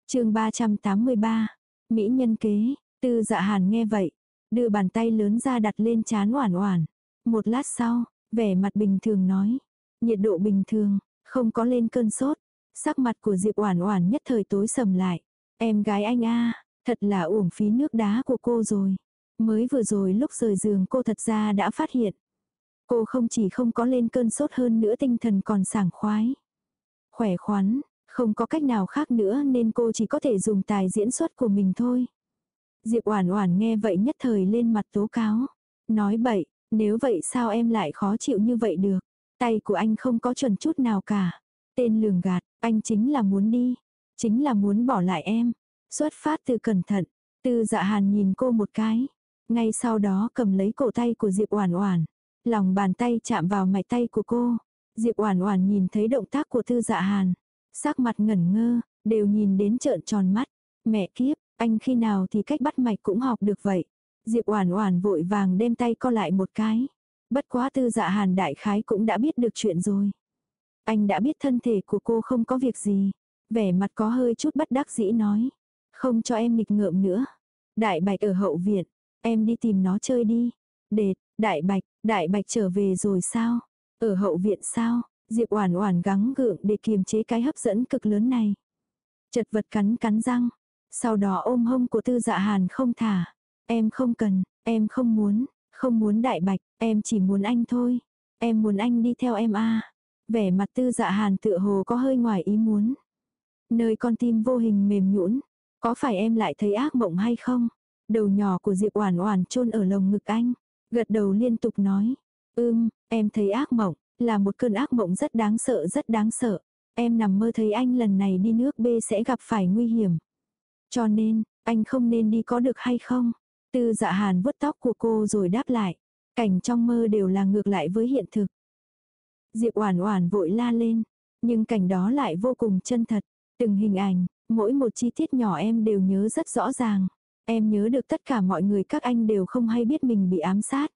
chương 383. Mỹ nhân kế. Tư dạ hàn nghe vậy. Đưa bàn tay lớn ra đặt lên chán Oản Oản. Một lát sau, vẻ mặt bình thường nói. Nhiệt độ bình thường, không có lên cơn sốt. Sắc mặt của Diệp Oản Oản nhất thời tối sầm lại. Em gái anh a, thật là uổng phí nước đá của cô rồi. Mới vừa rồi lúc rời giường cô thật ra đã phát hiện. Cô không chỉ không có lên cơn sốt hơn nữa tinh thần còn sảng khoái. Khỏe khoắn, không có cách nào khác nữa nên cô chỉ có thể dùng tài diễn xuất của mình thôi. Diệp Oản Oản nghe vậy nhất thời lên mặt tố cáo. Nói bậy, nếu vậy sao em lại khó chịu như vậy được? Tay của anh không có chuẩn chút nào cả. Tên lường gạt, anh chính là muốn đi. Chính là muốn bỏ lại em. Xuất phát từ cẩn thận, Tư dạ hàn nhìn cô một cái. Ngay sau đó cầm lấy cổ tay của Diệp Oản Oản. Lòng bàn tay chạm vào mạch tay của cô. Diệp Oản Oản nhìn thấy động tác của Tư Dạ Hàn, sắc mặt ngẩn ngơ, đều nhìn đến trợn tròn mắt. Mẹ kiếp, anh khi nào thì cách bắt mạch cũng học được vậy. Diệp Oản Oản vội vàng đem tay co lại một cái. Bất quá Tư Dạ Hàn đại khái cũng đã biết được chuyện rồi. Anh đã biết thân thể của cô không có việc gì, vẻ mặt có hơi chút bất đắc dĩ nói, không cho em nghịch ngợm nữa. Đại Bạch ở hậu viện, em đi tìm nó chơi đi. Đệt, Đại Bạch, Đại Bạch trở về rồi sao? Ở hậu viện sao? Diệp Oản Oản gắng gượng để kiềm chế cái hấp dẫn cực lớn này. Chật vật cắn cắn răng, sau đó ôm hông của Tư Dạ Hàn không thả. Em không cần, em không muốn, không muốn Đại Bạch, em chỉ muốn anh thôi. Em muốn anh đi theo em a. Vẻ mặt Tư Dạ Hàn tựa hồ có hơi ngoài ý muốn. Nơi con tim vô hình mềm nhũn, có phải em lại thấy ác mộng hay không? Đầu nhỏ của Diệp Oản Oản chôn ở lồng ngực anh, gật đầu liên tục nói, "Ừm, em thấy ác mộng, là một cơn ác mộng rất đáng sợ rất đáng sợ. Em nằm mơ thấy anh lần này đi nước B sẽ gặp phải nguy hiểm. Cho nên, anh không nên đi có được hay không?" Tư Dạ Hàn vuốt tóc của cô rồi đáp lại, cảnh trong mơ đều là ngược lại với hiện thực. Diệp Oản Oản vội la lên, nhưng cảnh đó lại vô cùng chân thật, từng hình ảnh, mỗi một chi tiết nhỏ em đều nhớ rất rõ ràng. Em nhớ được tất cả mọi người các anh đều không hay biết mình bị ám sát.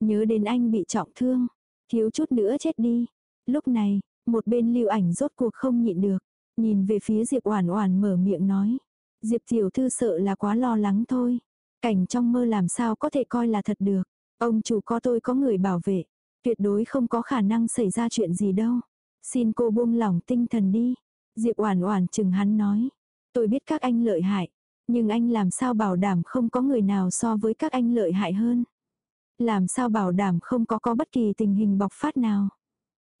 Nhớ đến anh bị trọng thương, thiếu chút nữa chết đi. Lúc này, một bên lưu ảnh rốt cuộc không nhịn được, nhìn về phía Diệp Oản Oản mở miệng nói. Diệp tiểu thư sợ là quá lo lắng thôi. Cảnh trong mơ làm sao có thể coi là thật được. Ông chủ có tôi có người bảo vệ. Tuyệt đối không có khả năng xảy ra chuyện gì đâu. Xin cô buông lỏng tinh thần đi. Diệp Oản Oản chừng hắn nói. Tôi biết các anh lợi hại. Nhưng anh làm sao bảo đảm không có người nào so với các anh lợi hại hơn. Làm sao bảo đảm không có có bất kỳ tình hình bộc phát nào.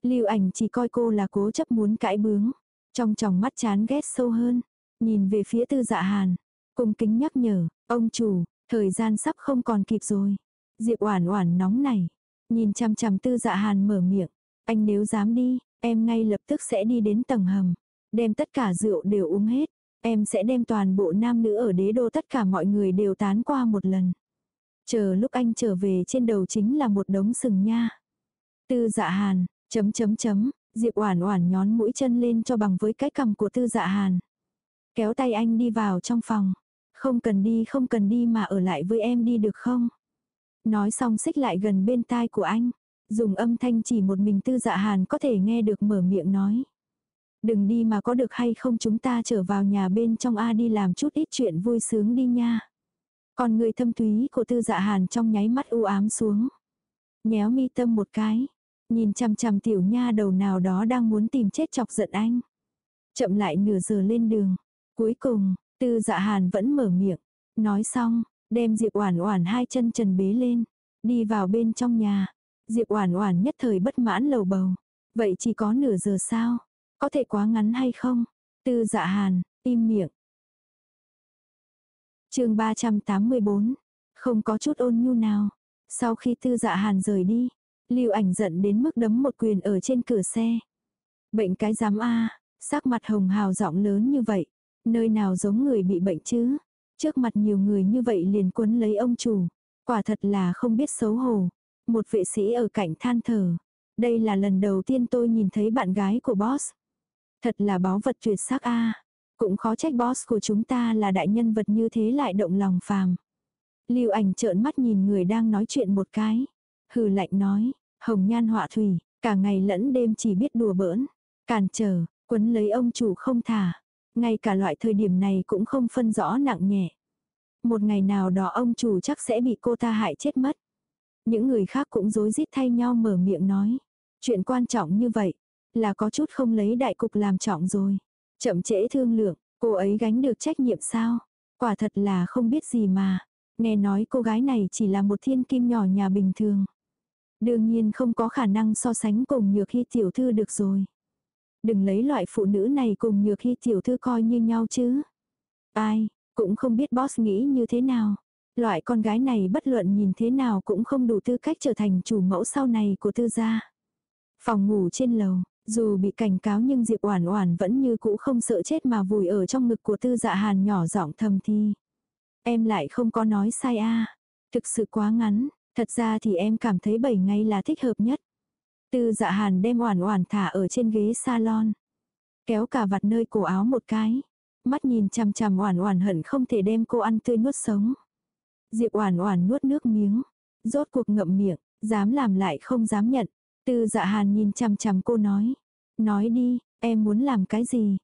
Lưu ảnh chỉ coi cô là cố chấp muốn cãi bướng. Trong tròng mắt chán ghét sâu hơn. Nhìn về phía tư dạ hàn. Cung kính nhắc nhở, ông chủ, thời gian sắp không còn kịp rồi. Diệp oản oản nóng này. Nhìn chằm chằm tư dạ hàn mở miệng. Anh nếu dám đi, em ngay lập tức sẽ đi đến tầng hầm. Đem tất cả rượu đều uống hết. Em sẽ đem toàn bộ nam nữ ở đế đô tất cả mọi người đều tán qua một lần. Chờ lúc anh trở về trên đầu chính là một đống sừng nha. Tư dạ hàn, chấm chấm chấm, Diệp Oản Oản nhón mũi chân lên cho bằng với cái cằm của Tư Dạ Hàn. Kéo tay anh đi vào trong phòng. Không cần đi không cần đi mà ở lại với em đi được không? Nói xong xích lại gần bên tai của anh. Dùng âm thanh chỉ một mình Tư Dạ Hàn có thể nghe được mở miệng nói. Đừng đi mà có được hay không chúng ta trở vào nhà bên trong A đi làm chút ít chuyện vui sướng đi nha. Còn người thâm túy của tư dạ hàn trong nháy mắt u ám xuống. Nhéo mi tâm một cái. Nhìn chằm chằm tiểu nha đầu nào đó đang muốn tìm chết chọc giận anh. Chậm lại nửa giờ lên đường. Cuối cùng, tư dạ hàn vẫn mở miệng. Nói xong, đem Diệp Oản Oản hai chân trần bế lên, đi vào bên trong nhà. Diệp Oản Oản nhất thời bất mãn lầu bầu. Vậy chỉ có nửa giờ sao? Có thể quá ngắn hay không? Tư dạ hàn, im miệng. chương 384. Không có chút ôn nhu nào. Sau khi tư dạ hàn rời đi, lưu ảnh giận đến mức đấm một quyền ở trên cửa xe. Bệnh cái giám A, sắc mặt hồng hào giọng lớn như vậy. Nơi nào giống người bị bệnh chứ? Trước mặt nhiều người như vậy liền quấn lấy ông chủ. Quả thật là không biết xấu hổ. Một vệ sĩ ở cạnh than thở. Đây là lần đầu tiên tôi nhìn thấy bạn gái của boss. Thật là báu vật tuyệt sắc a Cũng khó trách boss của chúng ta là đại nhân vật như thế lại động lòng phàm. Lưu ảnh trợn mắt nhìn người đang nói chuyện một cái. Hừ lạnh nói, hồng nhan họa thủy, cả ngày lẫn đêm chỉ biết đùa bỡn. Càn trở, quấn lấy ông chủ không thả. Ngay cả loại thời điểm này cũng không phân rõ nặng nhẹ. Một ngày nào đó ông chủ chắc sẽ bị cô ta hại chết mất. Những người khác cũng rối rít thay nhau mở miệng nói. Chuyện quan trọng như vậy, là có chút không lấy đại cục làm trọng rồi. Chậm trễ thương lượng, cô ấy gánh được trách nhiệm sao? Quả thật là không biết gì mà. Nghe nói cô gái này chỉ là một thiên kim nhỏ nhà bình thường. Đương nhiên không có khả năng so sánh cùng nhược hy tiểu thư được rồi. Đừng lấy loại phụ nữ này cùng nhược hy tiểu thư coi như nhau chứ. Ai, cũng không biết boss nghĩ như thế nào. Loại con gái này bất luận nhìn thế nào cũng không đủ tư cách trở thành chủ mẫu sau này của tư gia. Phòng ngủ trên lầu, dù bị cảnh cáo nhưng Diệp Oản Oản vẫn như cũ không sợ chết mà vùi ở trong ngực của Tư Dạ Hàn nhỏ giọng thầm thì Em lại không có nói sai a Thực sự quá ngắn, thật ra thì em cảm thấy 7 ngày là thích hợp nhất. Tư dạ hàn đem oản oản thả ở trên ghế salon. Kéo cả vặt nơi cổ áo một cái. Mắt nhìn chằm chằm oản oản hận không thể đem cô ăn tươi nuốt sống. Diệp oản oản nuốt nước miếng. Rốt cuộc ngậm miệng, dám làm lại không dám nhận. Tư dạ hàn nhìn chằm chằm cô nói. Nói đi, em muốn làm cái gì?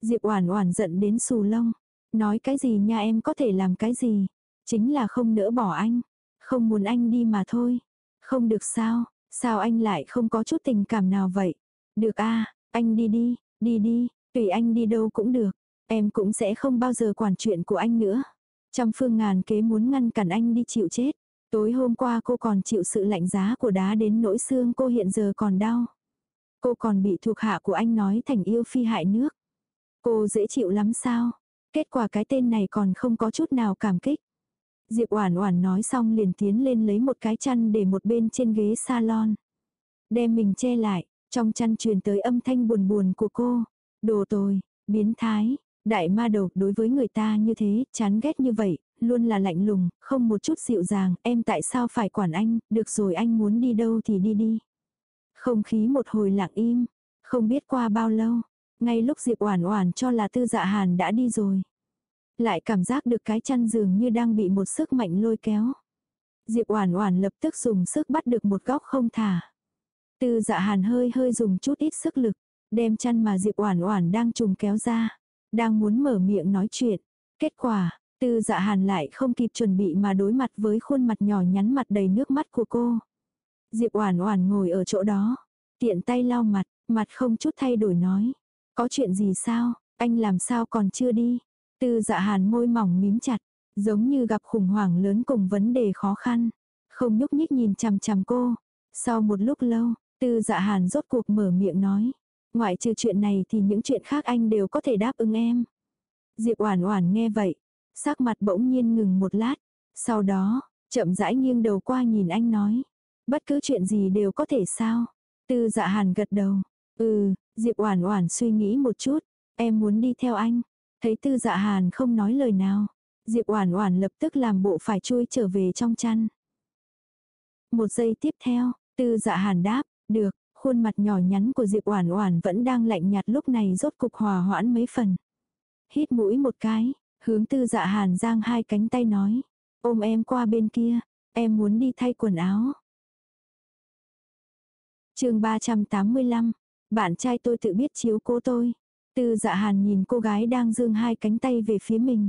Diệp oản oản giận đến xù lông. Nói cái gì nha em có thể làm cái gì? Chính là không nỡ bỏ anh. Không muốn anh đi mà thôi. Không được sao, sao anh lại không có chút tình cảm nào vậy? Được a anh đi đi, đi đi, tùy anh đi đâu cũng được. Em cũng sẽ không bao giờ quản chuyện của anh nữa. Trăm phương ngàn kế muốn ngăn cản anh đi chịu chết. Tối hôm qua cô còn chịu sự lạnh giá của đá đến nỗi xương cô hiện giờ còn đau. Cô còn bị thuộc hạ của anh nói thành yêu phi hại nước. Cô dễ chịu lắm sao? Kết quả cái tên này còn không có chút nào cảm kích. Diệp Oản Oản nói xong liền tiến lên lấy một cái chăn để một bên trên ghế salon. Đem mình che lại, trong chăn truyền tới âm thanh buồn buồn của cô. Đồ tồi, biến thái, đại ma đầu đối với người ta như thế, chán ghét như vậy, luôn là lạnh lùng, không một chút dịu dàng, em tại sao phải quản anh, được rồi anh muốn đi đâu thì đi đi. Không khí một hồi lặng im, không biết qua bao lâu, ngay lúc Diệp Oản Oản cho là Tư Dạ Hàn đã đi rồi, lại cảm giác được cái chăn giường như đang bị một sức mạnh lôi kéo. Diệp Oản Oản lập tức dùng sức bắt được một góc không thả. Tư Dạ Hàn hơi hơi dùng chút ít sức lực, đem chăn mà Diệp Oản Oản đang trùng kéo ra, đang muốn mở miệng nói chuyện. Kết quả, Tư Dạ Hàn lại không kịp chuẩn bị mà đối mặt với khuôn mặt nhỏ nhắn mặt đầy nước mắt của cô. Diệp Oản Oản ngồi ở chỗ đó, tiện tay lau mặt, mặt không chút thay đổi nói: "Có chuyện gì sao? Anh làm sao còn chưa đi?" Tư dạ hàn môi mỏng mím chặt, giống như gặp khủng hoảng lớn cùng vấn đề khó khăn. Không nhúc nhích nhìn chằm chằm cô. Sau một lúc lâu, tư dạ hàn rốt cuộc mở miệng nói. Ngoại trừ chuyện này thì những chuyện khác anh đều có thể đáp ứng em. Diệp Oản Oản nghe vậy, sắc mặt bỗng nhiên ngừng một lát, sau đó, chậm rãi nghiêng đầu qua nhìn anh nói, bất cứ chuyện gì đều có thể sao? Tư Dạ Hàn gật đầu, "Ừ." Diệp Oản Oản suy nghĩ một chút, "Em muốn đi theo anh." Thấy tư dạ hàn không nói lời nào. Diệp Oản Oản lập tức làm bộ phải chui trở về trong chăn. Một giây tiếp theo, Tư Dạ Hàn đáp, "Được." Khuôn mặt nhỏ nhắn của Diệp Oản Oản vẫn đang lạnh nhạt lúc này rốt cục hòa hoãn mấy phần. Hít mũi một cái, hướng Tư Dạ Hàn giang hai cánh tay nói, "Ôm em qua bên kia, em muốn đi thay quần áo." Chương 385, bạn trai tôi tự biết chiếu cố tôi. Tư dạ hàn nhìn cô gái đang dương hai cánh tay về phía mình.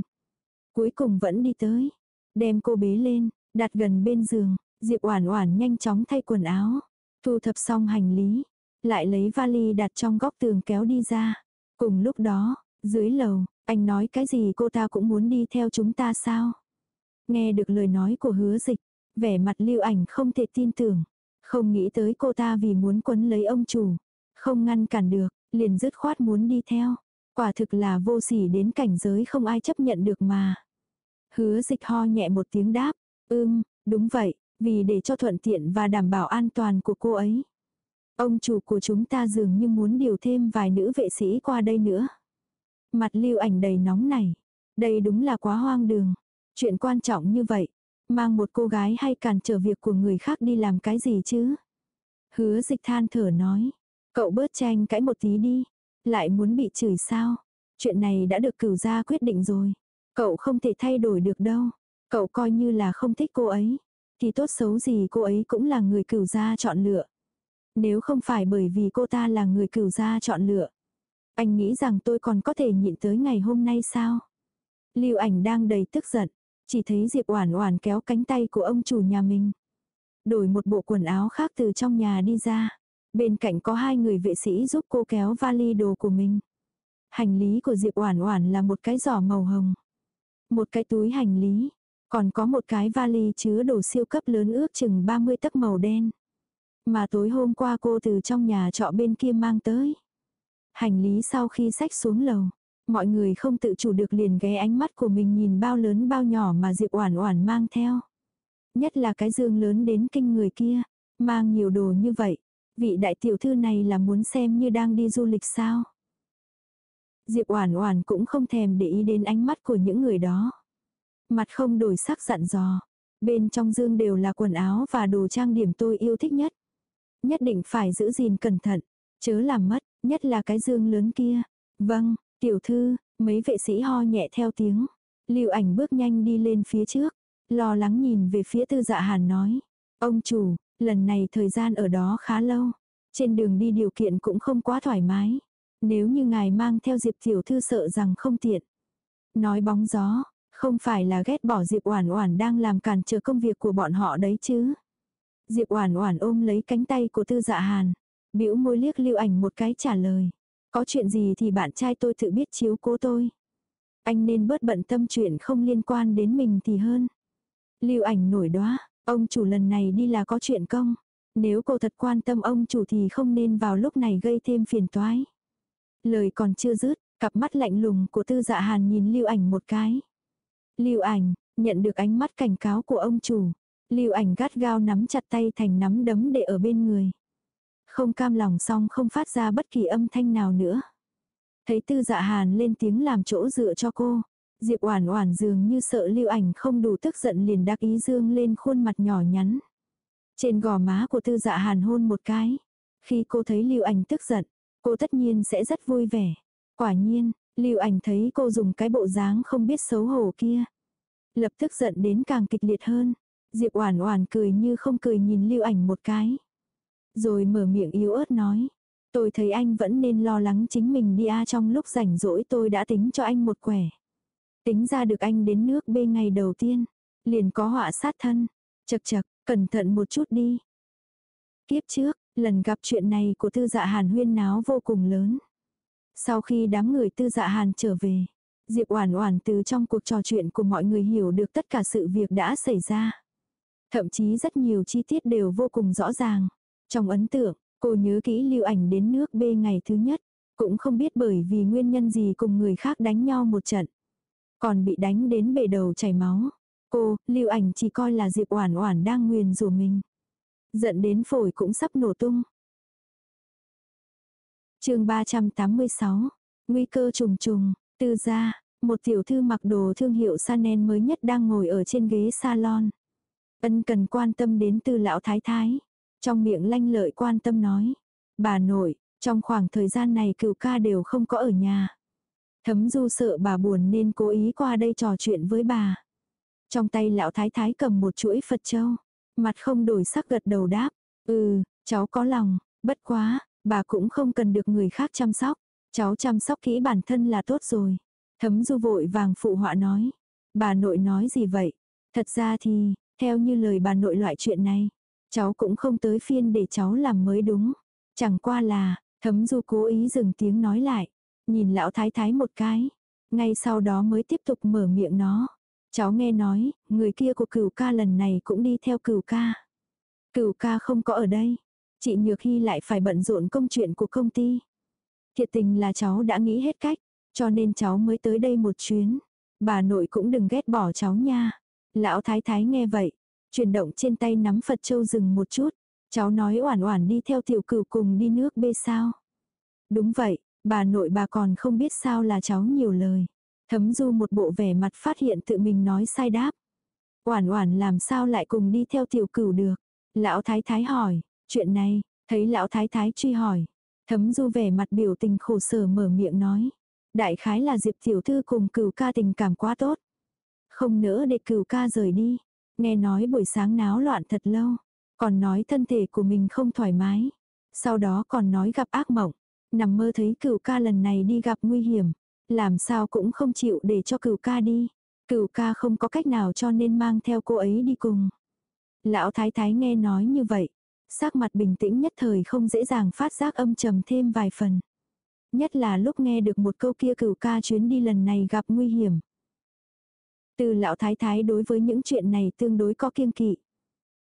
Cuối cùng vẫn đi tới. Đem cô bế lên, đặt gần bên giường. Diệp Oản Oản nhanh chóng thay quần áo. Thu thập xong hành lý. Lại lấy vali đặt trong góc tường kéo đi ra. Cùng lúc đó, dưới lầu, anh nói cái gì cô ta cũng muốn đi theo chúng ta sao? Nghe được lời nói của hứa dịch, vẻ mặt lưu ảnh không thể tin tưởng. Không nghĩ tới cô ta vì muốn quấn lấy ông chủ. Không ngăn cản được, liền dứt khoát muốn đi theo. Quả thực là vô sỉ đến cảnh giới không ai chấp nhận được mà. Hứa dịch ho nhẹ một tiếng đáp, ưm, đúng vậy, vì để cho thuận tiện và đảm bảo an toàn của cô ấy. Ông chủ của chúng ta dường như muốn điều thêm vài nữ vệ sĩ qua đây nữa. Mặt lưu ảnh đầy nóng này. Đây đúng là quá hoang đường. Chuyện quan trọng như vậy. Mang một cô gái hay cản trở việc của người khác đi làm cái gì chứ? Hứa dịch than thở nói. Cậu bớt tranh cãi một tí đi. Lại muốn bị chửi sao? Chuyện này đã được cửu gia quyết định rồi. Cậu không thể thay đổi được đâu. Cậu coi như là không thích cô ấy. Thì tốt xấu gì cô ấy cũng là người cửu gia chọn lựa. Nếu không phải bởi vì cô ta là người cửu gia chọn lựa. Anh nghĩ rằng tôi còn có thể nhịn tới ngày hôm nay sao? Lưu ảnh đang đầy tức giận. Chỉ thấy Diệp Oản Oản kéo cánh tay của ông chủ nhà mình. Đổi một bộ quần áo khác từ trong nhà đi ra. Bên cạnh có hai người vệ sĩ giúp cô kéo vali đồ của mình. Hành lý của Diệp Oản Oản là một cái giỏ màu hồng. Một cái túi hành lý. Còn có một cái vali chứa đồ siêu cấp lớn ước chừng 30 tấc màu đen. Mà tối hôm qua cô từ trong nhà trọ bên kia mang tới. Hành lý sau khi xách xuống lầu. Mọi người không tự chủ được liền ghé ánh mắt của mình nhìn bao lớn bao nhỏ mà Diệp Oản Oản mang theo. Nhất là cái dương lớn đến kinh người kia, mang nhiều đồ như vậy, vị đại tiểu thư này là muốn xem như đang đi du lịch sao. Diệp Oản Oản cũng không thèm để ý đến ánh mắt của những người đó. Mặt không đổi sắc dặn dò. Bên trong dương đều là quần áo và đồ trang điểm tôi yêu thích nhất. Nhất định phải giữ gìn cẩn thận, chớ làm mất, nhất là cái dương lớn kia. Vâng, tiểu thư, mấy vệ sĩ ho nhẹ theo tiếng. Lưu ảnh bước nhanh đi lên phía trước, lo lắng nhìn về phía tư dạ hàn nói. Ông chủ, lần này thời gian ở đó khá lâu. Trên đường đi điều kiện cũng không quá thoải mái. Nếu như ngài mang theo Diệp tiểu thư sợ rằng không tiện. Nói bóng gió, không phải là ghét bỏ Diệp Oản Oản đang làm cản trở công việc của bọn họ đấy chứ. Diệp Oản Oản ôm lấy cánh tay của Tư Dạ Hàn, bĩu môi liếc Lưu Ảnh một cái trả lời, có chuyện gì thì bạn trai tôi tự biết chiếu cố tôi. Anh nên bớt bận tâm chuyện không liên quan đến mình thì hơn. Lưu Ảnh nổi đóa, ông chủ lần này đi là có chuyện công, nếu cô thật quan tâm ông chủ thì không nên vào lúc này gây thêm phiền toái. Lời còn chưa dứt, cặp mắt lạnh lùng của Tư Dạ Hàn nhìn Lưu Ảnh một cái. Lưu Ảnh, nhận được ánh mắt cảnh cáo của ông chủ, Lưu ảnh gắt gao nắm chặt tay thành nắm đấm để ở bên người. Không cam lòng xong không phát ra bất kỳ âm thanh nào nữa. Thấy tư dạ hàn lên tiếng làm chỗ dựa cho cô. Diệp Oản Oản dường như sợ Lưu Ảnh không đủ tức giận liền đắc ý dương lên khuôn mặt nhỏ nhắn. Trên gò má của Tư Dạ Hàn hôn một cái. Khi cô thấy Lưu Ảnh tức giận, cô tất nhiên sẽ rất vui vẻ. Quả nhiên, Lưu Ảnh thấy cô dùng cái bộ dáng không biết xấu hổ kia, lập tức giận đến càng kịch liệt hơn. Diệp Oản Oản cười như không cười nhìn Lưu Ảnh một cái. Rồi mở miệng yếu ớt nói, tôi thấy anh vẫn nên lo lắng chính mình đi a trong lúc rảnh rỗi tôi đã tính cho anh một quẻ. Tính ra được anh đến nước b ngày đầu tiên, liền có họa sát thân. Chậc chậc, cẩn thận một chút đi. Kiếp trước, lần gặp chuyện này của Tư Dạ Hàn huyên náo vô cùng lớn. Sau khi đám người Tư Dạ Hàn trở về, Diệp Oản Oản từ trong cuộc trò chuyện của mọi người hiểu được tất cả sự việc đã xảy ra. Thậm chí rất nhiều chi tiết đều vô cùng rõ ràng. Trong ấn tượng, cô nhớ kỹ lưu ảnh đến nước B ngày thứ nhất. Cũng không biết bởi vì nguyên nhân gì cùng người khác đánh nhau một trận. Còn bị đánh đến bể đầu chảy máu. Cô, lưu ảnh chỉ coi là Diệp Oản Oản đang nguyền rủa mình. Giận đến phổi cũng sắp nổ tung. chương 386. Nguy cơ trùng trùng, Tư gia một tiểu thư mặc đồ thương hiệu Chanel mới nhất đang ngồi ở trên ghế salon. Ân cần quan tâm đến Tư lão thái thái. Trong miệng lanh lợi quan tâm nói. Bà nội, trong khoảng thời gian này cựu ca đều không có ở nhà. Thấm du sợ bà buồn nên cố ý qua đây trò chuyện với bà. Trong tay lão thái thái cầm một chuỗi Phật châu. Mặt không đổi sắc gật đầu đáp. Ừ, cháu có lòng, bất quá, bà cũng không cần được người khác chăm sóc. Cháu chăm sóc kỹ bản thân là tốt rồi. Thấm du vội vàng phụ họa nói. Bà nội nói gì vậy? Thật ra thì, theo như lời bà nội loại chuyện này, cháu cũng không tới phiên để cháu làm mới đúng. Chẳng qua là, thấm du cố ý dừng tiếng nói lại, nhìn lão thái thái một cái, ngay sau đó mới tiếp tục mở miệng nó. Cháu nghe nói, người kia của cửu ca lần này cũng đi theo cửu ca. Cửu ca không có ở đây, chị Nhược Hy lại phải bận rộn công chuyện của công ty. Thiệt tình là cháu đã nghĩ hết cách, cho nên cháu mới tới đây một chuyến. Bà nội cũng đừng ghét bỏ cháu nha. Lão thái thái nghe vậy, chuyển động trên tay nắm Phật Châu dừng một chút. Cháu nói oản oản đi theo tiểu cửu cùng đi nước bê sao. Đúng vậy, bà nội bà còn không biết sao là cháu nhiều lời. Thấm du một bộ vẻ mặt phát hiện tự mình nói sai đáp. Oản oản làm sao lại cùng đi theo tiểu cửu được. Lão thái thái hỏi, chuyện này, thấy lão thái thái truy hỏi. Thấm du vẻ mặt biểu tình khổ sở mở miệng nói. Đại khái là Diệp tiểu thư cùng cửu ca tình cảm quá tốt. Không nỡ để cửu ca rời đi. Nghe nói buổi sáng náo loạn thật lâu. Còn nói thân thể của mình không thoải mái. Sau đó còn nói gặp ác mộng. Nằm mơ thấy cửu ca lần này đi gặp nguy hiểm. Làm sao cũng không chịu để cho cửu ca đi. Cửu ca không có cách nào cho nên mang theo cô ấy đi cùng. Lão thái thái nghe nói như vậy. Sắc mặt bình tĩnh nhất thời không dễ dàng phát giác âm trầm thêm vài phần. Nhất là lúc nghe được một câu kia cửu ca chuyến đi lần này gặp nguy hiểm. Từ lão thái thái đối với những chuyện này tương đối có kiêng kỵ.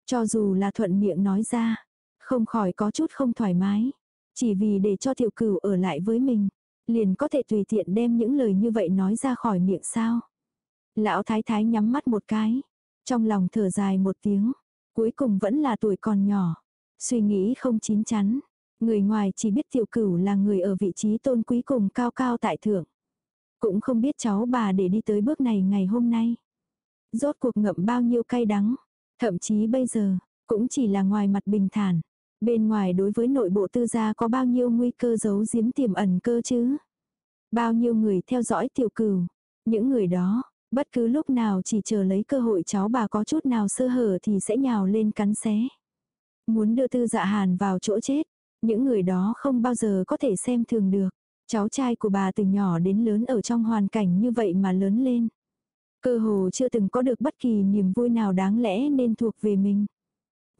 Cho dù là thuận miệng nói ra, không khỏi có chút không thoải mái. Chỉ vì để cho tiểu cửu ở lại với mình, liền có thể tùy tiện đem những lời như vậy nói ra khỏi miệng sao. Lão thái thái nhắm mắt một cái, trong lòng thở dài một tiếng, cuối cùng vẫn là tuổi còn nhỏ, suy nghĩ không chín chắn. Người ngoài chỉ biết tiểu cửu là người ở vị trí tôn quý cùng cao cao tại thượng. Cũng không biết cháu bà để đi tới bước này ngày hôm nay. Rốt cuộc ngậm bao nhiêu cay đắng. Thậm chí bây giờ, cũng chỉ là ngoài mặt bình thản. Bên ngoài đối với nội bộ tư gia có bao nhiêu nguy cơ giấu giếm tiềm ẩn cơ chứ. Bao nhiêu người theo dõi tiểu cửu. Những người đó, bất cứ lúc nào chỉ chờ lấy cơ hội cháu bà có chút nào sơ hở thì sẽ nhào lên cắn xé. Muốn đưa tư dạ hàn vào chỗ chết. Những người đó không bao giờ có thể xem thường được. Cháu trai của bà từ nhỏ đến lớn ở trong hoàn cảnh như vậy mà lớn lên. Cơ hồ chưa từng có được bất kỳ niềm vui nào đáng lẽ nên thuộc về mình.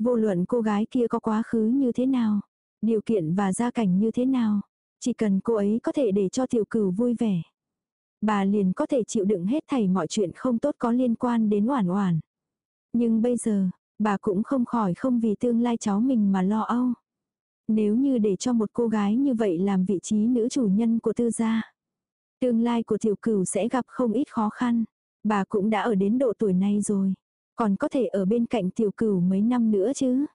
Vô luận cô gái kia có quá khứ như thế nào, điều kiện và gia cảnh như thế nào, chỉ cần cô ấy có thể để cho tiểu cửu vui vẻ. Bà liền có thể chịu đựng hết thảy mọi chuyện không tốt có liên quan đến oản oản. Nhưng bây giờ, bà cũng không khỏi không vì tương lai cháu mình mà lo âu. Nếu như để cho một cô gái như vậy làm vị trí nữ chủ nhân của tư gia. Tương lai của tiểu cửu sẽ gặp không ít khó khăn. Bà cũng đã ở đến độ tuổi này rồi. Còn có thể ở bên cạnh tiểu cửu mấy năm nữa chứ.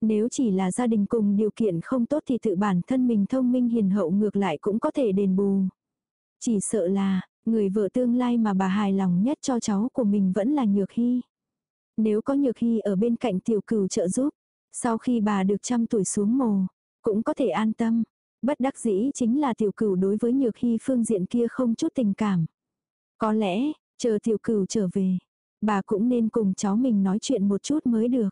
Nếu chỉ là gia đình cùng điều kiện không tốt thì tự bản thân mình thông minh hiền hậu ngược lại cũng có thể đền bù. Chỉ sợ là, người vợ tương lai mà bà hài lòng nhất cho cháu của mình vẫn là Nhược Hy. Nếu có Nhược Hy ở bên cạnh tiểu cửu trợ giúp, sau khi bà được trăm tuổi xuống mồ, cũng có thể an tâm. Bất đắc dĩ chính là tiểu cửu đối với Nhược Hy phương diện kia không chút tình cảm. Có lẽ, chờ tiểu cửu trở về, bà cũng nên cùng cháu mình nói chuyện một chút mới được.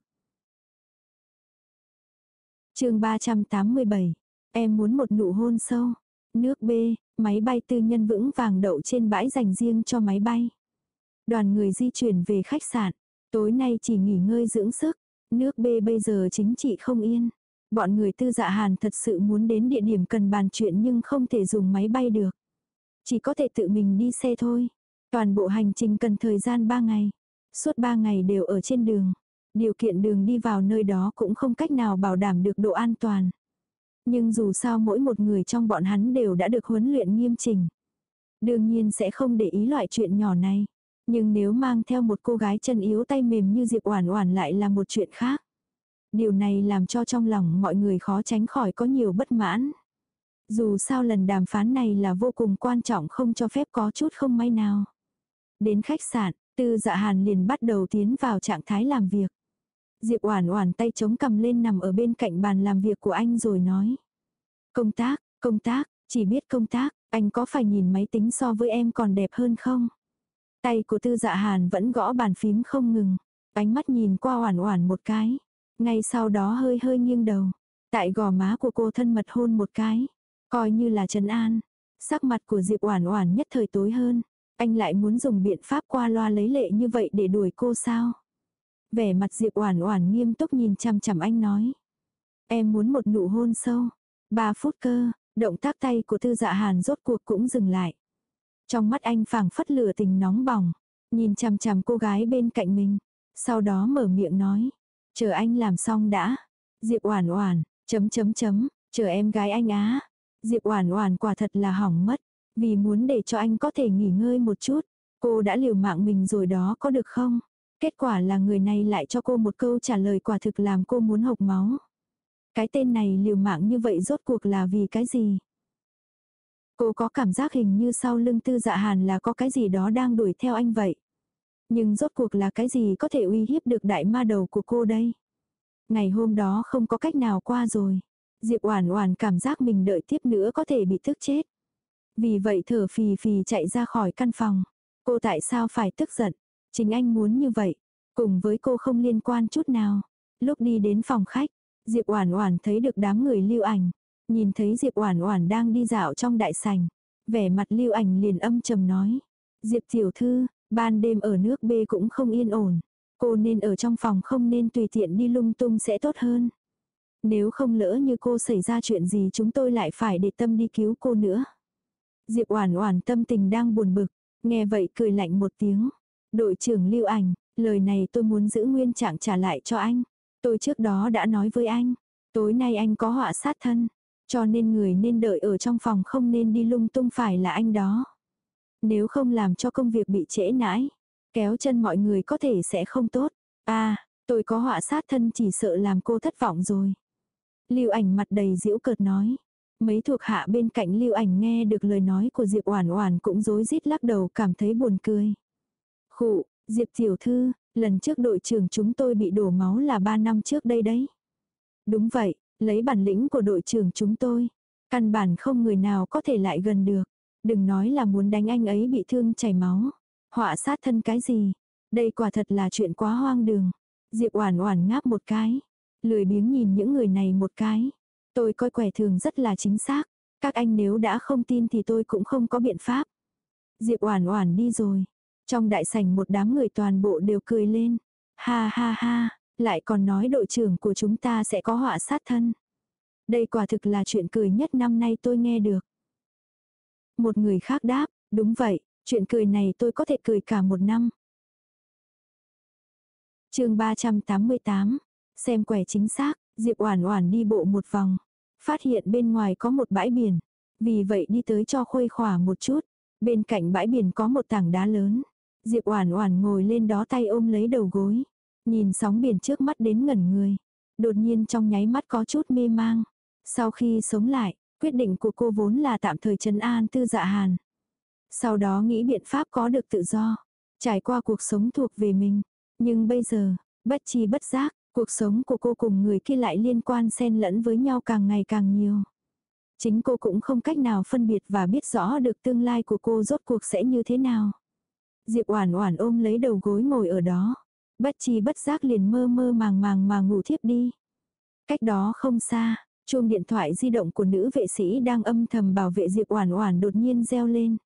chương 387, em muốn một nụ hôn sâu. Nước B, máy bay tư nhân vững vàng đậu trên bãi dành riêng cho máy bay. Đoàn người di chuyển về khách sạn, tối nay chỉ nghỉ ngơi dưỡng sức. Nước B bây giờ chính trị không yên. Bọn người tư dạ hàn thật sự muốn đến địa điểm cần bàn chuyện nhưng không thể dùng máy bay được. Chỉ có thể tự mình đi xe thôi. Toàn bộ hành trình cần thời gian 3 ngày. Suốt 3 ngày đều ở trên đường. Điều kiện đường đi vào nơi đó cũng không cách nào bảo đảm được độ an toàn. Nhưng dù sao mỗi một người trong bọn hắn đều đã được huấn luyện nghiêm chỉnh. Đương nhiên sẽ không để ý loại chuyện nhỏ này. Nhưng nếu mang theo một cô gái chân yếu tay mềm như Diệp Oản Oản lại là một chuyện khác. Điều này làm cho trong lòng mọi người khó tránh khỏi có nhiều bất mãn. Dù sao lần đàm phán này là vô cùng quan trọng không cho phép có chút không may nào. Đến khách sạn, Tư Dạ Hàn liền bắt đầu tiến vào trạng thái làm việc. Diệp Oản Oản tay chống cầm lên nằm ở bên cạnh bàn làm việc của anh rồi nói: "Công tác, công tác, chỉ biết công tác, anh có phải nhìn máy tính so với em còn đẹp hơn không?" Tay của Tư Dạ Hàn vẫn gõ bàn phím không ngừng, ánh mắt nhìn qua Oản Oản một cái, ngay sau đó hơi hơi nghiêng đầu, tại gò má của cô thân mật hôn một cái, coi như là trấn an. Sắc mặt của Diệp Oản Oản nhất thời tối hơn, anh lại muốn dùng biện pháp qua loa lấy lệ như vậy để đuổi cô sao? Vẻ mặt Diệp Oản Oản nghiêm túc nhìn chằm chằm anh nói. Em muốn một nụ hôn sâu. Ba phút cơ, động tác tay của Tư Dạ Hàn rốt cuộc cũng dừng lại. Trong mắt anh phảng phất lửa tình nóng bỏng, nhìn chằm chằm cô gái bên cạnh mình, sau đó mở miệng nói, "Chờ anh làm xong đã." Diệp Oản Oản, chấm chấm chấm, "Chờ em gái anh á." Diệp Oản Oản quả thật là hỏng mất, vì muốn để cho anh có thể nghỉ ngơi một chút, cô đã liều mạng mình rồi đó có được không? Kết quả là người này lại cho cô một câu trả lời quả thực làm cô muốn hộc máu. Cái tên này liều mạng như vậy rốt cuộc là vì cái gì? Cô có cảm giác hình như sau lưng tư dạ hàn là có cái gì đó đang đuổi theo anh vậy. Nhưng rốt cuộc là cái gì có thể uy hiếp được đại ma đầu của cô đây? Ngày hôm đó không có cách nào qua rồi. Diệp Oản Oản cảm giác mình đợi tiếp nữa có thể bị tức chết. Vì vậy thở phì phì chạy ra khỏi căn phòng. Cô tại sao phải tức giận? Chính anh muốn như vậy. Cùng với cô không liên quan chút nào. Lúc đi đến phòng khách, Diệp Oản Oản thấy được đám người lưu ảnh. Nhìn thấy Diệp Oản Oản đang đi dạo trong đại sảnh. Vẻ mặt lưu ảnh liền âm trầm nói. Diệp tiểu thư, ban đêm ở nước B cũng không yên ổn. Cô nên ở trong phòng không nên tùy tiện đi lung tung sẽ tốt hơn. Nếu không lỡ như cô xảy ra chuyện gì chúng tôi lại phải để tâm đi cứu cô nữa. Diệp Oản Oản tâm tình đang buồn bực, nghe vậy cười lạnh một tiếng. "Đội trưởng Lưu Ảnh, lời này tôi muốn giữ nguyên trạng trả lại cho anh. Tôi trước đó đã nói với anh, tối nay anh có họa sát thân, cho nên người nên đợi ở trong phòng không nên đi lung tung phải là anh đó. Nếu không làm cho công việc bị trễ nãi, kéo chân mọi người có thể sẽ không tốt. À, tôi có họa sát thân chỉ sợ làm cô thất vọng rồi." Lưu Ảnh mặt đầy giễu cợt nói. Mấy thuộc hạ bên cạnh lưu ảnh nghe được lời nói của Diệp Oản Oản cũng rối rít lắc đầu cảm thấy buồn cười. Khụ, Diệp tiểu thư, lần trước đội trưởng chúng tôi bị đổ máu là 3 năm trước đây đấy. Đúng vậy, lấy bản lĩnh của đội trưởng chúng tôi. Căn bản không người nào có thể lại gần được. Đừng nói là muốn đánh anh ấy bị thương chảy máu. Họa sát thân cái gì. Đây quả thật là chuyện quá hoang đường. Diệp Oản Oản ngáp một cái, lười biếng nhìn những người này một cái. Tôi coi quẻ thường rất là chính xác, các anh nếu đã không tin thì tôi cũng không có biện pháp. Diệp Oản Oản đi rồi. Trong đại sảnh một đám người toàn bộ đều cười lên. Ha ha ha, lại còn nói đội trưởng của chúng ta sẽ có họa sát thân. Đây quả thực là chuyện cười nhất năm nay tôi nghe được. Một người khác đáp, đúng vậy, chuyện cười này tôi có thể cười cả một năm chương 388, xem quẻ chính xác, Diệp Oản Oản đi bộ một vòng, phát hiện bên ngoài có một bãi biển, vì vậy đi tới cho khuây khỏa một chút. Bên cạnh bãi biển có một tảng đá lớn. Diệp Oản Oản ngồi lên đó tay ôm lấy đầu gối, nhìn sóng biển trước mắt đến ngẩn người. Đột nhiên trong nháy mắt có chút mê mang. Sau khi sống lại, quyết định của cô vốn là tạm thời trấn an Tư Dạ Hàn. Sau đó nghĩ biện pháp có được tự do, trải qua cuộc sống thuộc về mình. Nhưng bây giờ, bất chi bất giác, cuộc sống của cô cùng người kia lại liên quan xen lẫn với nhau càng ngày càng nhiều. Chính cô cũng không cách nào phân biệt và biết rõ được tương lai của cô rốt cuộc sẽ như thế nào. Diệp Oản Oản ôm lấy đầu gối ngồi ở đó, bất chi bất giác liền mơ mơ màng màng mà ngủ thiếp đi. Cách đó không xa, chuông điện thoại di động của nữ vệ sĩ đang âm thầm bảo vệ Diệp Oản Oản đột nhiên reo lên.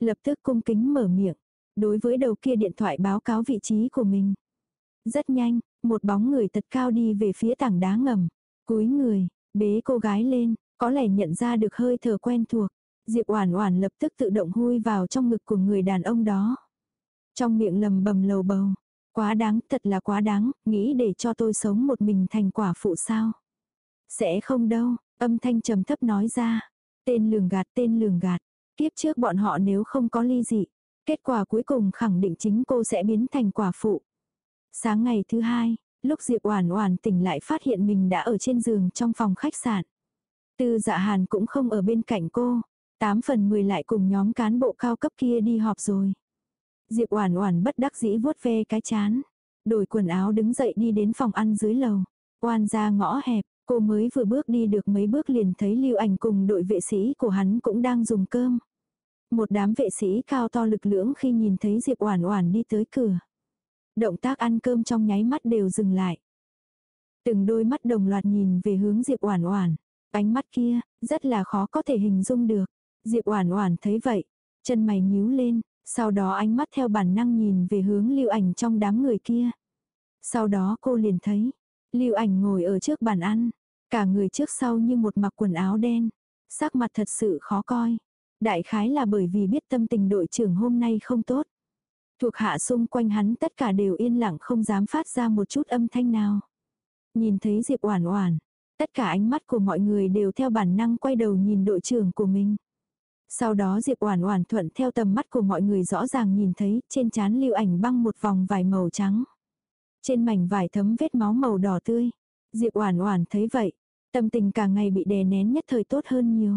Lập tức cung kính mở miệng, đối với đầu kia điện thoại báo cáo vị trí của mình. Rất nhanh, một bóng người thật cao đi về phía tảng đá ngầm. Cúi người, bế cô gái lên, có lẽ nhận ra được hơi thở quen thuộc. Diệp Oản Oản lập tức tự động hui vào trong ngực của người đàn ông đó. Trong miệng lầm bầm lầu bầu, quá đáng, thật là quá đáng, nghĩ để cho tôi sống một mình thành quả phụ sao? Sẽ không đâu, âm thanh trầm thấp nói ra. Tên lường gạt, tên lường gạt. Kiếp trước bọn họ nếu không có ly dị, Kết quả cuối cùng khẳng định chính cô sẽ biến thành quả phụ. Sáng ngày thứ hai, lúc Diệp Oản Oản tỉnh lại phát hiện mình đã ở trên giường trong phòng khách sạn. Tư Dạ Hàn cũng không ở bên cạnh cô, 8 phần 10 lại cùng nhóm cán bộ cao cấp kia đi họp rồi. Diệp Oản Oản bất đắc dĩ vuốt ve cái chán, đổi quần áo đứng dậy đi đến phòng ăn dưới lầu. Oan ra ngõ hẹp, cô mới vừa bước đi được mấy bước liền thấy Lưu Ảnh cùng đội vệ sĩ của hắn cũng đang dùng cơm. Một đám vệ sĩ cao to lực lưỡng khi nhìn thấy Diệp Oản Oản đi tới cửa. Động tác ăn cơm trong nháy mắt đều dừng lại. Từng đôi mắt đồng loạt nhìn về hướng Diệp Oản Oản, ánh mắt kia rất là khó có thể hình dung được. Diệp Oản Oản thấy vậy, chân mày nhíu lên, sau đó ánh mắt theo bản năng nhìn về hướng Lưu Ảnh trong đám người kia. Sau đó cô liền thấy, Lưu Ảnh ngồi ở trước bàn ăn, cả người trước sau như một mặc quần áo đen, sắc mặt thật sự khó coi. Đại khái là bởi vì biết tâm tình đội trưởng hôm nay không tốt. Thuộc hạ xung quanh hắn tất cả đều yên lặng không dám phát ra một chút âm thanh nào. Nhìn thấy Diệp Oản Oản, tất cả ánh mắt của mọi người đều theo bản năng quay đầu nhìn đội trưởng của mình. Sau đó Diệp Oản Oản thuận theo tầm mắt của mọi người rõ ràng nhìn thấy trên trán Lưu Ảnh băng một vòng vải màu trắng. Trên mảnh vải thấm vết máu màu đỏ tươi. Diệp Oản Oản thấy vậy, tâm tình cả ngày bị đè nén nhất thời tốt hơn nhiều.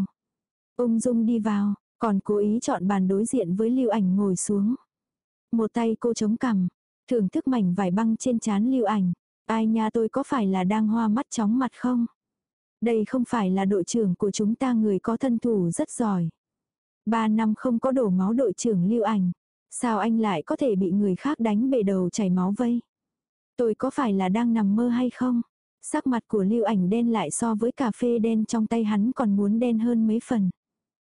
Ung dung đi vào, còn cố ý chọn bàn đối diện với lưu ảnh ngồi xuống. Một tay cô chống cằm, thưởng thức mảnh vải băng trên chán lưu ảnh. Ai nha tôi có phải là đang hoa mắt chóng mặt không? Đây không phải là đội trưởng của chúng ta người có thân thủ rất giỏi. Ba năm không có đổ máu đội trưởng lưu ảnh. Sao anh lại có thể bị người khác đánh bề đầu chảy máu vây? Tôi có phải là đang nằm mơ hay không? Sắc mặt của lưu ảnh đen lại so với cà phê đen trong tay hắn còn muốn đen hơn mấy phần.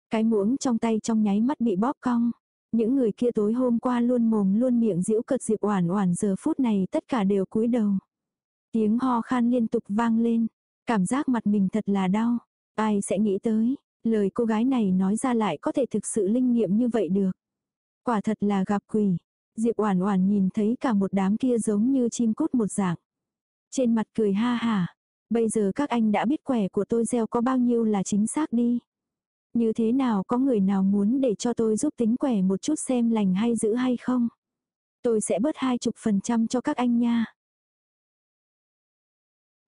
Cái muỗng trong tay trong nháy mắt bị bóp cong. Những người kia tối hôm qua luôn mồm luôn miệng giễu cợt Diệp Oản Oản giờ phút này tất cả đều cúi đầu. Tiếng ho khan liên tục vang lên, cảm giác mặt mình thật là đau. Ai sẽ nghĩ tới, lời cô gái này nói ra lại có thể thực sự linh nghiệm như vậy được. Quả thật là gặp quỷ. Diệp Oản Oản nhìn thấy cả một đám kia giống như chim cút một dạng. Trên mặt cười ha hả, bây giờ các anh đã biết quẻ của tôi gieo có bao nhiêu là chính xác đi. Như thế nào có người nào muốn để cho tôi giúp tính quẻ một chút xem lành hay giữ hay không? Tôi sẽ bớt hai chục phần trăm cho các anh nha.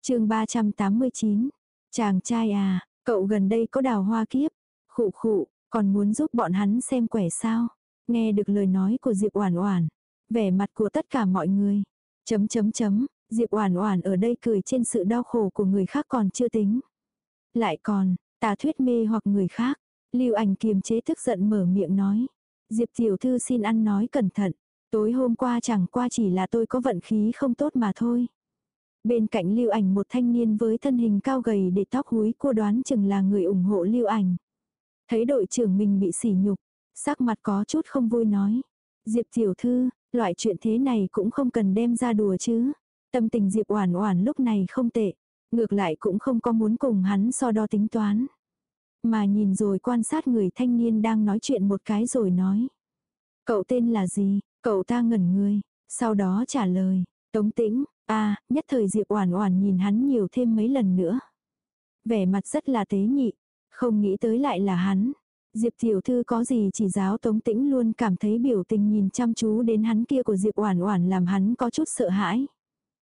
chương 389. Chàng trai à, cậu gần đây có đào hoa kiếp. Khụ khụ, còn muốn giúp bọn hắn xem quẻ sao? Nghe được lời nói của Diệp Oản Oản, Vẻ mặt của tất cả mọi người. Chấm chấm chấm, Diệp Oản Oản ở đây cười trên sự đau khổ của người khác còn chưa tính. Lại còn, tà thuyết mê hoặc người khác. Lưu Ảnh kiềm chế tức giận mở miệng nói. Diệp tiểu thư xin ăn nói cẩn thận. Tối hôm qua chẳng qua chỉ là tôi có vận khí không tốt mà thôi. Bên cạnh lưu ảnh một thanh niên với thân hình cao gầy để tóc húi cô đoán chừng là người ủng hộ lưu ảnh. Thấy đội trưởng mình bị sỉ nhục, sắc mặt có chút không vui nói. Diệp tiểu thư, loại chuyện thế này cũng không cần đem ra đùa chứ. Tâm tình Diệp Oản Oản lúc này không tệ, ngược lại cũng không có muốn cùng hắn so đo tính toán. Mà nhìn rồi quan sát người thanh niên đang nói chuyện một cái rồi nói. Cậu tên là gì? Cậu ta ngẩn người, sau đó trả lời, Tống Tĩnh, a nhất thời Diệp Oản Oản nhìn hắn nhiều thêm mấy lần nữa. Vẻ mặt rất là tế nhị, không nghĩ tới lại là hắn. Diệp tiểu thư có gì chỉ giáo Tống Tĩnh luôn cảm thấy biểu tình nhìn chăm chú đến hắn kia của Diệp Oản Oản làm hắn có chút sợ hãi.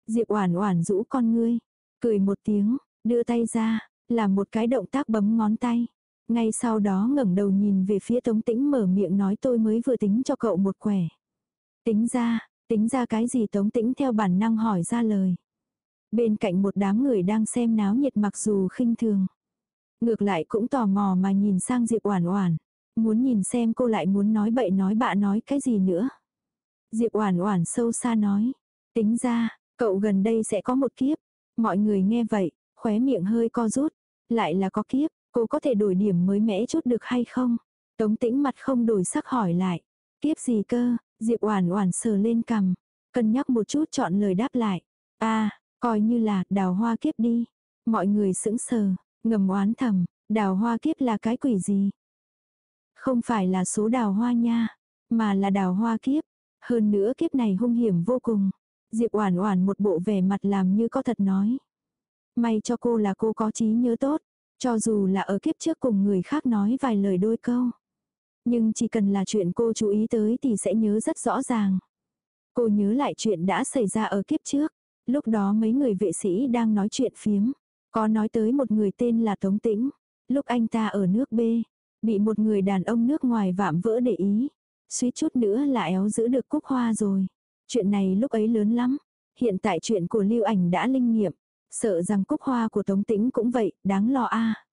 Diệp Oản Oản rũ con ngươi, cười một tiếng, đưa tay ra, làm một cái động tác bấm ngón tay. Ngay sau đó ngẩng đầu nhìn về phía Tống Tĩnh mở miệng nói tôi mới vừa tính cho cậu một quẻ. Tính ra, tính ra cái gì Tống Tĩnh theo bản năng hỏi ra lời. Bên cạnh một đám người đang xem náo nhiệt mặc dù khinh thường. Ngược lại cũng tò mò mà nhìn sang Diệp Oản Oản, muốn nhìn xem cô lại muốn nói bậy nói bạ nói cái gì nữa. Diệp Oản Oản sâu xa nói, tính ra, cậu gần đây sẽ có một kiếp. Mọi người nghe vậy, khóe miệng hơi co rút, lại là có kiếp, cô có thể đổi điểm mới mẽ chút được hay không? Tống Tĩnh mặt không đổi sắc hỏi lại, kiếp gì cơ? Diệp Oản Oản sờ lên cằm, cân nhắc một chút chọn lời đáp lại. A, coi như là đào hoa kiếp đi. Mọi người sững sờ, ngầm oán thầm, đào hoa kiếp là cái quỷ gì? Không phải là số đào hoa nha, mà là đào hoa kiếp. Hơn nữa kiếp này hung hiểm vô cùng. Diệp Oản Oản một bộ vẻ mặt làm như có thật nói. May cho cô là cô có trí nhớ tốt, cho dù là ở kiếp trước cùng người khác nói vài lời đôi câu. Nhưng chỉ cần là chuyện cô chú ý tới thì sẽ nhớ rất rõ ràng. Cô nhớ lại chuyện đã xảy ra ở kiếp trước. Lúc đó mấy người vệ sĩ đang nói chuyện phiếm. Có nói tới một người tên là Tống Tĩnh. Lúc anh ta ở nước B, bị một người đàn ông nước ngoài vạm vỡ để ý. Suýt chút nữa là éo giữ được cúc hoa rồi. Chuyện này lúc ấy lớn lắm. Hiện tại chuyện của lưu ảnh đã linh nghiệm. Sợ rằng cúc hoa của Tống Tĩnh cũng vậy, đáng lo a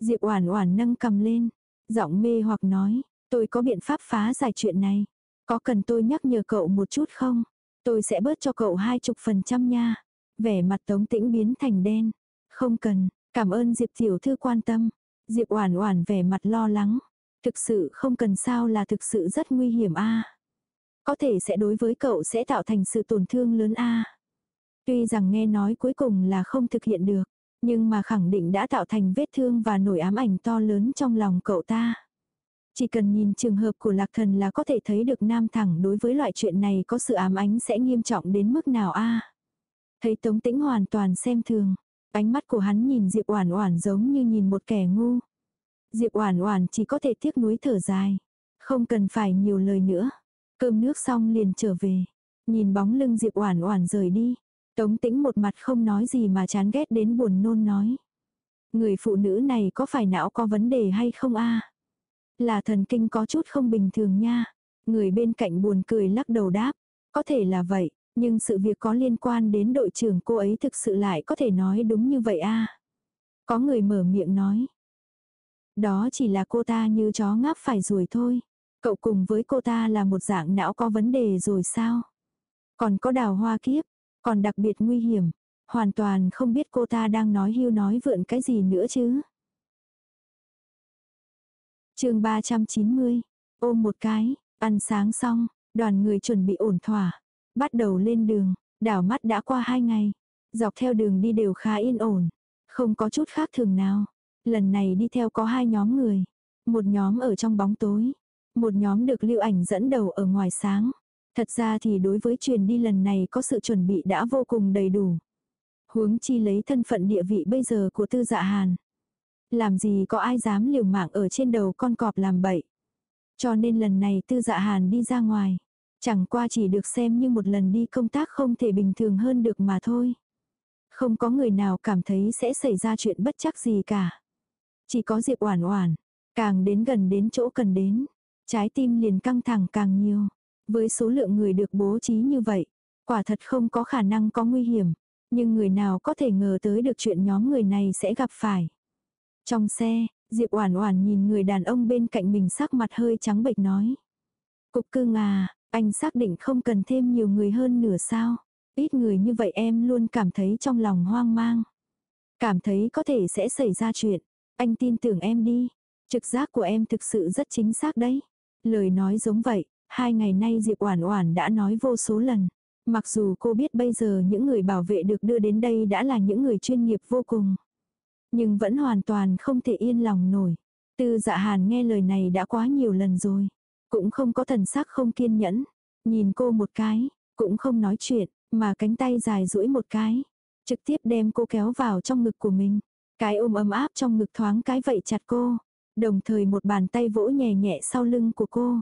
Diệp Oản Oản nâng cầm lên, giọng mê hoặc nói, tôi có biện pháp phá giải chuyện này. Có cần tôi nhắc nhở cậu một chút không? Tôi sẽ bớt cho cậu hai chục phần trăm nha. Vẻ mặt Tống Tĩnh biến thành đen. Không cần, cảm ơn Diệp tiểu thư quan tâm. Diệp Oản Oản vẻ mặt lo lắng. Thực sự không cần sao là thực sự rất nguy hiểm a. Có thể sẽ đối với cậu sẽ tạo thành sự tổn thương lớn a. Tuy rằng nghe nói cuối cùng là không thực hiện được, nhưng mà khẳng định đã tạo thành vết thương và nổi ám ảnh to lớn trong lòng cậu ta. Chỉ cần nhìn trường hợp của lạc thần là có thể thấy được nam thẳng đối với loại chuyện này có sự ám ánh sẽ nghiêm trọng đến mức nào a Thấy Tống Tĩnh hoàn toàn xem thường, ánh mắt của hắn nhìn Diệp Oản Oản giống như nhìn một kẻ ngu. Diệp Oản Oản chỉ có thể tiếc nuối thở dài, không cần phải nhiều lời nữa. Cơm nước xong liền trở về, nhìn bóng lưng Diệp Oản Oản rời đi, Tống tĩnh một mặt không nói gì mà chán ghét đến buồn nôn nói. Người phụ nữ này có phải não có vấn đề hay không a Là thần kinh có chút không bình thường nha. Người bên cạnh buồn cười lắc đầu đáp. Có thể là vậy, nhưng sự việc có liên quan đến đội trưởng cô ấy thực sự lại có thể nói đúng như vậy a Có người mở miệng nói. Đó chỉ là cô ta như chó ngáp phải ruồi thôi. Cậu cùng với cô ta là một dạng não có vấn đề rồi sao? Còn có đào hoa kiếp, còn đặc biệt nguy hiểm, hoàn toàn không biết cô ta đang nói hưu nói vượn cái gì nữa chứ. chương 390, ôm một cái, ăn sáng xong, đoàn người chuẩn bị ổn thỏa, bắt đầu lên đường, đảo mắt đã qua hai ngày, dọc theo đường đi đều khá yên ổn, không có chút khác thường nào. Lần này đi theo có hai nhóm người, một nhóm ở trong bóng tối, một nhóm được lưu ảnh dẫn đầu ở ngoài sáng. Thật ra thì đối với truyền đi lần này có sự chuẩn bị đã vô cùng đầy đủ. Huống chi lấy thân phận địa vị bây giờ của tư dạ hàn. Làm gì có ai dám liều mạng ở trên đầu con cọp làm bậy. Cho nên lần này tư dạ hàn đi ra ngoài. Chẳng qua chỉ được xem như một lần đi công tác không thể bình thường hơn được mà thôi. Không có người nào cảm thấy sẽ xảy ra chuyện bất chắc gì cả. Chỉ có Diệp Oản Oản, càng đến gần đến chỗ cần đến, trái tim liền căng thẳng càng nhiều. Với số lượng người được bố trí như vậy, quả thật không có khả năng có nguy hiểm. Nhưng người nào có thể ngờ tới được chuyện nhóm người này sẽ gặp phải. Trong xe, Diệp Oản Oản nhìn người đàn ông bên cạnh mình sắc mặt hơi trắng bệch nói. Cục cưng à, anh xác định không cần thêm nhiều người hơn nửa sao. Ít người như vậy em luôn cảm thấy trong lòng hoang mang. Cảm thấy có thể sẽ xảy ra chuyện. Anh tin tưởng em đi. Trực giác của em thực sự rất chính xác đấy. Lời nói giống vậy, hai ngày nay Diệp Oản Oản đã nói vô số lần. Mặc dù cô biết bây giờ những người bảo vệ được đưa đến đây đã là những người chuyên nghiệp vô cùng. Nhưng vẫn hoàn toàn không thể yên lòng nổi. Tư dạ hàn nghe lời này đã quá nhiều lần rồi. Cũng không có thần sắc không kiên nhẫn. Nhìn cô một cái, cũng không nói chuyện, mà cánh tay dài duỗi một cái. Trực tiếp đem cô kéo vào trong ngực của mình. Cái ôm ấm áp trong ngực thoáng cái vậy chặt cô. Đồng thời một bàn tay vỗ nhẹ nhẹ sau lưng của cô.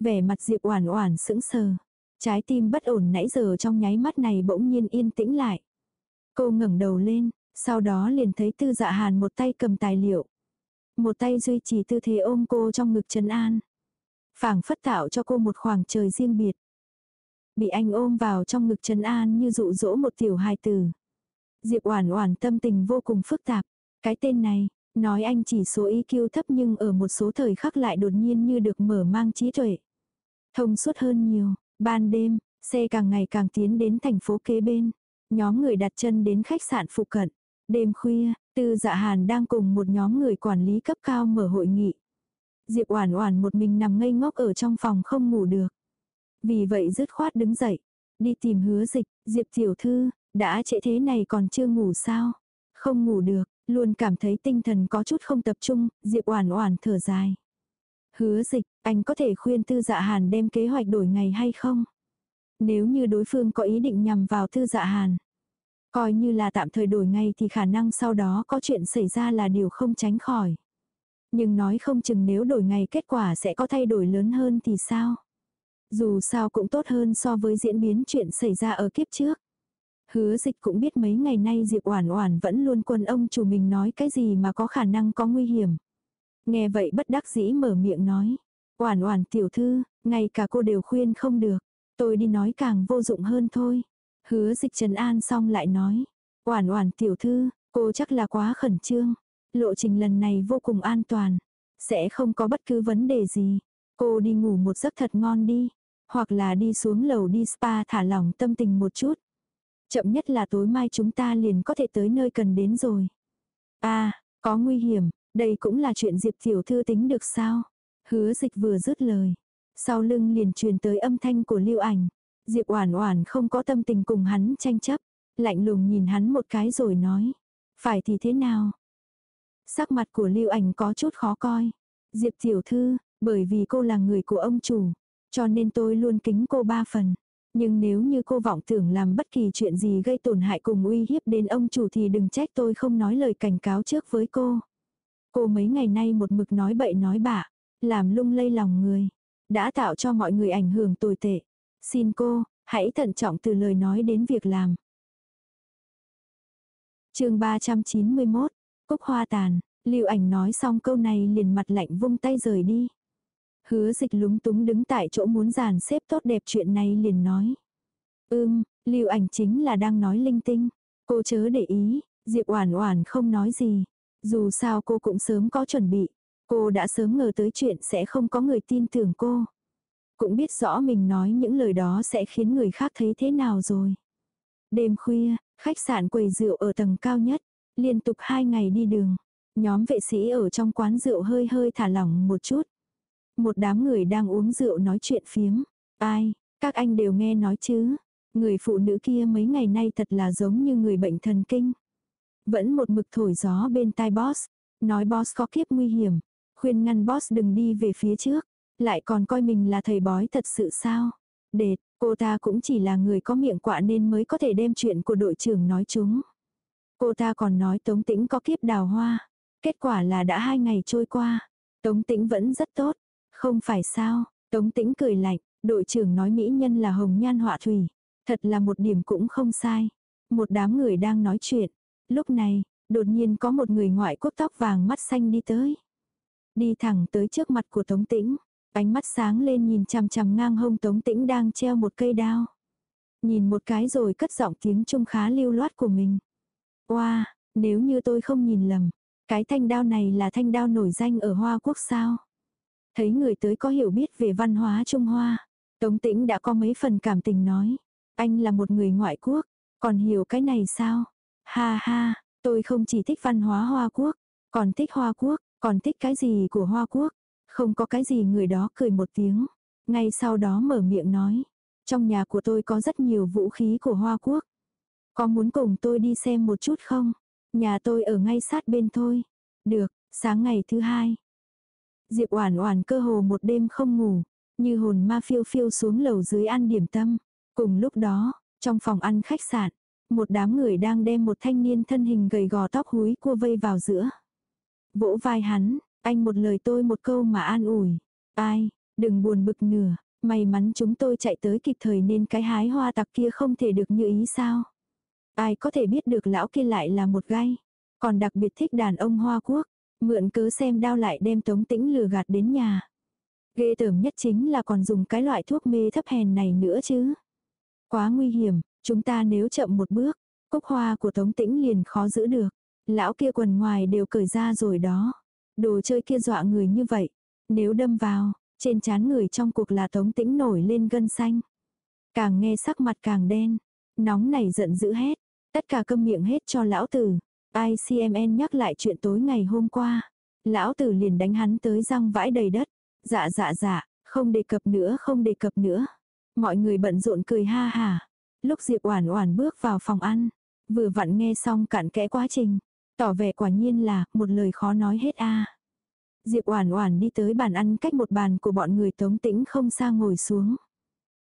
Vẻ mặt Diệp Oản Oản sững sờ. Trái tim bất ổn nãy giờ trong nháy mắt này bỗng nhiên yên tĩnh lại. Cô ngẩng đầu lên, sau đó liền thấy Tư Dạ Hàn một tay cầm tài liệu, một tay duy trì tư thế ôm cô trong ngực trấn an. Phảng phất tạo cho cô một khoảng trời riêng biệt. Bị anh ôm vào trong ngực trấn an như dụ dỗ một tiểu hài tử. Diệp Oản Oản tâm tình vô cùng phức tạp. Cái tên này, nói anh chỉ số EQ thấp nhưng ở một số thời khắc lại đột nhiên như được mở mang trí tuệ. Thông suốt hơn nhiều, ban đêm, xe càng ngày càng tiến đến thành phố kế bên. Nhóm người đặt chân đến khách sạn phụ cận. Đêm khuya, Tư Dạ Hàn đang cùng một nhóm người quản lý cấp cao mở hội nghị. Diệp Oản Oản một mình nằm ngây ngốc ở trong phòng không ngủ được. Vì vậy dứt khoát đứng dậy, đi tìm Hứa Dịch, Diệp tiểu thư, đã trễ thế này còn chưa ngủ sao? Không ngủ được, luôn cảm thấy tinh thần có chút không tập trung, Diệp Oản Oản thở dài. Hứa Dịch, anh có thể khuyên Tư Dạ Hàn đem kế hoạch đổi ngày hay không? Nếu như đối phương có ý định nhằm vào Tư Dạ Hàn, coi như là tạm thời đổi ngày thì khả năng sau đó có chuyện xảy ra là điều không tránh khỏi. Nhưng nói không chừng nếu đổi ngày kết quả sẽ có thay đổi lớn hơn thì sao? Dù sao cũng tốt hơn so với diễn biến chuyện xảy ra ở kiếp trước. Hứa dịch cũng biết mấy ngày nay Diệp Oản Oản vẫn luôn quân ông chủ mình nói cái gì mà có khả năng có nguy hiểm. Nghe vậy bất đắc dĩ mở miệng nói. Oản Oản tiểu thư, ngay cả cô đều khuyên không được. Tôi đi nói càng vô dụng hơn thôi. Hứa dịch trần an xong lại nói. Oản Oản tiểu thư, cô chắc là quá khẩn trương. Lộ trình lần này vô cùng an toàn. Sẽ không có bất cứ vấn đề gì. Cô đi ngủ một giấc thật ngon đi. Hoặc là đi xuống lầu đi spa thả lỏng tâm tình một chút. Chậm nhất là tối mai chúng ta liền có thể tới nơi cần đến rồi. À, có nguy hiểm, đây cũng là chuyện Diệp Tiểu Thư tính được sao? Hứa dịch vừa dứt lời. Sau lưng liền truyền tới âm thanh của lưu ảnh. Diệp Oản Oản không có tâm tình cùng hắn tranh chấp. Lạnh lùng nhìn hắn một cái rồi nói. Phải thì thế nào? Sắc mặt của lưu ảnh có chút khó coi. Diệp Tiểu Thư, bởi vì cô là người của ông chủ. Cho nên tôi luôn kính cô ba phần. Nhưng nếu như cô vọng tưởng làm bất kỳ chuyện gì gây tổn hại cùng uy hiếp đến ông chủ thì đừng trách tôi không nói lời cảnh cáo trước với cô. Cô mấy ngày nay một mực nói bậy nói bạ, làm lung lay lòng người, đã tạo cho mọi người ảnh hưởng tồi tệ. Xin cô, hãy thận trọng từ lời nói đến việc làm. chương 391, Cúc Hoa Tàn, Lưu ảnh nói xong câu này liền mặt lạnh vung tay rời đi. Hứa dịch lúng túng đứng tại chỗ muốn giàn xếp tốt đẹp chuyện này liền nói. Ưm, lưu ảnh chính là đang nói linh tinh. Cô chớ để ý, Diệp Oản Oản không nói gì. Dù sao cô cũng sớm có chuẩn bị. Cô đã sớm ngờ tới chuyện sẽ không có người tin tưởng cô. Cũng biết rõ mình nói những lời đó sẽ khiến người khác thấy thế nào rồi. Đêm khuya, khách sạn quầy rượu ở tầng cao nhất. Liên tục hai ngày đi đường. Nhóm vệ sĩ ở trong quán rượu hơi hơi thả lỏng một chút. Một đám người đang uống rượu nói chuyện phiếm. Ai, các anh đều nghe nói chứ. Người phụ nữ kia mấy ngày nay thật là giống như người bệnh thần kinh. Vẫn một mực thổi gió bên tai boss. Nói boss có kiếp nguy hiểm. Khuyên ngăn boss đừng đi về phía trước. Lại còn coi mình là thầy bói thật sự sao. Đệt, cô ta cũng chỉ là người có miệng quạ nên mới có thể đem chuyện của đội trưởng nói chúng. Cô ta còn nói Tống Tĩnh có kiếp đào hoa. Kết quả là đã hai ngày trôi qua. Tống Tĩnh vẫn rất tốt. Không phải sao, Tống Tĩnh cười lạnh, đội trưởng nói mỹ nhân là hồng nhan họa thủy. Thật là một điểm cũng không sai. Một đám người đang nói chuyện. Lúc này, đột nhiên có một người ngoại quốc tóc vàng mắt xanh đi tới. Đi thẳng tới trước mặt của Tống Tĩnh. Ánh mắt sáng lên nhìn chằm chằm ngang hông Tống Tĩnh đang treo một cây đao. Nhìn một cái rồi cất giọng tiếng trung khá lưu loát của mình. Wow, nếu như tôi không nhìn lầm, cái thanh đao này là thanh đao nổi danh ở Hoa Quốc sao? Thấy người tới có hiểu biết về văn hóa Trung Hoa. Tống tĩnh đã có mấy phần cảm tình nói. Anh là một người ngoại quốc, còn hiểu cái này sao? Ha ha, tôi không chỉ thích văn hóa Hoa Quốc, còn thích Hoa Quốc, còn thích cái gì của Hoa Quốc. Không có cái gì người đó cười một tiếng. Ngay sau đó mở miệng nói. Trong nhà của tôi có rất nhiều vũ khí của Hoa Quốc. Có muốn cùng tôi đi xem một chút không? Nhà tôi ở ngay sát bên thôi. Được, sáng ngày thứ hai. Diệp Oản Oản cơ hồ một đêm không ngủ, như hồn ma phiêu phiêu xuống lầu dưới ăn điểm tâm. Cùng lúc đó, trong phòng ăn khách sạn, một đám người đang đem một thanh niên thân hình gầy gò tóc húi cua vây vào giữa. Vỗ vai hắn, anh một lời tôi một câu mà an ủi. Ai, đừng buồn bực nửa, may mắn chúng tôi chạy tới kịp thời nên cái hái hoa tặc kia không thể được như ý sao. Ai có thể biết được lão kia lại là một gai. Còn đặc biệt thích đàn ông Hoa Quốc. Mượn cớ xem đao lại đem tống tĩnh lừa gạt đến nhà. Ghê tởm nhất chính là còn dùng cái loại thuốc mê thấp hèn này nữa chứ. Quá nguy hiểm, chúng ta nếu chậm một bước, cốc hoa của tống tĩnh liền khó giữ được. Lão kia quần ngoài đều cởi ra rồi đó. Đồ chơi kia dọa người như vậy. Nếu đâm vào, trên trán người trong cuộc là tống tĩnh nổi lên gân xanh. Càng nghe sắc mặt càng đen. Nóng này giận dữ hết. Tất cả câm miệng hết cho lão tử. ICMN nhắc lại chuyện tối ngày hôm qua. Lão tử liền đánh hắn tới răng vãi đầy đất. Dạ dạ dạ, không đề cập nữa không đề cập nữa. Mọi người bận rộn cười ha hà. Lúc Diệp Oản Oản bước vào phòng ăn, vừa vặn nghe xong cặn kẽ quá trình, tỏ vẻ quả nhiên là một lời khó nói hết a. Diệp Oản Oản đi tới bàn ăn cách một bàn của bọn người Tống Tĩnh không xa ngồi xuống.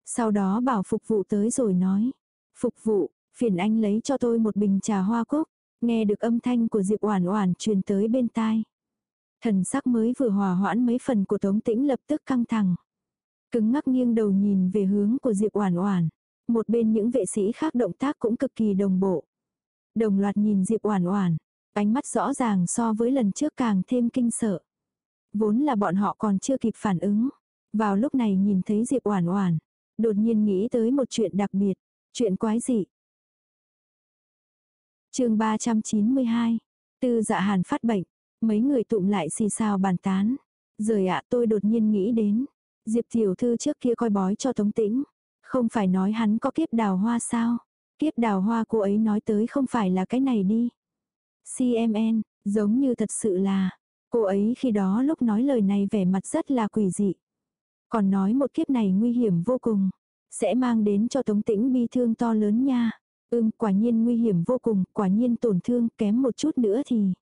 Sau đó bảo phục vụ tới rồi nói, "Phục vụ, phiền anh lấy cho tôi một bình trà hoa cúc." Nghe được âm thanh của Diệp Oản Oản truyền tới bên tai. Thần sắc mới vừa hòa hoãn mấy phần của Tống Tĩnh lập tức căng thẳng. Cứng ngắc nghiêng đầu nhìn về hướng của Diệp Oản Oản. Một bên những vệ sĩ khác động tác cũng cực kỳ đồng bộ. Đồng loạt nhìn Diệp Oản Oản, ánh mắt rõ ràng so với lần trước càng thêm kinh sợ. Vốn là bọn họ còn chưa kịp phản ứng, vào lúc này nhìn thấy Diệp Oản Oản, đột nhiên nghĩ tới một chuyện đặc biệt, chuyện quái dị, chương 392. Tư dạ hàn phát bệnh. Mấy người tụm lại xì xào bàn tán. Rời ạ tôi đột nhiên nghĩ đến. Diệp tiểu thư trước kia coi bói cho tống tĩnh. Không phải nói hắn có kiếp đào hoa sao? Kiếp đào hoa cô ấy nói tới không phải là cái này đi. CMN, giống như thật sự là. Cô ấy khi đó lúc nói lời này vẻ mặt rất là quỷ dị. Còn nói một kiếp này nguy hiểm vô cùng. Sẽ mang đến cho tống tĩnh bi thương to lớn nha. Ưm, quả nhiên nguy hiểm vô cùng, quả nhiên tổn thương, kém một chút nữa thì.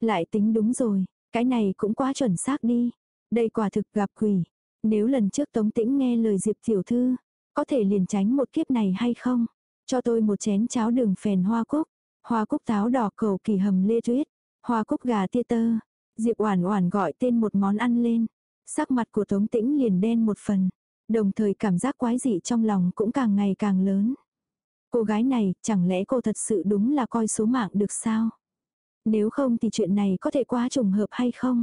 Lại tính đúng rồi, cái này cũng quá chuẩn xác đi. Đây quả thực gặp quỷ. Nếu lần trước Tống Tĩnh nghe lời Diệp tiểu thư, có thể liền tránh một kiếp này hay không? Cho tôi một chén cháo đường phèn hoa cúc, hoa cúc táo đỏ cầu kỳ hầm lê tuyết, hoa cúc gà tia tơ. Diệp Oản Oản gọi tên một món ăn lên. Sắc mặt của Tống Tĩnh liền đen một phần, đồng thời cảm giác quái dị trong lòng cũng càng ngày càng lớn. Cô gái này, chẳng lẽ cô thật sự đúng là coi số mạng được sao? Nếu không thì chuyện này có thể quá trùng hợp hay không?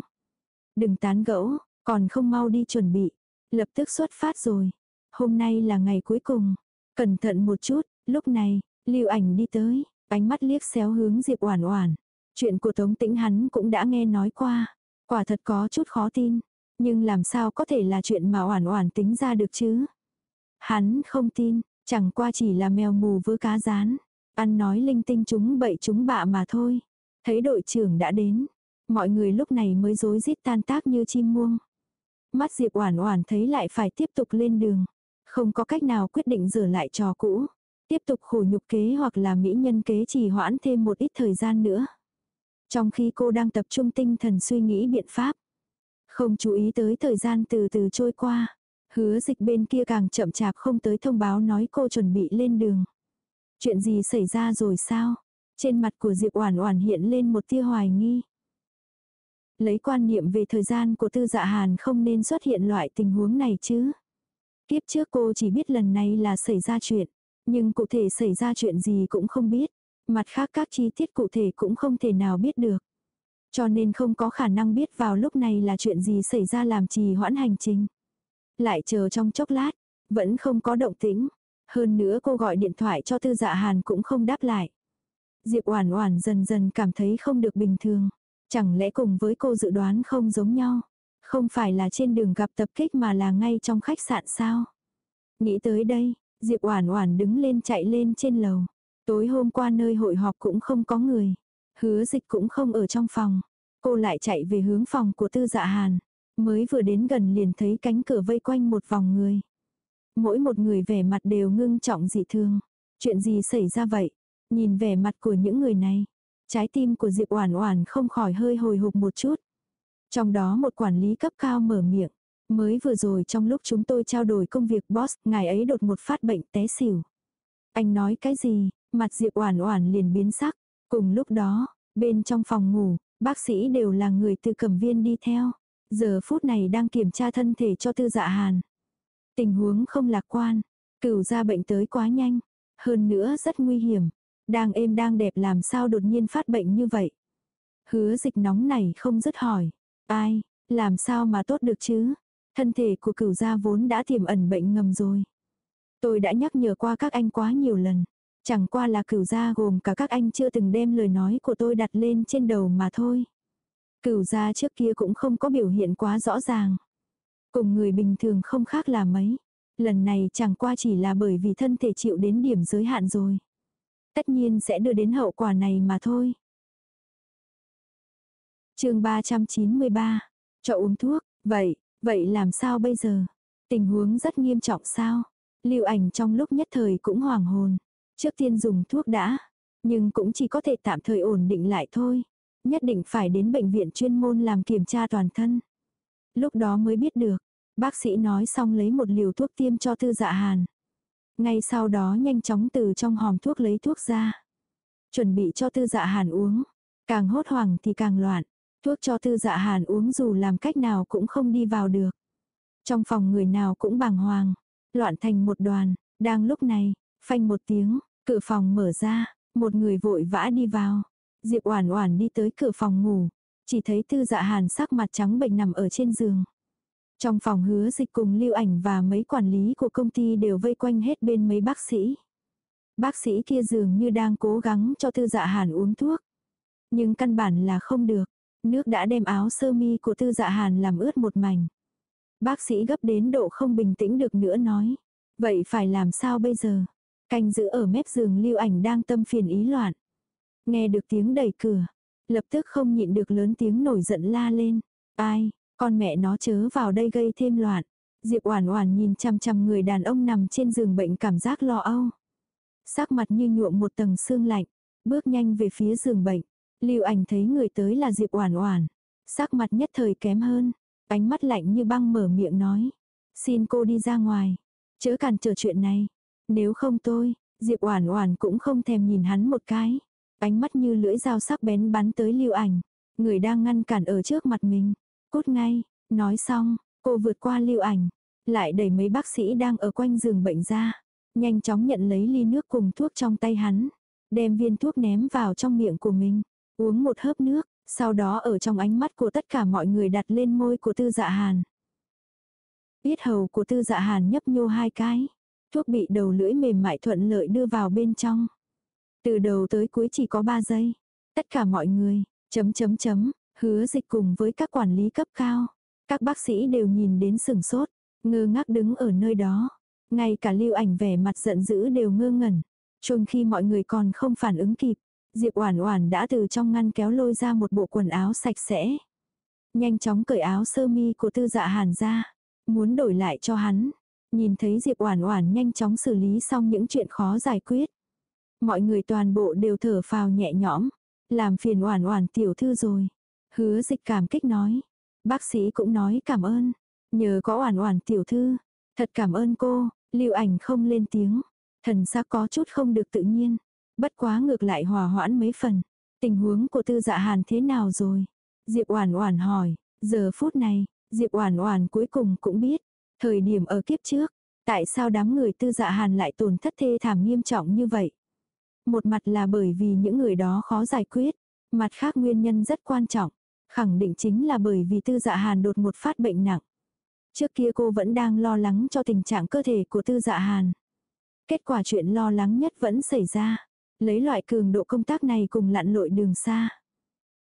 Đừng tán gẫu, còn không mau đi chuẩn bị. Lập tức xuất phát rồi. Hôm nay là ngày cuối cùng. Cẩn thận một chút, lúc này, lưu ảnh đi tới, ánh mắt liếc xéo hướng Diệp Oản Oản. Chuyện của Tống Tĩnh hắn cũng đã nghe nói qua. Quả thật có chút khó tin. Nhưng làm sao có thể là chuyện mà Oản Oản tính ra được chứ? Hắn không tin, Chẳng qua chỉ là mèo mù vớ cá rán. Ăn nói linh tinh chúng bậy chúng bạ mà thôi. Thấy đội trưởng đã đến. Mọi người lúc này mới rối rít tan tác như chim muông. Mắt Diệp Oản Oản thấy lại phải tiếp tục lên đường. Không có cách nào quyết định rửa lại trò cũ. Tiếp tục khổ nhục kế hoặc là mỹ nhân kế trì hoãn thêm một ít thời gian nữa. Trong khi cô đang tập trung tinh thần suy nghĩ biện pháp. Không chú ý tới thời gian từ từ trôi qua. Hứa dịch bên kia càng chậm chạp không tới thông báo nói cô chuẩn bị lên đường. Chuyện gì xảy ra rồi sao? Trên mặt của Diệp Oản Oản hiện lên một tia hoài nghi. Lấy quan niệm về thời gian của Tư Dạ Hàn không nên xuất hiện loại tình huống này chứ. Kiếp trước cô chỉ biết lần này là xảy ra chuyện, nhưng cụ thể xảy ra chuyện gì cũng không biết. Mặt khác các chi tiết cụ thể cũng không thể nào biết được. Cho nên không có khả năng biết vào lúc này là chuyện gì xảy ra làm trì hoãn hành trình. Lại chờ trong chốc lát, vẫn không có động tĩnh. Hơn nữa cô gọi điện thoại cho tư dạ hàn cũng không đáp lại. Diệp Oản Oản dần dần cảm thấy không được bình thường. Chẳng lẽ cùng với cô dự đoán không giống nhau? Không phải là trên đường gặp tập kích mà là ngay trong khách sạn sao? Nghĩ tới đây, Diệp Oản Oản đứng lên chạy lên trên lầu. Tối hôm qua nơi hội họp cũng không có người. Hứa dịch cũng không ở trong phòng. Cô lại chạy về hướng phòng của tư dạ hàn. Mới vừa đến gần liền thấy cánh cửa vây quanh một vòng người. Mỗi một người vẻ mặt đều ngưng trọng dị thường. Chuyện gì xảy ra vậy? Nhìn vẻ mặt của những người này. Trái tim của Diệp Oản Oản không khỏi hơi hồi hộp một chút. Trong đó một quản lý cấp cao mở miệng. Mới vừa rồi trong lúc chúng tôi trao đổi công việc boss, ngài ấy đột một phát bệnh té xỉu. Anh nói cái gì? Mặt Diệp Oản Oản liền biến sắc. Cùng lúc đó, bên trong phòng ngủ, bác sĩ đều là người từ cẩm viên đi theo. Giờ phút này đang kiểm tra thân thể cho tư dạ hàn. Tình huống không lạc quan. Cửu ra bệnh tới quá nhanh. Hơn nữa rất nguy hiểm. Đang êm đang đẹp làm sao đột nhiên phát bệnh như vậy. Hứa dịch nóng này không dứt hỏi. Ai, làm sao mà tốt được chứ? Thân thể của cửu gia vốn đã tiềm ẩn bệnh ngầm rồi. Tôi đã nhắc nhở qua các anh quá nhiều lần. Chẳng qua là cửu gia gồm cả các anh chưa từng đem lời nói của tôi đặt lên trên đầu mà thôi. Cửu gia trước kia cũng không có biểu hiện quá rõ ràng. Cùng người bình thường không khác là mấy. Lần này chẳng qua chỉ là bởi vì thân thể chịu đến điểm giới hạn rồi. Tất nhiên sẽ đưa đến hậu quả này mà thôi. chương 393. Cho uống thuốc. Vậy, vậy làm sao bây giờ? Tình huống rất nghiêm trọng sao? Lưu ảnh trong lúc nhất thời cũng hoàng hồn. Trước tiên dùng thuốc đã, nhưng cũng chỉ có thể tạm thời ổn định lại thôi. Nhất định phải đến bệnh viện chuyên môn làm kiểm tra toàn thân. Lúc đó mới biết được, bác sĩ nói xong lấy một liều thuốc tiêm cho tư dạ hàn. Ngay sau đó nhanh chóng từ trong hòm thuốc lấy thuốc ra. Chuẩn bị cho tư dạ hàn uống. Càng hốt hoảng thì càng loạn. Thuốc cho tư dạ hàn uống dù làm cách nào cũng không đi vào được. Trong phòng người nào cũng bàng hoàng. Loạn thành một đoàn. Đang lúc này, phanh một tiếng, cửa phòng mở ra, một người vội vã đi vào. Diệp Oản Oản đi tới cửa phòng ngủ, chỉ thấy Tư Dạ Hàn sắc mặt trắng bệch nằm ở trên giường. Trong phòng hứa dịch cùng lưu ảnh và mấy quản lý của công ty đều vây quanh hết bên mấy bác sĩ. Bác sĩ kia dường như đang cố gắng cho Tư Dạ Hàn uống thuốc. Nhưng căn bản là không được. Nước đã đem áo sơ mi của Tư Dạ Hàn làm ướt một mảnh. Bác sĩ gấp đến độ không bình tĩnh được nữa nói. Vậy phải làm sao bây giờ? Canh giữ ở mép giường lưu ảnh đang tâm phiền ý loạn. Nghe được tiếng đẩy cửa. Lập tức không nhịn được lớn tiếng nổi giận la lên. Ai, con mẹ nó chớ vào đây gây thêm loạn. Diệp Oản Oản nhìn chăm chăm người đàn ông nằm trên giường bệnh cảm giác lo âu. Sắc mặt như nhuộm một tầng sương lạnh, bước nhanh về phía giường bệnh. Lưu Ảnh thấy người tới là Diệp Oản Oản, sắc mặt nhất thời kém hơn, ánh mắt lạnh như băng mở miệng nói: "Xin cô đi ra ngoài, chớ cản trở chuyện này." Nếu không tôi, Diệp Oản Oản cũng không thèm nhìn hắn một cái. Ánh mắt như lưỡi dao sắc bén bắn tới Lưu Ảnh, người đang ngăn cản ở trước mặt mình. Cút ngay, nói xong, cô vượt qua Lưu Ảnh, lại đẩy mấy bác sĩ đang ở quanh giường bệnh ra, nhanh chóng nhận lấy ly nước cùng thuốc trong tay hắn, đem viên thuốc ném vào trong miệng của mình, uống một hớp nước, sau đó ở trong ánh mắt của tất cả mọi người đặt lên môi của Tư Dạ Hàn. Biết hầu của Tư Dạ Hàn nhấp nhô hai cái. Thuốc bị đầu lưỡi mềm mại thuận lợi đưa vào bên trong. Từ đầu tới cuối chỉ có 3 giây. Tất cả mọi người, chấm chấm chấm, hứa dịch cùng với các quản lý cấp cao. Các bác sĩ đều nhìn đến sừng sốt, ngơ ngác đứng ở nơi đó. Ngay cả lưu ảnh vẻ mặt giận dữ đều ngơ ngẩn. Trông khi mọi người còn không phản ứng kịp, Diệp Oản Oản đã từ trong ngăn kéo lôi ra một bộ quần áo sạch sẽ. Nhanh chóng cởi áo sơ mi của Tư Dạ Hàn ra, muốn đổi lại cho hắn. Nhìn thấy Diệp Oản Oản nhanh chóng xử lý xong những chuyện khó giải quyết. Mọi người toàn bộ đều thở phào nhẹ nhõm, làm phiền Oản Oản tiểu thư rồi. Hứa Dịch cảm kích nói, bác sĩ cũng nói cảm ơn, nhờ có Oản Oản tiểu thư, thật cảm ơn cô, Lưu Ảnh không lên tiếng, thần sắc có chút không được tự nhiên, bất quá ngược lại hòa hoãn mấy phần. Tình huống của Tư Dạ Hàn thế nào rồi? Diệp Oản Oản hỏi, giờ phút này, Diệp Oản Oản cuối cùng cũng biết, Thời điểm ở kiếp trước, tại sao đám người tư dạ hàn lại tổn thất thê thảm nghiêm trọng như vậy? Một mặt là bởi vì những người đó khó giải quyết, mặt khác nguyên nhân rất quan trọng, Khẳng định chính là bởi vì tư dạ hàn đột một phát bệnh nặng. Trước kia cô vẫn đang lo lắng cho tình trạng cơ thể của tư dạ hàn. Kết quả chuyện lo lắng nhất vẫn xảy ra. Lấy loại cường độ công tác này cùng lặn lội đường xa.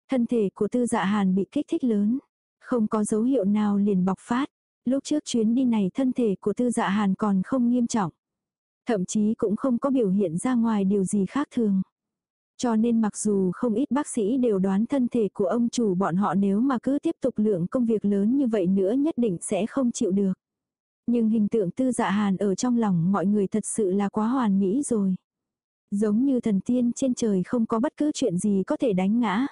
Thân thể của tư dạ hàn bị kích thích lớn. Không có dấu hiệu nào liền bộc phát. Lúc trước chuyến đi này thân thể của tư dạ hàn còn không nghiêm trọng. Thậm chí cũng không có biểu hiện ra ngoài điều gì khác thường. Cho nên mặc dù không ít bác sĩ đều đoán thân thể của ông chủ bọn họ nếu mà cứ tiếp tục lượng công việc lớn như vậy nữa nhất định sẽ không chịu được. Nhưng hình tượng tư dạ hàn ở trong lòng mọi người thật sự là quá hoàn mỹ rồi. Giống như thần tiên trên trời không có bất cứ chuyện gì có thể đánh ngã.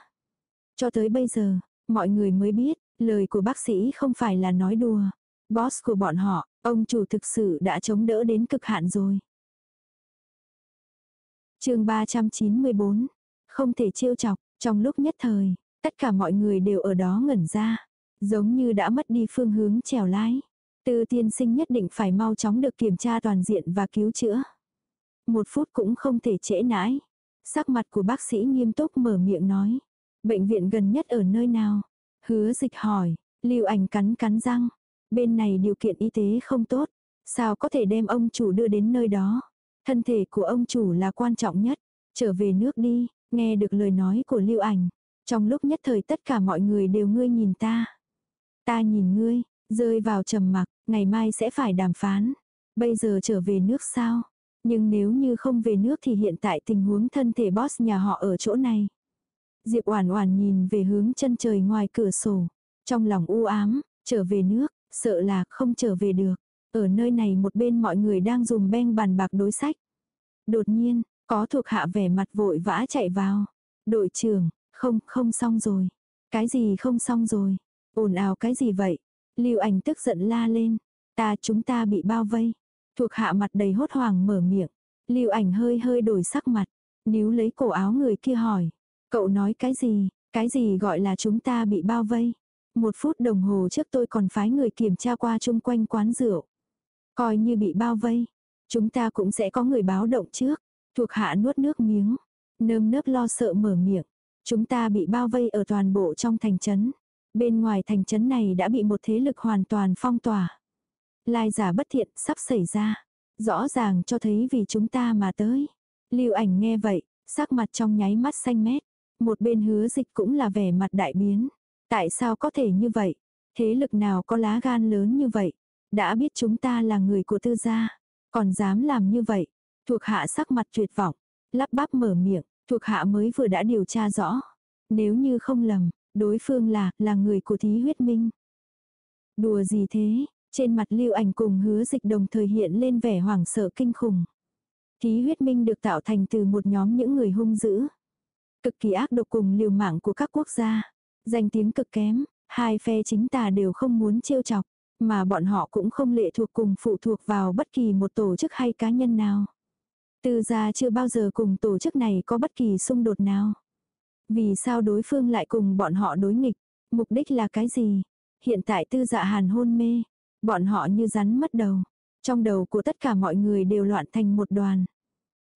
Cho tới bây giờ, mọi người mới biết, lời của bác sĩ không phải là nói đùa. Boss của bọn họ, ông chủ thực sự đã chống đỡ đến cực hạn rồi. chương 394, không thể trêu chọc, trong lúc nhất thời, tất cả mọi người đều ở đó ngẩn ra, giống như đã mất đi phương hướng trèo lái. Tư tiên sinh nhất định phải mau chóng được kiểm tra toàn diện và cứu chữa. Một phút cũng không thể trễ nãi. Sắc mặt của bác sĩ nghiêm túc mở miệng nói. Bệnh viện gần nhất ở nơi nào? Hứa dịch hỏi, lưu ảnh cắn cắn răng. Bên này điều kiện y tế không tốt. Sao có thể đem ông chủ đưa đến nơi đó? Thân thể của ông chủ là quan trọng nhất. Trở về nước đi, nghe được lời nói của lưu ảnh. Trong lúc nhất thời tất cả mọi người đều ngươi nhìn ta. Ta nhìn ngươi, rơi vào trầm mặc, ngày mai sẽ phải đàm phán. Bây giờ trở về nước sao? Nhưng nếu như không về nước thì hiện tại tình huống thân thể boss nhà họ ở chỗ này. Diệp Oản Oản nhìn về hướng chân trời ngoài cửa sổ, trong lòng u ám, trở về nước, sợ là không trở về được. Ở nơi này một bên mọi người đang dùng beng bàn bạc đối sách. Đột nhiên, có thuộc hạ vẻ mặt vội vã chạy vào. Đội trưởng, không, không xong rồi. Cái gì không xong rồi? ồn ào cái gì vậy? Lưu ảnh tức giận la lên. Ta chúng ta bị bao vây. Thuộc hạ mặt đầy hốt hoảng mở miệng. Lưu ảnh hơi hơi đổi sắc mặt. Níu lấy cổ áo người kia hỏi. Cậu nói cái gì? Cái gì gọi là chúng ta bị bao vây? Một phút đồng hồ trước tôi còn phái người kiểm tra qua chung quanh quán rượu. Coi như bị bao vây. Chúng ta cũng sẽ có người báo động trước. Thuộc hạ nuốt nước miếng. Nơm nớp lo sợ mở miệng. Chúng ta bị bao vây ở toàn bộ trong thành trấn. Bên ngoài thành trấn này đã bị một thế lực hoàn toàn phong tỏa. Lai giả bất thiện sắp xảy ra. Rõ ràng cho thấy vì chúng ta mà tới. Lưu ảnh nghe vậy, sắc mặt trong nháy mắt xanh mét. Một bên hứa dịch cũng là vẻ mặt đại biến. Tại sao có thể như vậy? Thế lực nào có lá gan lớn như vậy? Đã biết chúng ta là người của tư gia. Còn dám làm như vậy? Thuộc hạ sắc mặt tuyệt vọng. Lắp bắp mở miệng. Thuộc hạ mới vừa đã điều tra rõ. Nếu như không lầm, đối phương là, là người của thí huyết minh. Đùa gì thế? Trên mặt lưu ảnh cùng hứa dịch đồng thời hiện lên vẻ hoảng sợ kinh khủng. Thí huyết minh được tạo thành từ một nhóm những người hung dữ. Cực kỳ ác độc cùng liều mạng của các quốc gia. Danh tiếng cực kém, hai phe chính tà đều không muốn trêu chọc, mà bọn họ cũng không lệ thuộc cùng phụ thuộc vào bất kỳ một tổ chức hay cá nhân nào. tư gia chưa bao giờ cùng tổ chức này có bất kỳ xung đột nào. Vì sao đối phương lại cùng bọn họ đối nghịch? Mục đích là cái gì? Hiện tại tư dạ hàn hôn mê. Bọn họ như rắn mất đầu. Trong đầu của tất cả mọi người đều loạn thành một đoàn.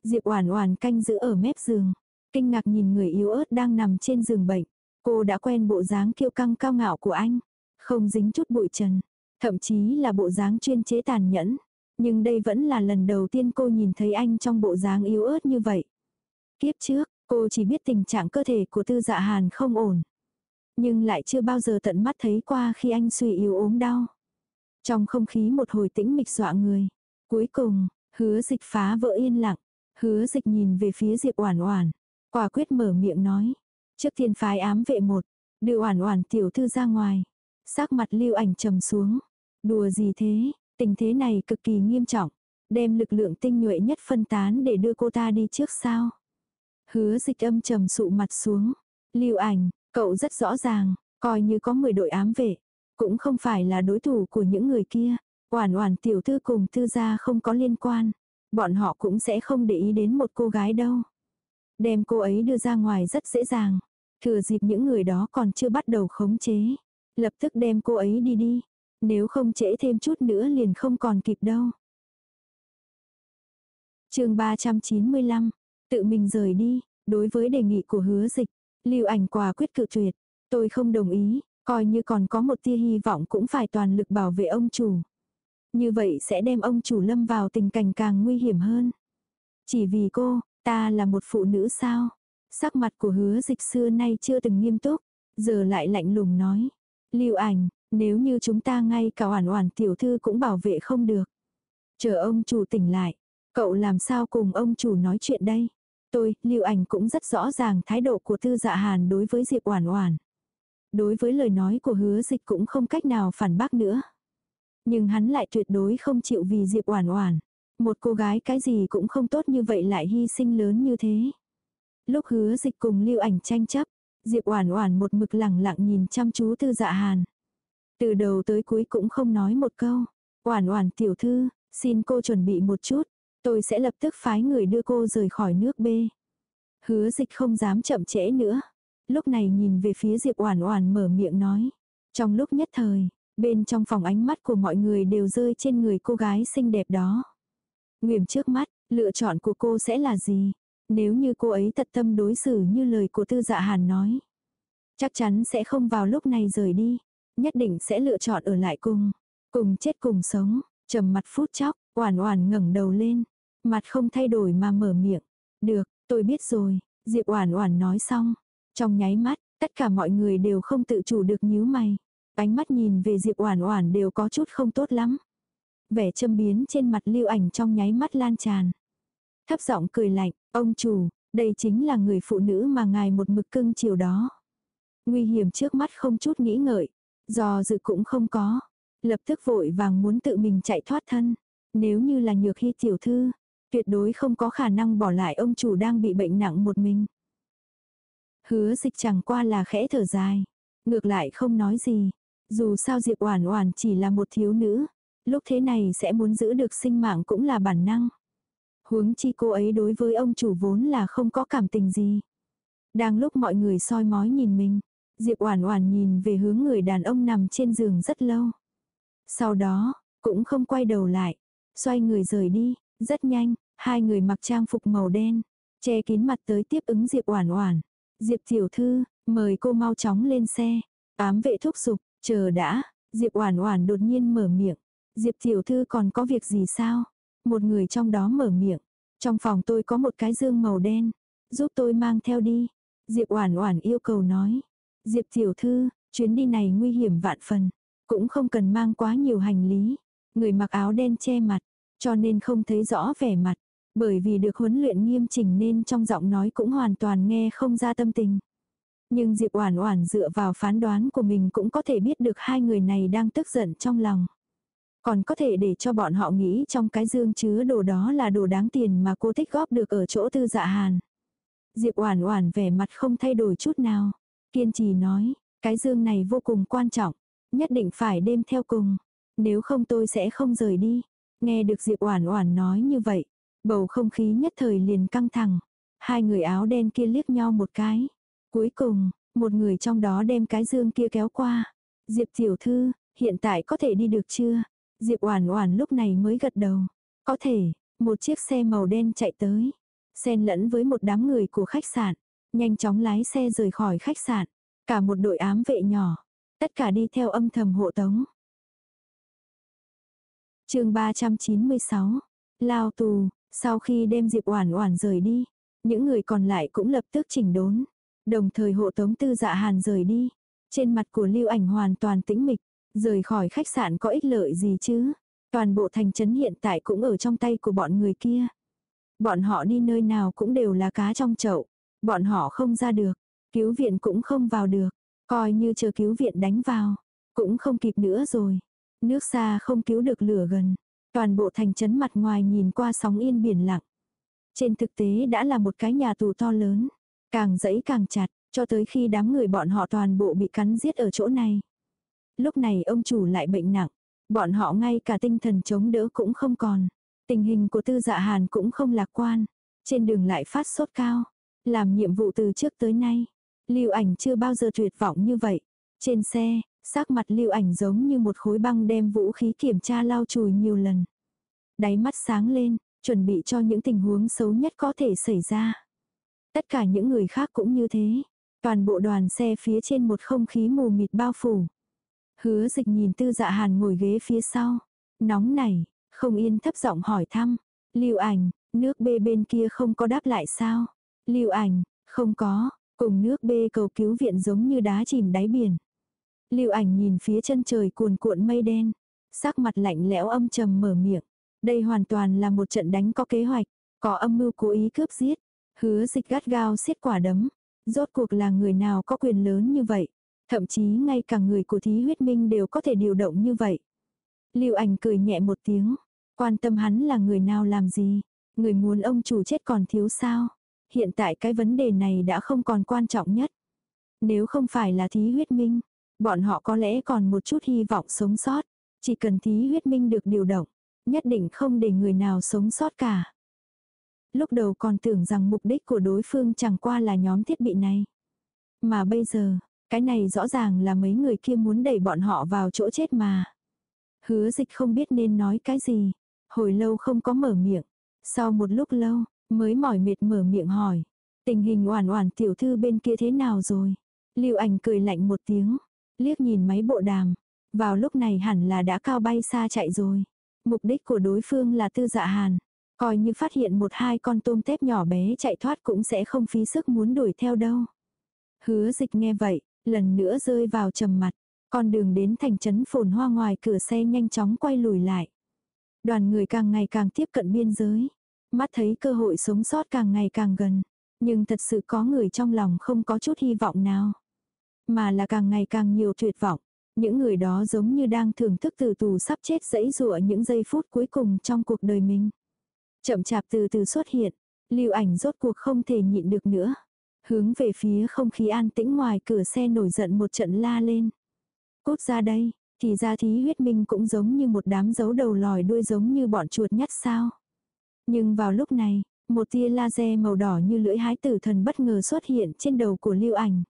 Diệp Oản Oản canh giữ ở mép giường, kinh ngạc nhìn người yếu ớt đang nằm trên giường bệnh. Cô đã quen bộ dáng kiêu căng cao ngạo của anh, không dính chút bụi trần, thậm chí là bộ dáng chuyên chế tàn nhẫn. Nhưng đây vẫn là lần đầu tiên cô nhìn thấy anh trong bộ dáng yếu ớt như vậy. Kiếp trước, cô chỉ biết tình trạng cơ thể của tư dạ hàn không ổn. Nhưng lại chưa bao giờ tận mắt thấy qua khi anh suy yếu ốm đau. Trong không khí một hồi tĩnh mịch dọa người. Cuối cùng, hứa dịch phá vỡ yên lặng. Hứa dịch nhìn về phía Diệp Oản Oản, quả quyết mở miệng nói, trước tiên phái ám vệ một, đưa Oản Oản tiểu thư ra ngoài. Sắc mặt Lưu Ảnh trầm xuống, đùa gì thế, tình thế này cực kỳ nghiêm trọng, đem lực lượng tinh nhuệ nhất phân tán để đưa cô ta đi trước sao? Hứa Dịch âm trầm sụ mặt xuống, Lưu Ảnh, cậu rất rõ ràng, coi như có 10 đội ám vệ, cũng không phải là đối thủ của những người kia. Oản Oản tiểu thư cùng thư gia không có liên quan. Bọn họ cũng sẽ không để ý đến một cô gái đâu. Đem cô ấy đưa ra ngoài rất dễ dàng. Thừa dịp những người đó còn chưa bắt đầu khống chế. Lập tức đem cô ấy đi đi. Nếu không trễ thêm chút nữa liền không còn kịp đâu. chương 395. Tự mình rời đi. Đối với đề nghị của hứa dịch. Lưu ảnh quả quyết cự tuyệt. Tôi không đồng ý, coi như còn có một tia hy vọng cũng phải toàn lực bảo vệ ông chủ. Như vậy sẽ đem ông chủ lâm vào tình cảnh càng nguy hiểm hơn. Chỉ vì cô, ta là một phụ nữ sao? Sắc mặt của hứa dịch xưa nay chưa từng nghiêm túc, giờ lại lạnh lùng nói. Lưu ảnh, nếu như chúng ta ngay cả hoàn hoàn tiểu thư cũng bảo vệ không được. Chờ ông chủ tỉnh lại, cậu làm sao cùng ông chủ nói chuyện đây? Tôi, Lưu ảnh cũng rất rõ ràng thái độ của tư dạ hàn đối với Diệp oản oản. Đối với lời nói của hứa dịch cũng không cách nào phản bác nữa. Nhưng hắn lại tuyệt đối không chịu vì Diệp oản oản. Một cô gái cái gì cũng không tốt như vậy lại hy sinh lớn như thế. Lúc hứa dịch cùng lưu ảnh tranh chấp, Diệp oản oản một mực lẳng lặng nhìn chăm chú tư dạ hàn. Từ đầu tới cuối cũng không nói một câu. Oản oản tiểu thư, xin cô chuẩn bị một chút. Tôi sẽ lập tức phái người đưa cô rời khỏi nước b Hứa dịch không dám chậm trễ nữa. Lúc này nhìn về phía Diệp oản oản mở miệng nói. Trong lúc nhất thời, bên trong phòng ánh mắt của mọi người đều rơi trên người cô gái xinh đẹp đó. Nguyểm trước mắt, lựa chọn của cô sẽ là gì? Nếu như cô ấy thật tâm đối xử như lời của tư dạ hàn nói. Chắc chắn sẽ không vào lúc này rời đi. Nhất định sẽ lựa chọn ở lại cùng. Cùng chết cùng sống. trầm mặt phút chốc, oản oản ngẩng đầu lên. Mặt không thay đổi mà mở miệng. Được, tôi biết rồi. Diệp oản oản nói xong. Trong nháy mắt, tất cả mọi người đều không tự chủ được nhíu mày. Ánh mắt nhìn về Diệp oản oản đều có chút không tốt lắm. Vẻ châm biến trên mặt lưu ảnh trong nháy mắt lan tràn. Thấp giọng cười lạnh, ông chủ, đây chính là người phụ nữ mà ngài một mực cưng chiều đó. Nguy hiểm trước mắt không chút nghĩ ngợi, do dự cũng không có. Lập tức vội vàng muốn tự mình chạy thoát thân. Nếu như là nhược hy tiểu thư, tuyệt đối không có khả năng bỏ lại ông chủ đang bị bệnh nặng một mình. Hứa dịch chẳng qua là khẽ thở dài. Ngược lại không nói gì. Dù sao Diệp Oản Oản chỉ là một thiếu nữ, lúc thế này sẽ muốn giữ được sinh mạng cũng là bản năng. Huống chi cô ấy đối với ông chủ vốn là không có cảm tình gì. Đang lúc mọi người soi mói nhìn mình, Diệp Oản Oản nhìn về hướng người đàn ông nằm trên giường rất lâu. Sau đó, cũng không quay đầu lại, xoay người rời đi, rất nhanh, hai người mặc trang phục màu đen, che kín mặt tới tiếp ứng Diệp Oản Oản. "Diệp tiểu thư, mời cô mau chóng lên xe." Ám vệ thúc giục, "Chờ đã." Diệp Oản Oản đột nhiên mở miệng, "Diệp tiểu thư còn có việc gì sao?" Một người trong đó mở miệng. Trong phòng tôi có một cái dương màu đen. Giúp tôi mang theo đi. Diệp Oản Oản yêu cầu nói. Diệp tiểu thư, chuyến đi này nguy hiểm vạn phần. Cũng không cần mang quá nhiều hành lý. Người mặc áo đen che mặt. Cho nên không thấy rõ vẻ mặt. Bởi vì được huấn luyện nghiêm chỉnh nên trong giọng nói cũng hoàn toàn nghe không ra tâm tình. Nhưng Diệp Oản Oản dựa vào phán đoán của mình cũng có thể biết được hai người này đang tức giận trong lòng. Còn có thể để cho bọn họ nghĩ trong cái dương chứa đồ đó là đồ đáng tiền mà cô tích góp được ở chỗ tư dạ hàn. Diệp Oản Oản vẻ mặt không thay đổi chút nào, kiên trì nói, cái dương này vô cùng quan trọng, nhất định phải đem theo cùng, nếu không tôi sẽ không rời đi. Nghe được Diệp Oản Oản nói như vậy, bầu không khí nhất thời liền căng thẳng. Hai người áo đen kia liếc nhau một cái. Cuối cùng, một người trong đó đem cái dương kia kéo qua. Diệp tiểu thư, hiện tại có thể đi được chưa? Diệp Oản Oản lúc này mới gật đầu. Có thể, một chiếc xe màu đen chạy tới, xen lẫn với một đám người của khách sạn, nhanh chóng lái xe rời khỏi khách sạn, cả một đội ám vệ nhỏ, tất cả đi theo âm thầm hộ tống. Chương 396. Lao tù, sau khi đem Diệp Oản Oản rời đi, những người còn lại cũng lập tức chỉnh đốn, đồng thời hộ tống Tư Dạ Hàn rời đi. Trên mặt của Lưu Ảnh hoàn toàn tĩnh mịch, Rời khỏi khách sạn có ích lợi gì chứ? Toàn bộ thành trấn hiện tại cũng ở trong tay của bọn người kia. Bọn họ đi nơi nào cũng đều là cá trong chậu. Bọn họ không ra được. Cứu viện cũng không vào được. Coi như chờ cứu viện đánh vào. Cũng không kịp nữa rồi. Nước xa không cứu được lửa gần. Toàn bộ thành trấn mặt ngoài nhìn qua sóng yên biển lặng. Trên thực tế đã là một cái nhà tù to lớn. Càng dẫy càng chặt, cho tới khi đám người bọn họ toàn bộ bị cắn giết ở chỗ này. Lúc này ông chủ lại bệnh nặng. Bọn họ ngay cả tinh thần chống đỡ cũng không còn. Tình hình của tư dạ hàn cũng không lạc quan. Trên đường lại phát sốt cao. Làm nhiệm vụ từ trước tới nay. Lưu ảnh chưa bao giờ tuyệt vọng như vậy. Trên xe, sắc mặt lưu ảnh giống như một khối băng đem vũ khí kiểm tra lau chùi nhiều lần. Đáy mắt sáng lên, chuẩn bị cho những tình huống xấu nhất có thể xảy ra. Tất cả những người khác cũng như thế. Toàn bộ đoàn xe phía trên một không khí mù mịt bao phủ. Hứa dịch nhìn tư dạ hàn ngồi ghế phía sau. Nóng nảy, không yên thấp giọng hỏi thăm. Lưu ảnh, nước bê bên kia không có đáp lại sao? Lưu ảnh, không có, cùng nước bê cầu cứu viện giống như đá chìm đáy biển. Lưu ảnh nhìn phía chân trời cuồn cuộn mây đen. Sắc mặt lạnh lẽo âm trầm mở miệng. Đây hoàn toàn là một trận đánh có kế hoạch, có âm mưu cố ý cướp giết. Hứa dịch gắt gao xiết quả đấm. Rốt cuộc là người nào có quyền lớn như vậy. Thậm chí ngay cả người của thí huyết minh đều có thể điều động như vậy. Lưu ảnh cười nhẹ một tiếng. Quan tâm hắn là người nào làm gì. Người muốn ông chủ chết còn thiếu sao. Hiện tại cái vấn đề này đã không còn quan trọng nhất. Nếu không phải là thí huyết minh, bọn họ có lẽ còn một chút hy vọng sống sót. Chỉ cần thí huyết minh được điều động, nhất định không để người nào sống sót cả. Lúc đầu còn tưởng rằng mục đích của đối phương chẳng qua là nhóm thiết bị này. Mà bây giờ, cái này rõ ràng là mấy người kia muốn đẩy bọn họ vào chỗ chết mà. Hứa dịch không biết nên nói cái gì. Hồi lâu không có mở miệng. Sau một lúc lâu, mới mỏi mệt mở miệng hỏi. Tình hình oản oản tiểu thư bên kia thế nào rồi? Lưu ảnh cười lạnh một tiếng. Liếc nhìn máy bộ đàm. Vào lúc này hẳn là đã cao bay xa chạy rồi. Mục đích của đối phương là tư dạ hàn. Coi như phát hiện một hai con tôm tép nhỏ bé chạy thoát cũng sẽ không phí sức muốn đuổi theo đâu. Hứa dịch nghe vậy, lần nữa rơi vào trầm mặt. Con đường đến thành trấn phồn hoa ngoài cửa xe nhanh chóng quay lùi lại. Đoàn người càng ngày càng tiếp cận biên giới. Mắt thấy cơ hội sống sót càng ngày càng gần. Nhưng thật sự có người trong lòng không có chút hy vọng nào. Mà là càng ngày càng nhiều tuyệt vọng. Những người đó giống như đang thưởng thức từ tù sắp chết dẫy dụa những giây phút cuối cùng trong cuộc đời mình. Chậm chạp từ từ xuất hiện, lưu ảnh rốt cuộc không thể nhịn được nữa. Hướng về phía không khí an tĩnh ngoài cửa xe nổi giận một trận la lên. Cốt ra đây, thì ra thí huyết minh cũng giống như một đám dấu đầu lòi đuôi giống như bọn chuột nhắt sao. Nhưng vào lúc này, một tia laser màu đỏ như lưỡi hái tử thần bất ngờ xuất hiện trên đầu của lưu ảnh.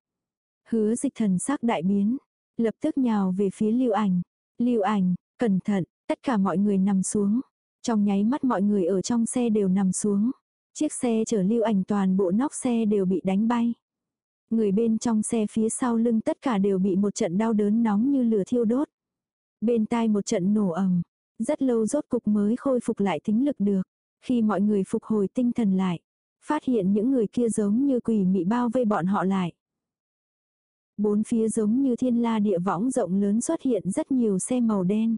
Hứa dịch thần sắc đại biến, lập tức nhào về phía lưu ảnh. Lưu ảnh, cẩn thận, tất cả mọi người nằm xuống. Trong nháy mắt mọi người ở trong xe đều nằm xuống. Chiếc xe chở lưu ảnh toàn bộ nóc xe đều bị đánh bay. Người bên trong xe phía sau lưng tất cả đều bị một trận đau đớn nóng như lửa thiêu đốt. Bên tai một trận nổ ầm, rất lâu rốt cục mới khôi phục lại tính lực được. Khi mọi người phục hồi tinh thần lại, phát hiện những người kia giống như quỷ mị bao vây bọn họ lại. Bốn phía giống như thiên la địa võng rộng lớn xuất hiện rất nhiều xe màu đen.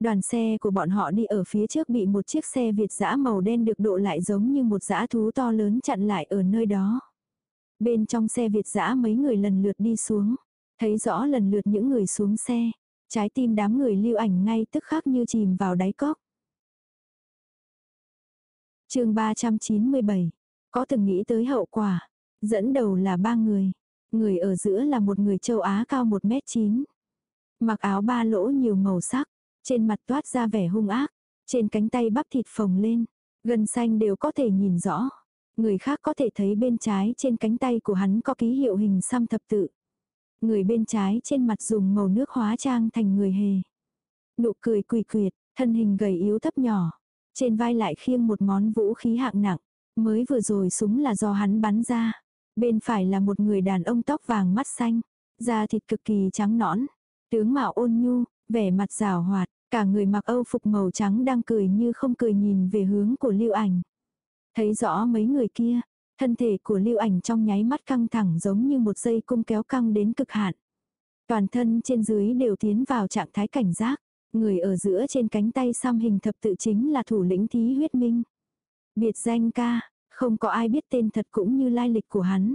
Đoàn xe của bọn họ đi ở phía trước bị một chiếc xe Việt dã màu đen được độ lại giống như một dã thú to lớn chặn lại ở nơi đó. Bên trong xe Việt dã mấy người lần lượt đi xuống. Thấy rõ lần lượt những người xuống xe. Trái tim đám người lưu ảnh ngay tức khắc như chìm vào đáy cốc. chương 397. Có từng nghĩ tới hậu quả. Dẫn đầu là ba người. Người ở giữa là một người châu Á cao 1m9. Mặc áo ba lỗ nhiều màu sắc. Trên mặt toát ra vẻ hung ác. Trên cánh tay bắp thịt phồng lên. Gần xanh đều có thể nhìn rõ. Người khác có thể thấy bên trái trên cánh tay của hắn có ký hiệu hình xăm thập tự. Người bên trái trên mặt dùng màu nước hóa trang thành người hề. Nụ cười quỳ quyệt, thân hình gầy yếu thấp nhỏ. Trên vai lại khiêng một món vũ khí hạng nặng. Mới vừa rồi súng là do hắn bắn ra. Bên phải là một người đàn ông tóc vàng mắt xanh. Da thịt cực kỳ trắng nõn. Tướng mạo ôn nhu, vẻ mặt rào hoạt. Cả người mặc âu phục màu trắng đang cười như không cười nhìn về hướng của lưu ảnh. Thấy rõ mấy người kia, thân thể của lưu ảnh trong nháy mắt căng thẳng giống như một dây cung kéo căng đến cực hạn. Toàn thân trên dưới đều tiến vào trạng thái cảnh giác. Người ở giữa trên cánh tay xăm hình thập tự chính là thủ lĩnh thí huyết minh. Biệt danh ca, không có ai biết tên thật cũng như lai lịch của hắn.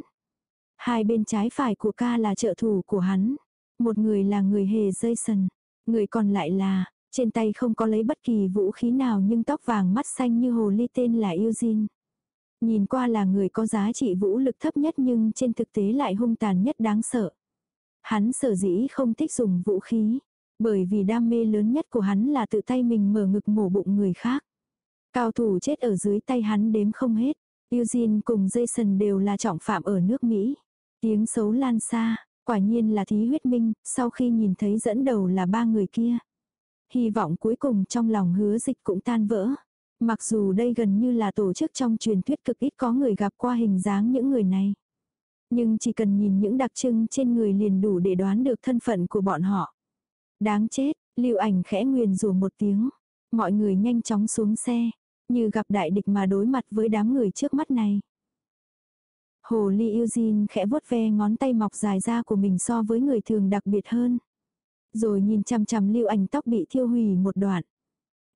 Hai bên trái phải của ca là trợ thủ của hắn. Một người là người hề Jason. Người còn lại là, trên tay không có lấy bất kỳ vũ khí nào nhưng tóc vàng mắt xanh như hồ ly tên là Eugene. Nhìn qua là người có giá trị vũ lực thấp nhất nhưng trên thực tế lại hung tàn nhất đáng sợ. Hắn sở dĩ không thích dùng vũ khí, bởi vì đam mê lớn nhất của hắn là tự tay mình mở ngực mổ bụng người khác. Cao thủ chết ở dưới tay hắn đếm không hết. Eugene cùng Jason đều là trọng phạm ở nước Mỹ. Tiếng xấu lan xa, quả nhiên là thí huyết minh, sau khi nhìn thấy dẫn đầu là ba người kia hy vọng cuối cùng trong lòng hứa dịch cũng tan vỡ. Mặc dù đây gần như là tổ chức trong truyền thuyết cực ít có người gặp qua hình dáng những người này. Nhưng chỉ cần nhìn những đặc trưng trên người liền đủ để đoán được thân phận của bọn họ. Đáng chết, lưu ảnh khẽ nguyền rủa một tiếng. Mọi người nhanh chóng xuống xe, như gặp đại địch mà đối mặt với đám người trước mắt này. Hồ ly Eugene khẽ vuốt ve ngón tay mọc dài ra của mình so với người thường đặc biệt hơn. Rồi nhìn chằm chằm lưu ảnh tóc bị thiêu hủy một đoạn.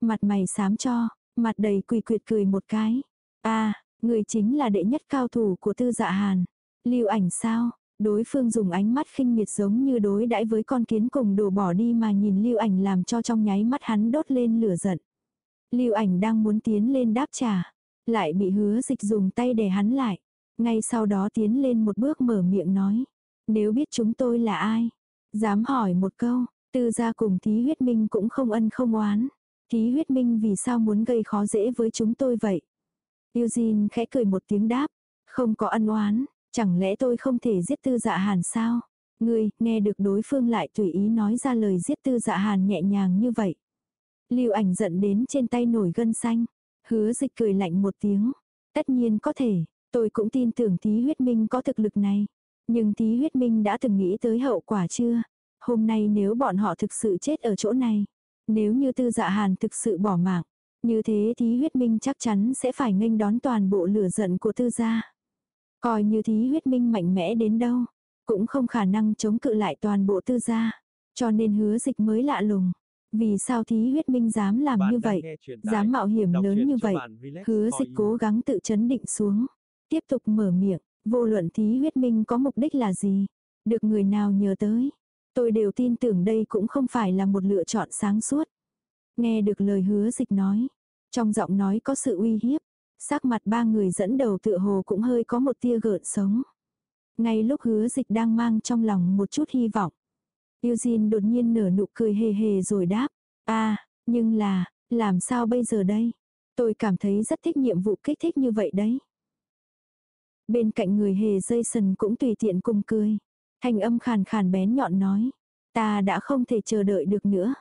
Mặt mày xám cho, mặt đầy quỳ quyệt cười một cái. a người chính là đệ nhất cao thủ của tư dạ hàn. Lưu ảnh sao? Đối phương dùng ánh mắt khinh miệt giống như đối đãi với con kiến cùng đổ bỏ đi mà nhìn lưu ảnh làm cho trong nháy mắt hắn đốt lên lửa giận. Lưu ảnh đang muốn tiến lên đáp trả. Lại bị hứa dịch dùng tay để hắn lại. Ngay sau đó tiến lên một bước mở miệng nói. Nếu biết chúng tôi là ai? Dám hỏi một câu, tư gia cùng thí huyết minh cũng không ân không oán. Thí huyết minh vì sao muốn gây khó dễ với chúng tôi vậy? Eugene khẽ cười một tiếng đáp. Không có ân oán, chẳng lẽ tôi không thể giết tư dạ hàn sao? Ngươi, nghe được đối phương lại tùy ý nói ra lời giết tư dạ hàn nhẹ nhàng như vậy. Lưu ảnh giận đến trên tay nổi gân xanh. Hứa dịch cười lạnh một tiếng. Tất nhiên có thể, tôi cũng tin tưởng thí huyết minh có thực lực này. Nhưng thí huyết minh đã từng nghĩ tới hậu quả chưa? Hôm nay nếu bọn họ thực sự chết ở chỗ này. Nếu như tư dạ hàn thực sự bỏ mạng. Như thế thí huyết minh chắc chắn sẽ phải nghênh đón toàn bộ lửa giận của tư gia. Coi như thí huyết minh mạnh mẽ đến đâu. Cũng không khả năng chống cự lại toàn bộ tư gia. Cho nên hứa dịch mới lạ lùng. Vì sao thí huyết minh dám làm như vậy, dám mạo hiểm lớn như vậy, hứa dịch cố gắng tự chấn định xuống. Tiếp tục mở miệng, vô luận thí huyết minh có mục đích là gì, được người nào nhờ tới. Tôi đều tin tưởng đây cũng không phải là một lựa chọn sáng suốt. Nghe được lời hứa dịch nói, trong giọng nói có sự uy hiếp, sắc mặt ba người dẫn đầu tựa hồ cũng hơi có một tia gợn sống. Ngay lúc hứa dịch đang mang trong lòng một chút hy vọng. Eugene đột nhiên nở nụ cười hề hề rồi đáp. à, nhưng là, làm sao bây giờ đây? Tôi cảm thấy rất thích nhiệm vụ kích thích như vậy đấy. Bên cạnh người hề dây sần cũng tùy tiện cùng cười. Thanh âm khàn khàn bén nhọn nói. Ta đã không thể chờ đợi được nữa.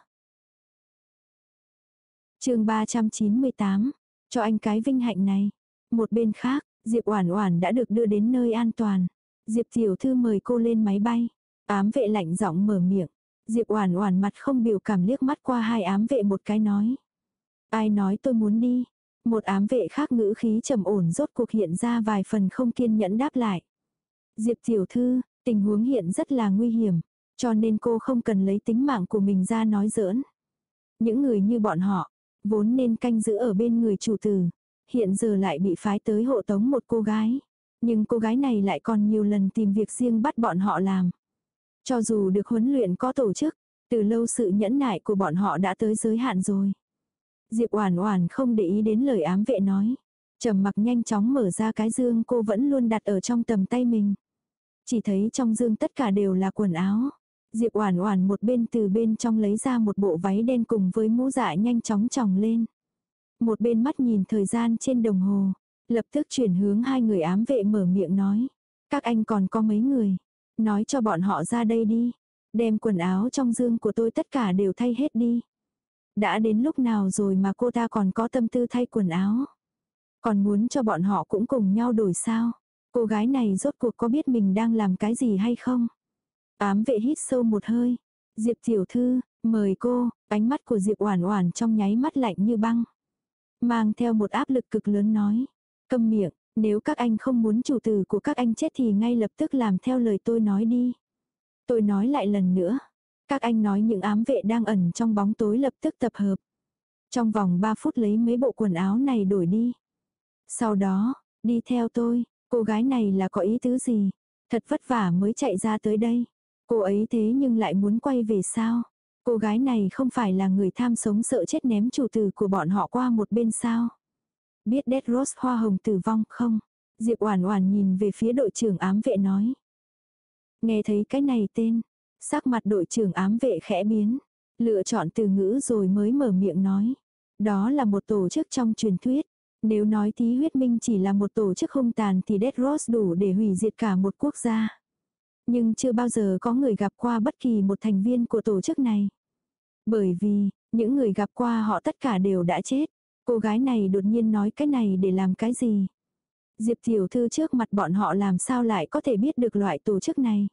chương 398. Cho anh cái vinh hạnh này. Một bên khác, Diệp Oản Oản đã được đưa đến nơi an toàn. Diệp tiểu thư mời cô lên máy bay. Ám vệ lạnh giọng mở miệng. Diệp Oản Oản mặt không biểu cảm liếc mắt qua hai ám vệ một cái nói. Ai nói tôi muốn đi? Một ám vệ khác ngữ khí trầm ổn rốt cuộc hiện ra vài phần không kiên nhẫn đáp lại. Diệp tiểu thư, tình huống hiện rất là nguy hiểm, cho nên cô không cần lấy tính mạng của mình ra nói giỡn. Những người như bọn họ, vốn nên canh giữ ở bên người chủ tử, hiện giờ lại bị phái tới hộ tống một cô gái. Nhưng cô gái này lại còn nhiều lần tìm việc riêng bắt bọn họ làm. Cho dù được huấn luyện có tổ chức, từ lâu sự nhẫn nại của bọn họ đã tới giới hạn rồi. Diệp Oản Oản không để ý đến lời ám vệ nói, trầm mặc nhanh chóng mở ra cái dương cô vẫn luôn đặt ở trong tầm tay mình. Chỉ thấy trong dương tất cả đều là quần áo. Diệp Oản Oản một bên từ bên trong lấy ra một bộ váy đen cùng với mũ dạ nhanh chóng tròng lên. Một bên mắt nhìn thời gian trên đồng hồ, lập tức chuyển hướng hai người ám vệ mở miệng nói: "Các anh còn có mấy người?" Nói cho bọn họ ra đây đi. Đem quần áo trong dương của tôi tất cả đều thay hết đi. Đã đến lúc nào rồi mà cô ta còn có tâm tư thay quần áo. Còn muốn cho bọn họ cũng cùng nhau đổi sao. Cô gái này rốt cuộc có biết mình đang làm cái gì hay không? Ám vệ hít sâu một hơi. Diệp tiểu thư, mời cô, ánh mắt của Diệp Oản Oản trong nháy mắt lạnh như băng. Mang theo một áp lực cực lớn nói. Câm miệng, nếu các anh không muốn chủ tử của các anh chết thì ngay lập tức làm theo lời tôi nói đi. Tôi nói lại lần nữa. Các anh nói những ám vệ đang ẩn trong bóng tối lập tức tập hợp. Trong vòng 3 phút lấy mấy bộ quần áo này đổi đi. Sau đó, đi theo tôi, cô gái này là có ý tứ gì? Thật vất vả mới chạy ra tới đây. Cô ấy thế nhưng lại muốn quay về sao? Cô gái này không phải là người tham sống sợ chết ném chủ tử của bọn họ qua một bên sao? Biết Dead Rose hoa hồng tử vong không? Diệp Oản Oản nhìn về phía đội trưởng ám vệ nói. Nghe thấy cái này tên, sắc mặt đội trưởng ám vệ khẽ biến, lựa chọn từ ngữ rồi mới mở miệng nói. Đó là một tổ chức trong truyền thuyết. Nếu nói tí huyết minh chỉ là một tổ chức hung tàn thì Dead Rose đủ để hủy diệt cả một quốc gia. Nhưng chưa bao giờ có người gặp qua bất kỳ một thành viên của tổ chức này. Bởi vì, những người gặp qua họ tất cả đều đã chết. Cô gái này đột nhiên nói cái này để làm cái gì? Diệp tiểu thư trước mặt bọn họ làm sao lại có thể biết được loại tổ chức này.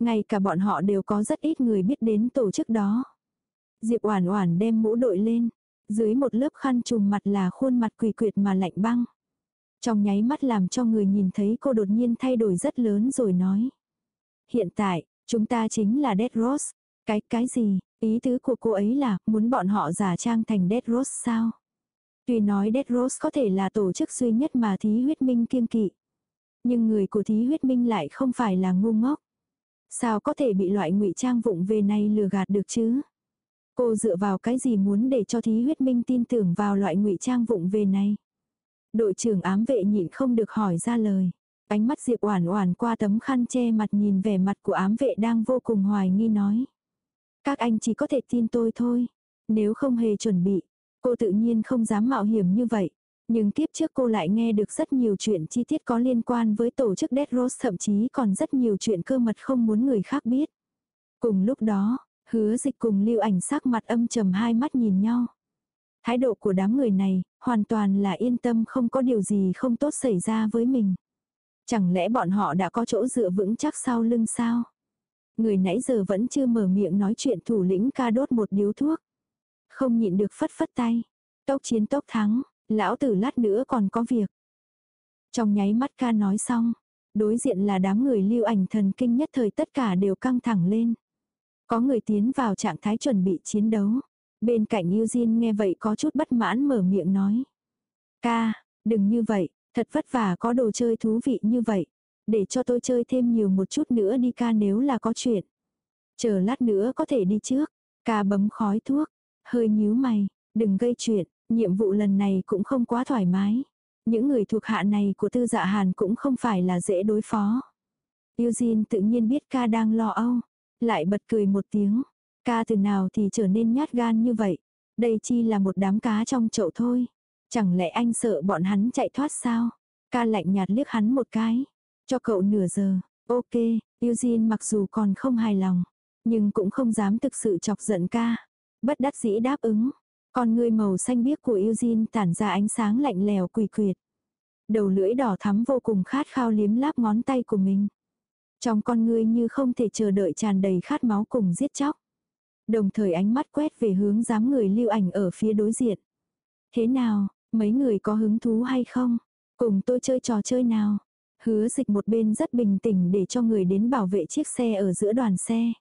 Ngay cả bọn họ đều có rất ít người biết đến tổ chức đó. Diệp Oản Oản đem mũ đội lên, dưới một lớp khăn trùm mặt là khuôn mặt quỷ quyệt mà lạnh băng. Trong nháy mắt làm cho người nhìn thấy cô đột nhiên thay đổi rất lớn rồi nói. Hiện tại, chúng ta chính là Dead Rose. Cái, cái gì, ý tứ của cô ấy là muốn bọn họ giả trang thành Dead Rose sao? Tuy nói Dead Rose có thể là tổ chức duy nhất mà thí huyết minh kiêng kỵ. Nhưng người của thí huyết minh lại không phải là ngu ngốc. Sao có thể bị loại ngụy trang vụng về này lừa gạt được chứ? Cô dựa vào cái gì muốn để cho thí huyết minh tin tưởng vào loại ngụy trang vụng về này? Đội trưởng ám vệ nhịn không được hỏi ra lời. Ánh mắt Diệp Oản Oản qua tấm khăn che mặt nhìn vẻ mặt của ám vệ đang vô cùng hoài nghi nói. Các anh chỉ có thể tin tôi thôi. Nếu không hề chuẩn bị, cô tự nhiên không dám mạo hiểm như vậy. Nhưng kiếp trước cô lại nghe được rất nhiều chuyện chi tiết có liên quan với tổ chức Dead Rose thậm chí còn rất nhiều chuyện cơ mật không muốn người khác biết. Cùng lúc đó, hứa dịch cùng lưu ảnh sắc mặt âm trầm hai mắt nhìn nhau. Thái độ của đám người này, hoàn toàn là yên tâm không có điều gì không tốt xảy ra với mình. Chẳng lẽ bọn họ đã có chỗ dựa vững chắc sau lưng sao? Người nãy giờ vẫn chưa mở miệng nói chuyện thủ lĩnh ca đốt một điếu thuốc. Không nhịn được phất phất tay. Tốc chiến tốc thắng, lão tử lát nữa còn có việc. Trong nháy mắt ca nói xong, đối diện là đám người lưu ảnh thần kinh nhất thời tất cả đều căng thẳng lên. Có người tiến vào trạng thái chuẩn bị chiến đấu. Bên cạnh Eugene nghe vậy có chút bất mãn mở miệng nói. Ca, đừng như vậy, thật vất vả có đồ chơi thú vị như vậy. Để cho tôi chơi thêm nhiều một chút nữa đi ca nếu là có chuyện. Chờ lát nữa có thể đi trước. Ca bấm khói thuốc. Hơi nhíu mày, đừng gây chuyện. Nhiệm vụ lần này cũng không quá thoải mái. Những người thuộc hạ này của tư dạ hàn cũng không phải là dễ đối phó. Eugene tự nhiên biết ca đang lo âu. Lại bật cười một tiếng. Ca từ nào thì trở nên nhát gan như vậy. Đây chi là một đám cá trong chậu thôi. Chẳng lẽ anh sợ bọn hắn chạy thoát sao? Ca lạnh nhạt liếc hắn một cái. Cho cậu nửa giờ. Ok, Eugene mặc dù còn không hài lòng. Nhưng cũng không dám thực sự chọc giận ca. Bất đắc dĩ đáp ứng. Con ngươi màu xanh biếc của Eugene tản ra ánh sáng lạnh lèo quỷ quyệt. Đầu lưỡi đỏ thắm vô cùng khát khao liếm láp ngón tay của mình. Trong con ngươi như không thể chờ đợi tràn đầy khát máu cùng giết chóc. Đồng thời ánh mắt quét về hướng dám người lưu ảnh ở phía đối diện. Thế nào, mấy người có hứng thú hay không? Cùng tôi chơi trò chơi nào? Hứa dịch một bên rất bình tĩnh để cho người đến bảo vệ chiếc xe ở giữa đoàn xe.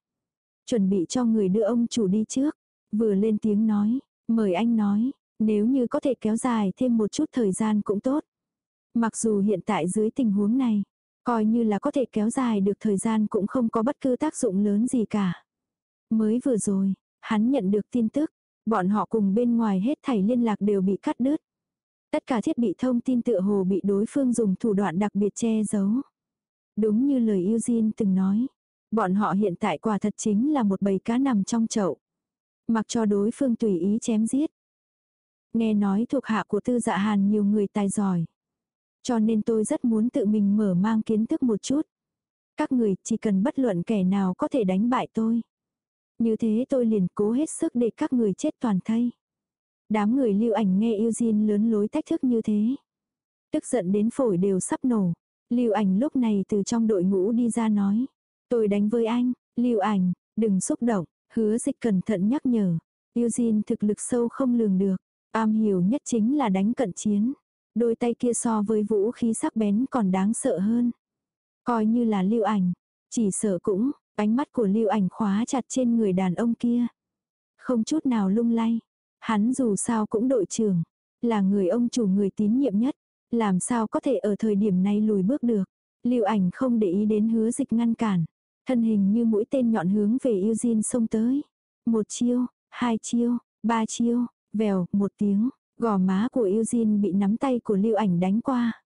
Chuẩn bị cho người đưa ông chủ đi trước. Vừa lên tiếng nói, mời anh nói, nếu như có thể kéo dài thêm một chút thời gian cũng tốt. Mặc dù hiện tại dưới tình huống này, coi như là có thể kéo dài được thời gian cũng không có bất cứ tác dụng lớn gì cả. Mới vừa rồi, hắn nhận được tin tức, bọn họ cùng bên ngoài hết thảy liên lạc đều bị cắt đứt. Tất cả thiết bị thông tin tựa hồ bị đối phương dùng thủ đoạn đặc biệt che giấu. Đúng như lời Eugene từng nói, bọn họ hiện tại quả thật chính là một bầy cá nằm trong chậu. Mặc cho đối phương tùy ý chém giết. Nghe nói thuộc hạ của tư dạ hàn nhiều người tài giỏi. Cho nên tôi rất muốn tự mình mở mang kiến thức một chút. Các người chỉ cần bất luận kẻ nào có thể đánh bại tôi. Như thế tôi liền cố hết sức để các người chết toàn thây. Đám người lưu ảnh nghe Eugene lớn lối thách thức như thế. Tức giận đến phổi đều sắp nổ. Lưu ảnh lúc này từ trong đội ngũ đi ra nói. Tôi đánh với anh, lưu ảnh, đừng xúc động, hứa dịch cẩn thận nhắc nhở. Eugene thực lực sâu không lường được, am hiểu nhất chính là đánh cận chiến. Đôi tay kia so với vũ khí sắc bén còn đáng sợ hơn. Coi như là lưu ảnh, chỉ sợ cũng, ánh mắt của lưu ảnh khóa chặt trên người đàn ông kia. Không chút nào lung lay. Hắn dù sao cũng đội trưởng, là người ông chủ người tín nhiệm nhất, làm sao có thể ở thời điểm này lùi bước được. Lưu ảnh không để ý đến hứa dịch ngăn cản, thân hình như mũi tên nhọn hướng về Eugene xông tới. Một chiêu, hai chiêu, ba chiêu, vèo, một tiếng, gò má của Eugene bị nắm tay của lưu ảnh đánh qua.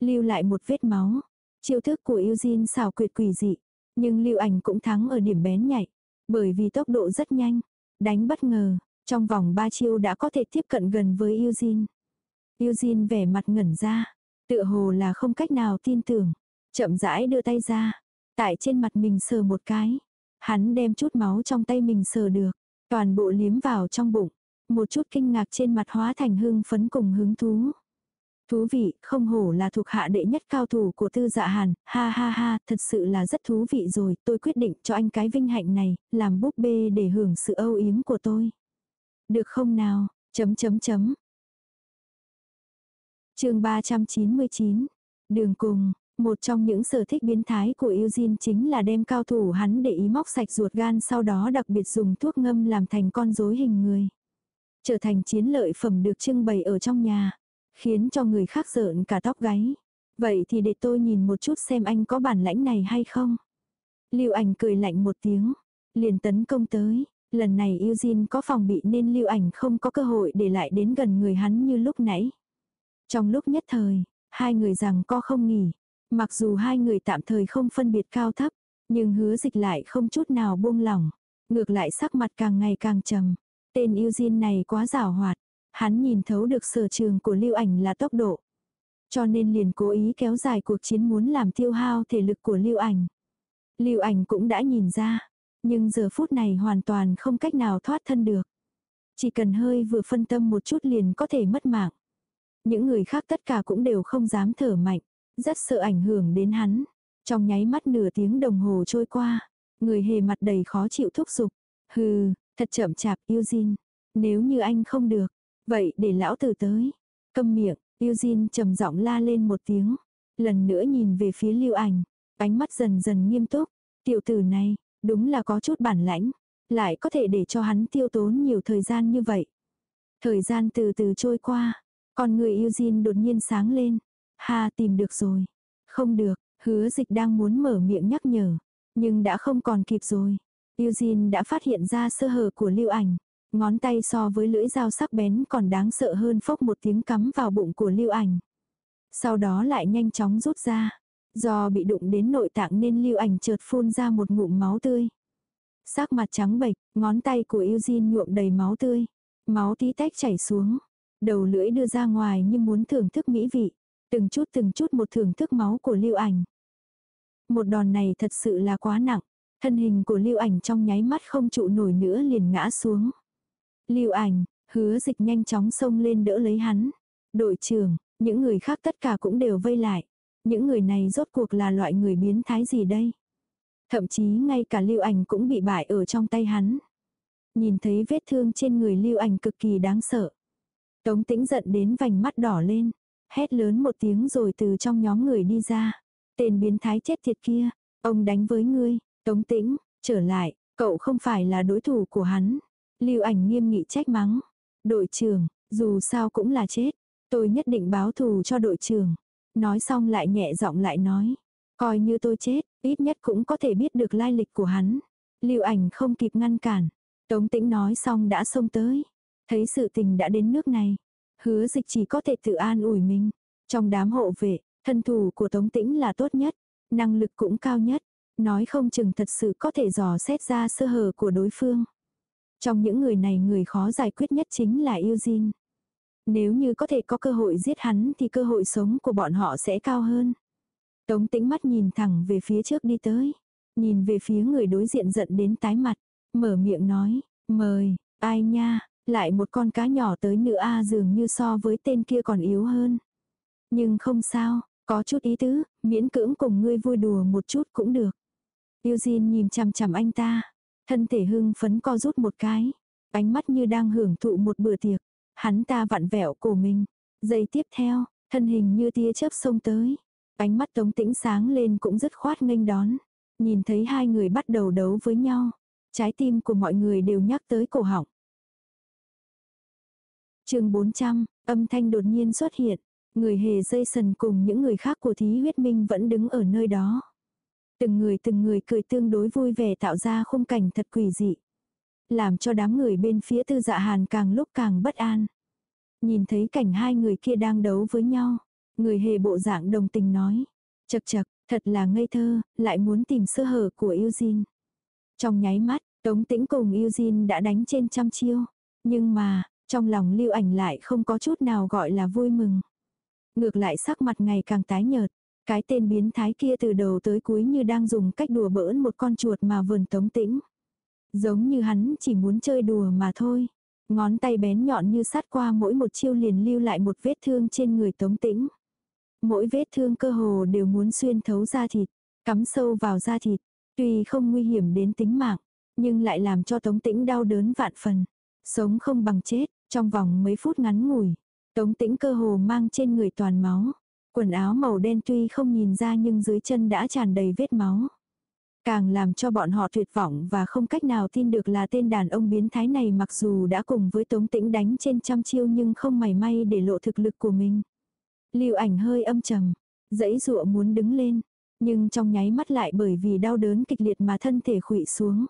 Lưu lại một vết máu. Chiêu thức của Eugene xảo quyệt quỷ dị. Nhưng lưu ảnh cũng thắng ở điểm bén nhạy. Bởi vì tốc độ rất nhanh. Đánh bất ngờ. Trong vòng ba chiêu đã có thể tiếp cận gần với Eugene. Eugene vẻ mặt ngẩn ra. Tựa hồ là không cách nào tin tưởng. Chậm rãi đưa tay ra. Tại trên mặt mình sờ một cái. Hắn đem chút máu trong tay mình sờ được. Toàn bộ liếm vào trong bụng. Một chút kinh ngạc trên mặt hóa thành hưng phấn cùng hứng thú. Thú vị, không hổ là thuộc hạ đệ nhất cao thủ của tư dạ hàn, ha ha ha, thật sự là rất thú vị rồi, tôi quyết định cho anh cái vinh hạnh này, làm búp bê để hưởng sự âu yếm của tôi. Được không nào, chấm chấm chấm. chương 399, đường cùng, một trong những sở thích biến thái của Eugene chính là đem cao thủ hắn để ý móc sạch ruột gan sau đó đặc biệt dùng thuốc ngâm làm thành con rối hình người. Trở thành chiến lợi phẩm được trưng bày ở trong nhà khiến cho người khác rợn cả tóc gáy. Vậy thì để tôi nhìn một chút xem anh có bản lãnh này hay không. Lưu ảnh cười lạnh một tiếng, liền tấn công tới. Lần này Eugene có phòng bị nên lưu ảnh không có cơ hội để lại đến gần người hắn như lúc nãy. Trong lúc nhất thời, hai người rằng co không nghỉ. Mặc dù hai người tạm thời không phân biệt cao thấp, nhưng hứa dịch lại không chút nào buông lỏng. Ngược lại sắc mặt càng ngày càng trầm. Tên Eugene này quá rào hoạt, Hắn nhìn thấu được sở trường của lưu ảnh là tốc độ. Cho nên liền cố ý kéo dài cuộc chiến muốn làm tiêu hao thể lực của lưu ảnh. Lưu ảnh cũng đã nhìn ra. Nhưng giờ phút này hoàn toàn không cách nào thoát thân được. Chỉ cần hơi vừa phân tâm một chút liền có thể mất mạng. Những người khác tất cả cũng đều không dám thở mạnh. Rất sợ ảnh hưởng đến hắn. Trong nháy mắt nửa tiếng đồng hồ trôi qua. Người hề mặt đầy khó chịu thúc giục. Hừ, thật chậm chạp Eugene. Nếu như anh không được, Vậy để lão tử tới. Câm miệng, Eugene trầm giọng la lên một tiếng. Lần nữa nhìn về phía lưu ảnh. Ánh mắt dần dần nghiêm túc. Tiểu tử này, đúng là có chút bản lãnh. Lại có thể để cho hắn tiêu tốn nhiều thời gian như vậy. Thời gian từ từ trôi qua. Con người Eugene đột nhiên sáng lên. Ha tìm được rồi. Không được, hứa dịch đang muốn mở miệng nhắc nhở. Nhưng đã không còn kịp rồi. Eugene đã phát hiện ra sơ hở của lưu ảnh. Ngón tay so với lưỡi dao sắc bén còn đáng sợ hơn phốc một tiếng cắm vào bụng của lưu ảnh. Sau đó lại nhanh chóng rút ra. Do bị đụng đến nội tạng nên lưu ảnh chợt phun ra một ngụm máu tươi. Sắc mặt trắng bệch, ngón tay của Eugene nhuộm đầy máu tươi. Máu tí tách chảy xuống. Đầu lưỡi đưa ra ngoài như muốn thưởng thức mỹ vị. Từng chút từng chút một thưởng thức máu của lưu ảnh. Một đòn này thật sự là quá nặng. Thân hình của lưu ảnh trong nháy mắt không trụ nổi nữa liền ngã xuống. Lưu ảnh, hứa dịch nhanh chóng xông lên đỡ lấy hắn. Đội trưởng, những người khác tất cả cũng đều vây lại. Những người này rốt cuộc là loại người biến thái gì đây? Thậm chí ngay cả lưu ảnh cũng bị bại ở trong tay hắn. Nhìn thấy vết thương trên người lưu ảnh cực kỳ đáng sợ. Tống tĩnh giận đến vành mắt đỏ lên. Hét lớn một tiếng rồi từ trong nhóm người đi ra. Tên biến thái chết tiệt kia. Ông đánh với ngươi. Tống tĩnh, trở lại. Cậu không phải là đối thủ của hắn. Lưu ảnh nghiêm nghị trách mắng. Đội trưởng, dù sao cũng là chết. Tôi nhất định báo thù cho đội trưởng. Nói xong lại nhẹ giọng lại nói. Coi như tôi chết, ít nhất cũng có thể biết được lai lịch của hắn. Lưu ảnh không kịp ngăn cản. Tống tĩnh nói xong đã xông tới. Thấy sự tình đã đến nước này. Hứa dịch chỉ có thể tự an ủi mình. Trong đám hộ vệ, thân thủ của Tống tĩnh là tốt nhất. Năng lực cũng cao nhất. Nói không chừng thật sự có thể dò xét ra sơ hở của đối phương. Trong những người này người khó giải quyết nhất chính là Eugene. Nếu như có thể có cơ hội giết hắn thì cơ hội sống của bọn họ sẽ cao hơn. Tống tĩnh mắt nhìn thẳng về phía trước đi tới. Nhìn về phía người đối diện giận đến tái mặt. Mở miệng nói, mời, ai nha, lại một con cá nhỏ tới nữa a dường như so với tên kia còn yếu hơn. Nhưng không sao, có chút ý tứ, miễn cưỡng cùng ngươi vui đùa một chút cũng được. Eugene nhìn chằm chằm anh ta, Thân thể hưng phấn co rút một cái. Ánh mắt như đang hưởng thụ một bữa tiệc. Hắn ta vặn vẹo cổ mình. Giây tiếp theo, thân hình như tia chớp xông tới. Ánh mắt tống tĩnh sáng lên cũng rất khoát nghênh đón. Nhìn thấy hai người bắt đầu đấu với nhau. Trái tim của mọi người đều nhắc tới cổ họng chương 400, âm thanh đột nhiên xuất hiện. Người hề dây sần cùng những người khác của thí huyết minh vẫn đứng ở nơi đó. Từng người từng người cười tương đối vui vẻ tạo ra khung cảnh thật quỷ dị. Làm cho đám người bên phía tư dạ hàn càng lúc càng bất an. Nhìn thấy cảnh hai người kia đang đấu với nhau. Người hề bộ dạng đồng tình nói. Chật chật, thật là ngây thơ, lại muốn tìm sơ hở của Eugene. Trong nháy mắt, Tống Tĩnh cùng Eugene đã đánh trên trăm chiêu. Nhưng mà, trong lòng lưu ảnh lại không có chút nào gọi là vui mừng. Ngược lại sắc mặt ngày càng tái nhợt. Cái tên biến thái kia từ đầu tới cuối như đang dùng cách đùa bỡn một con chuột mà vườn tống tĩnh. Giống như hắn chỉ muốn chơi đùa mà thôi. Ngón tay bén nhọn như sát qua mỗi một chiêu liền lưu lại một vết thương trên người tống tĩnh. Mỗi vết thương cơ hồ đều muốn xuyên thấu da thịt, cắm sâu vào da thịt. Tuy không nguy hiểm đến tính mạng, nhưng lại làm cho tống tĩnh đau đớn vạn phần. Sống không bằng chết, trong vòng mấy phút ngắn ngủi. Tống tĩnh cơ hồ mang trên người toàn máu. Quần áo màu đen tuy không nhìn ra nhưng dưới chân đã tràn đầy vết máu. Càng làm cho bọn họ tuyệt vọng và không cách nào tin được là tên đàn ông biến thái này mặc dù đã cùng với Tống Tĩnh đánh trên trăm chiêu nhưng không mảy may để lộ thực lực của mình. Lưu ảnh hơi âm trầm, dãy dụa muốn đứng lên, nhưng trong nháy mắt lại bởi vì đau đớn kịch liệt mà thân thể khụy xuống.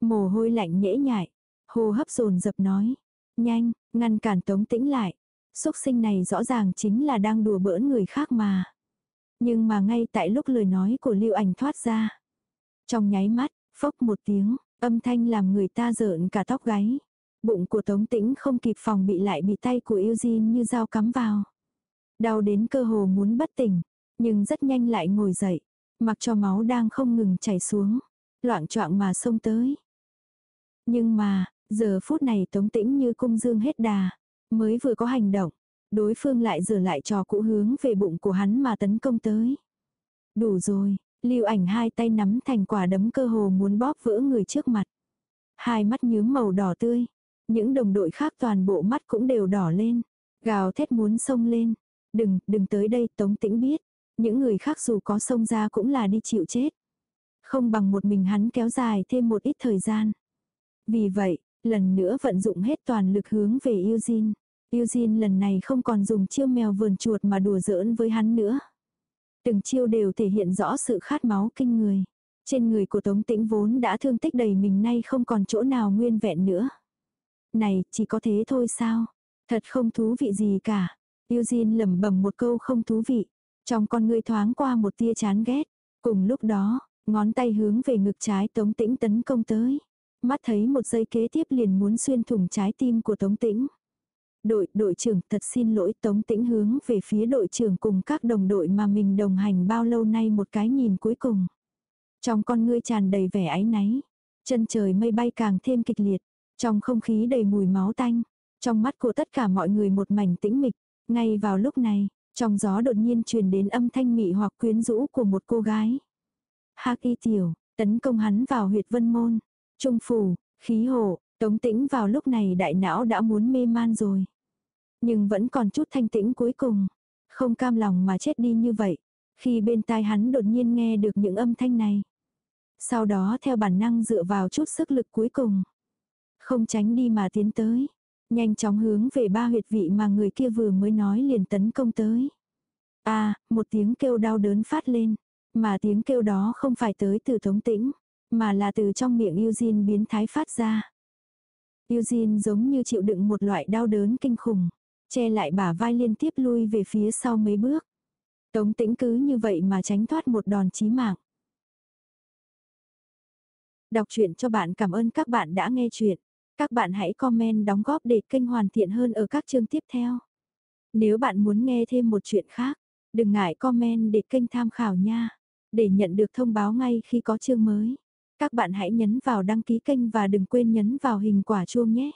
Mồ hôi lạnh nhễ nhại, hô hấp dồn dập nói, nhanh, ngăn cản Tống Tĩnh lại. Xúc sinh này rõ ràng chính là đang đùa bỡn người khác mà. Nhưng mà ngay tại lúc lời nói của Lưu ảnh thoát ra, trong nháy mắt, phốc một tiếng, âm thanh làm người ta rợn cả tóc gáy. Bụng của Tống Tĩnh không kịp phòng bị lại bị tay của Eugene như dao cắm vào. Đau đến cơ hồ muốn bất tỉnh, nhưng rất nhanh lại ngồi dậy, mặc cho máu đang không ngừng chảy xuống, loạn choạng mà xông tới. Nhưng mà, giờ phút này Tống Tĩnh như cung dương hết đà, mới vừa có hành động, đối phương lại rửa lại trò cũ hướng về bụng của hắn mà tấn công tới. Đủ rồi, Lưu ảnh hai tay nắm thành quả đấm cơ hồ muốn bóp vỡ người trước mặt. Hai mắt nhướng màu đỏ tươi. Những đồng đội khác toàn bộ mắt cũng đều đỏ lên. Gào thét muốn xông lên. Đừng, đừng tới đây Tống Tĩnh biết. Những người khác dù có xông ra cũng là đi chịu chết. Không bằng một mình hắn kéo dài thêm một ít thời gian. Vì vậy, lần nữa vận dụng hết toàn lực hướng về Eugene. Eugene lần này không còn dùng chiêu mèo vườn chuột mà đùa giỡn với hắn nữa. Từng chiêu đều thể hiện rõ sự khát máu kinh người. Trên người của Tống Tĩnh vốn đã thương tích đầy mình nay không còn chỗ nào nguyên vẹn nữa. Này, chỉ có thế thôi sao? Thật không thú vị gì cả. Eugene lẩm bẩm một câu không thú vị. Trong con người thoáng qua một tia chán ghét. Cùng lúc đó, ngón tay hướng về ngực trái Tống Tĩnh tấn công tới. Mắt thấy một giây kế tiếp liền muốn xuyên thủng trái tim của Tống Tĩnh. Đội, đội trưởng thật xin lỗi Tống Tĩnh hướng về phía đội trưởng cùng các đồng đội mà mình đồng hành bao lâu nay một cái nhìn cuối cùng. Trong con ngươi tràn đầy vẻ áy náy. Chân trời mây bay càng thêm kịch liệt. Trong không khí đầy mùi máu tanh. Trong mắt của tất cả mọi người một mảnh tĩnh mịch. Ngay vào lúc này, trong gió đột nhiên truyền đến âm thanh mị hoặc quyến rũ của một cô gái. Hạc y tiểu, tấn công hắn vào huyệt vân môn. Trung phủ, khí hộ, Tống tĩnh vào lúc này đại não đã muốn mê man rồi. Nhưng vẫn còn chút thanh tĩnh cuối cùng. Không cam lòng mà chết đi như vậy. Khi bên tai hắn đột nhiên nghe được những âm thanh này. Sau đó theo bản năng dựa vào chút sức lực cuối cùng. Không tránh đi mà tiến tới. Nhanh chóng hướng về ba huyệt vị mà người kia vừa mới nói liền tấn công tới. a một tiếng kêu đau đớn phát lên. Mà tiếng kêu đó không phải tới từ thống tĩnh. Mà là từ trong miệng Eugene biến thái phát ra. Eugene giống như chịu đựng một loại đau đớn kinh khủng. Che lại bả vai liên tiếp lui về phía sau mấy bước. Tống tĩnh cứ như vậy mà tránh thoát một đòn chí mạng. Đọc truyện cho bạn cảm ơn các bạn đã nghe chuyện. Các bạn hãy comment đóng góp để kênh hoàn thiện hơn ở các chương tiếp theo. Nếu bạn muốn nghe thêm một chuyện khác, đừng ngại comment để kênh tham khảo nha. Để nhận được thông báo ngay khi có chương mới. Các bạn hãy nhấn vào đăng ký kênh và đừng quên nhấn vào hình quả chuông nhé.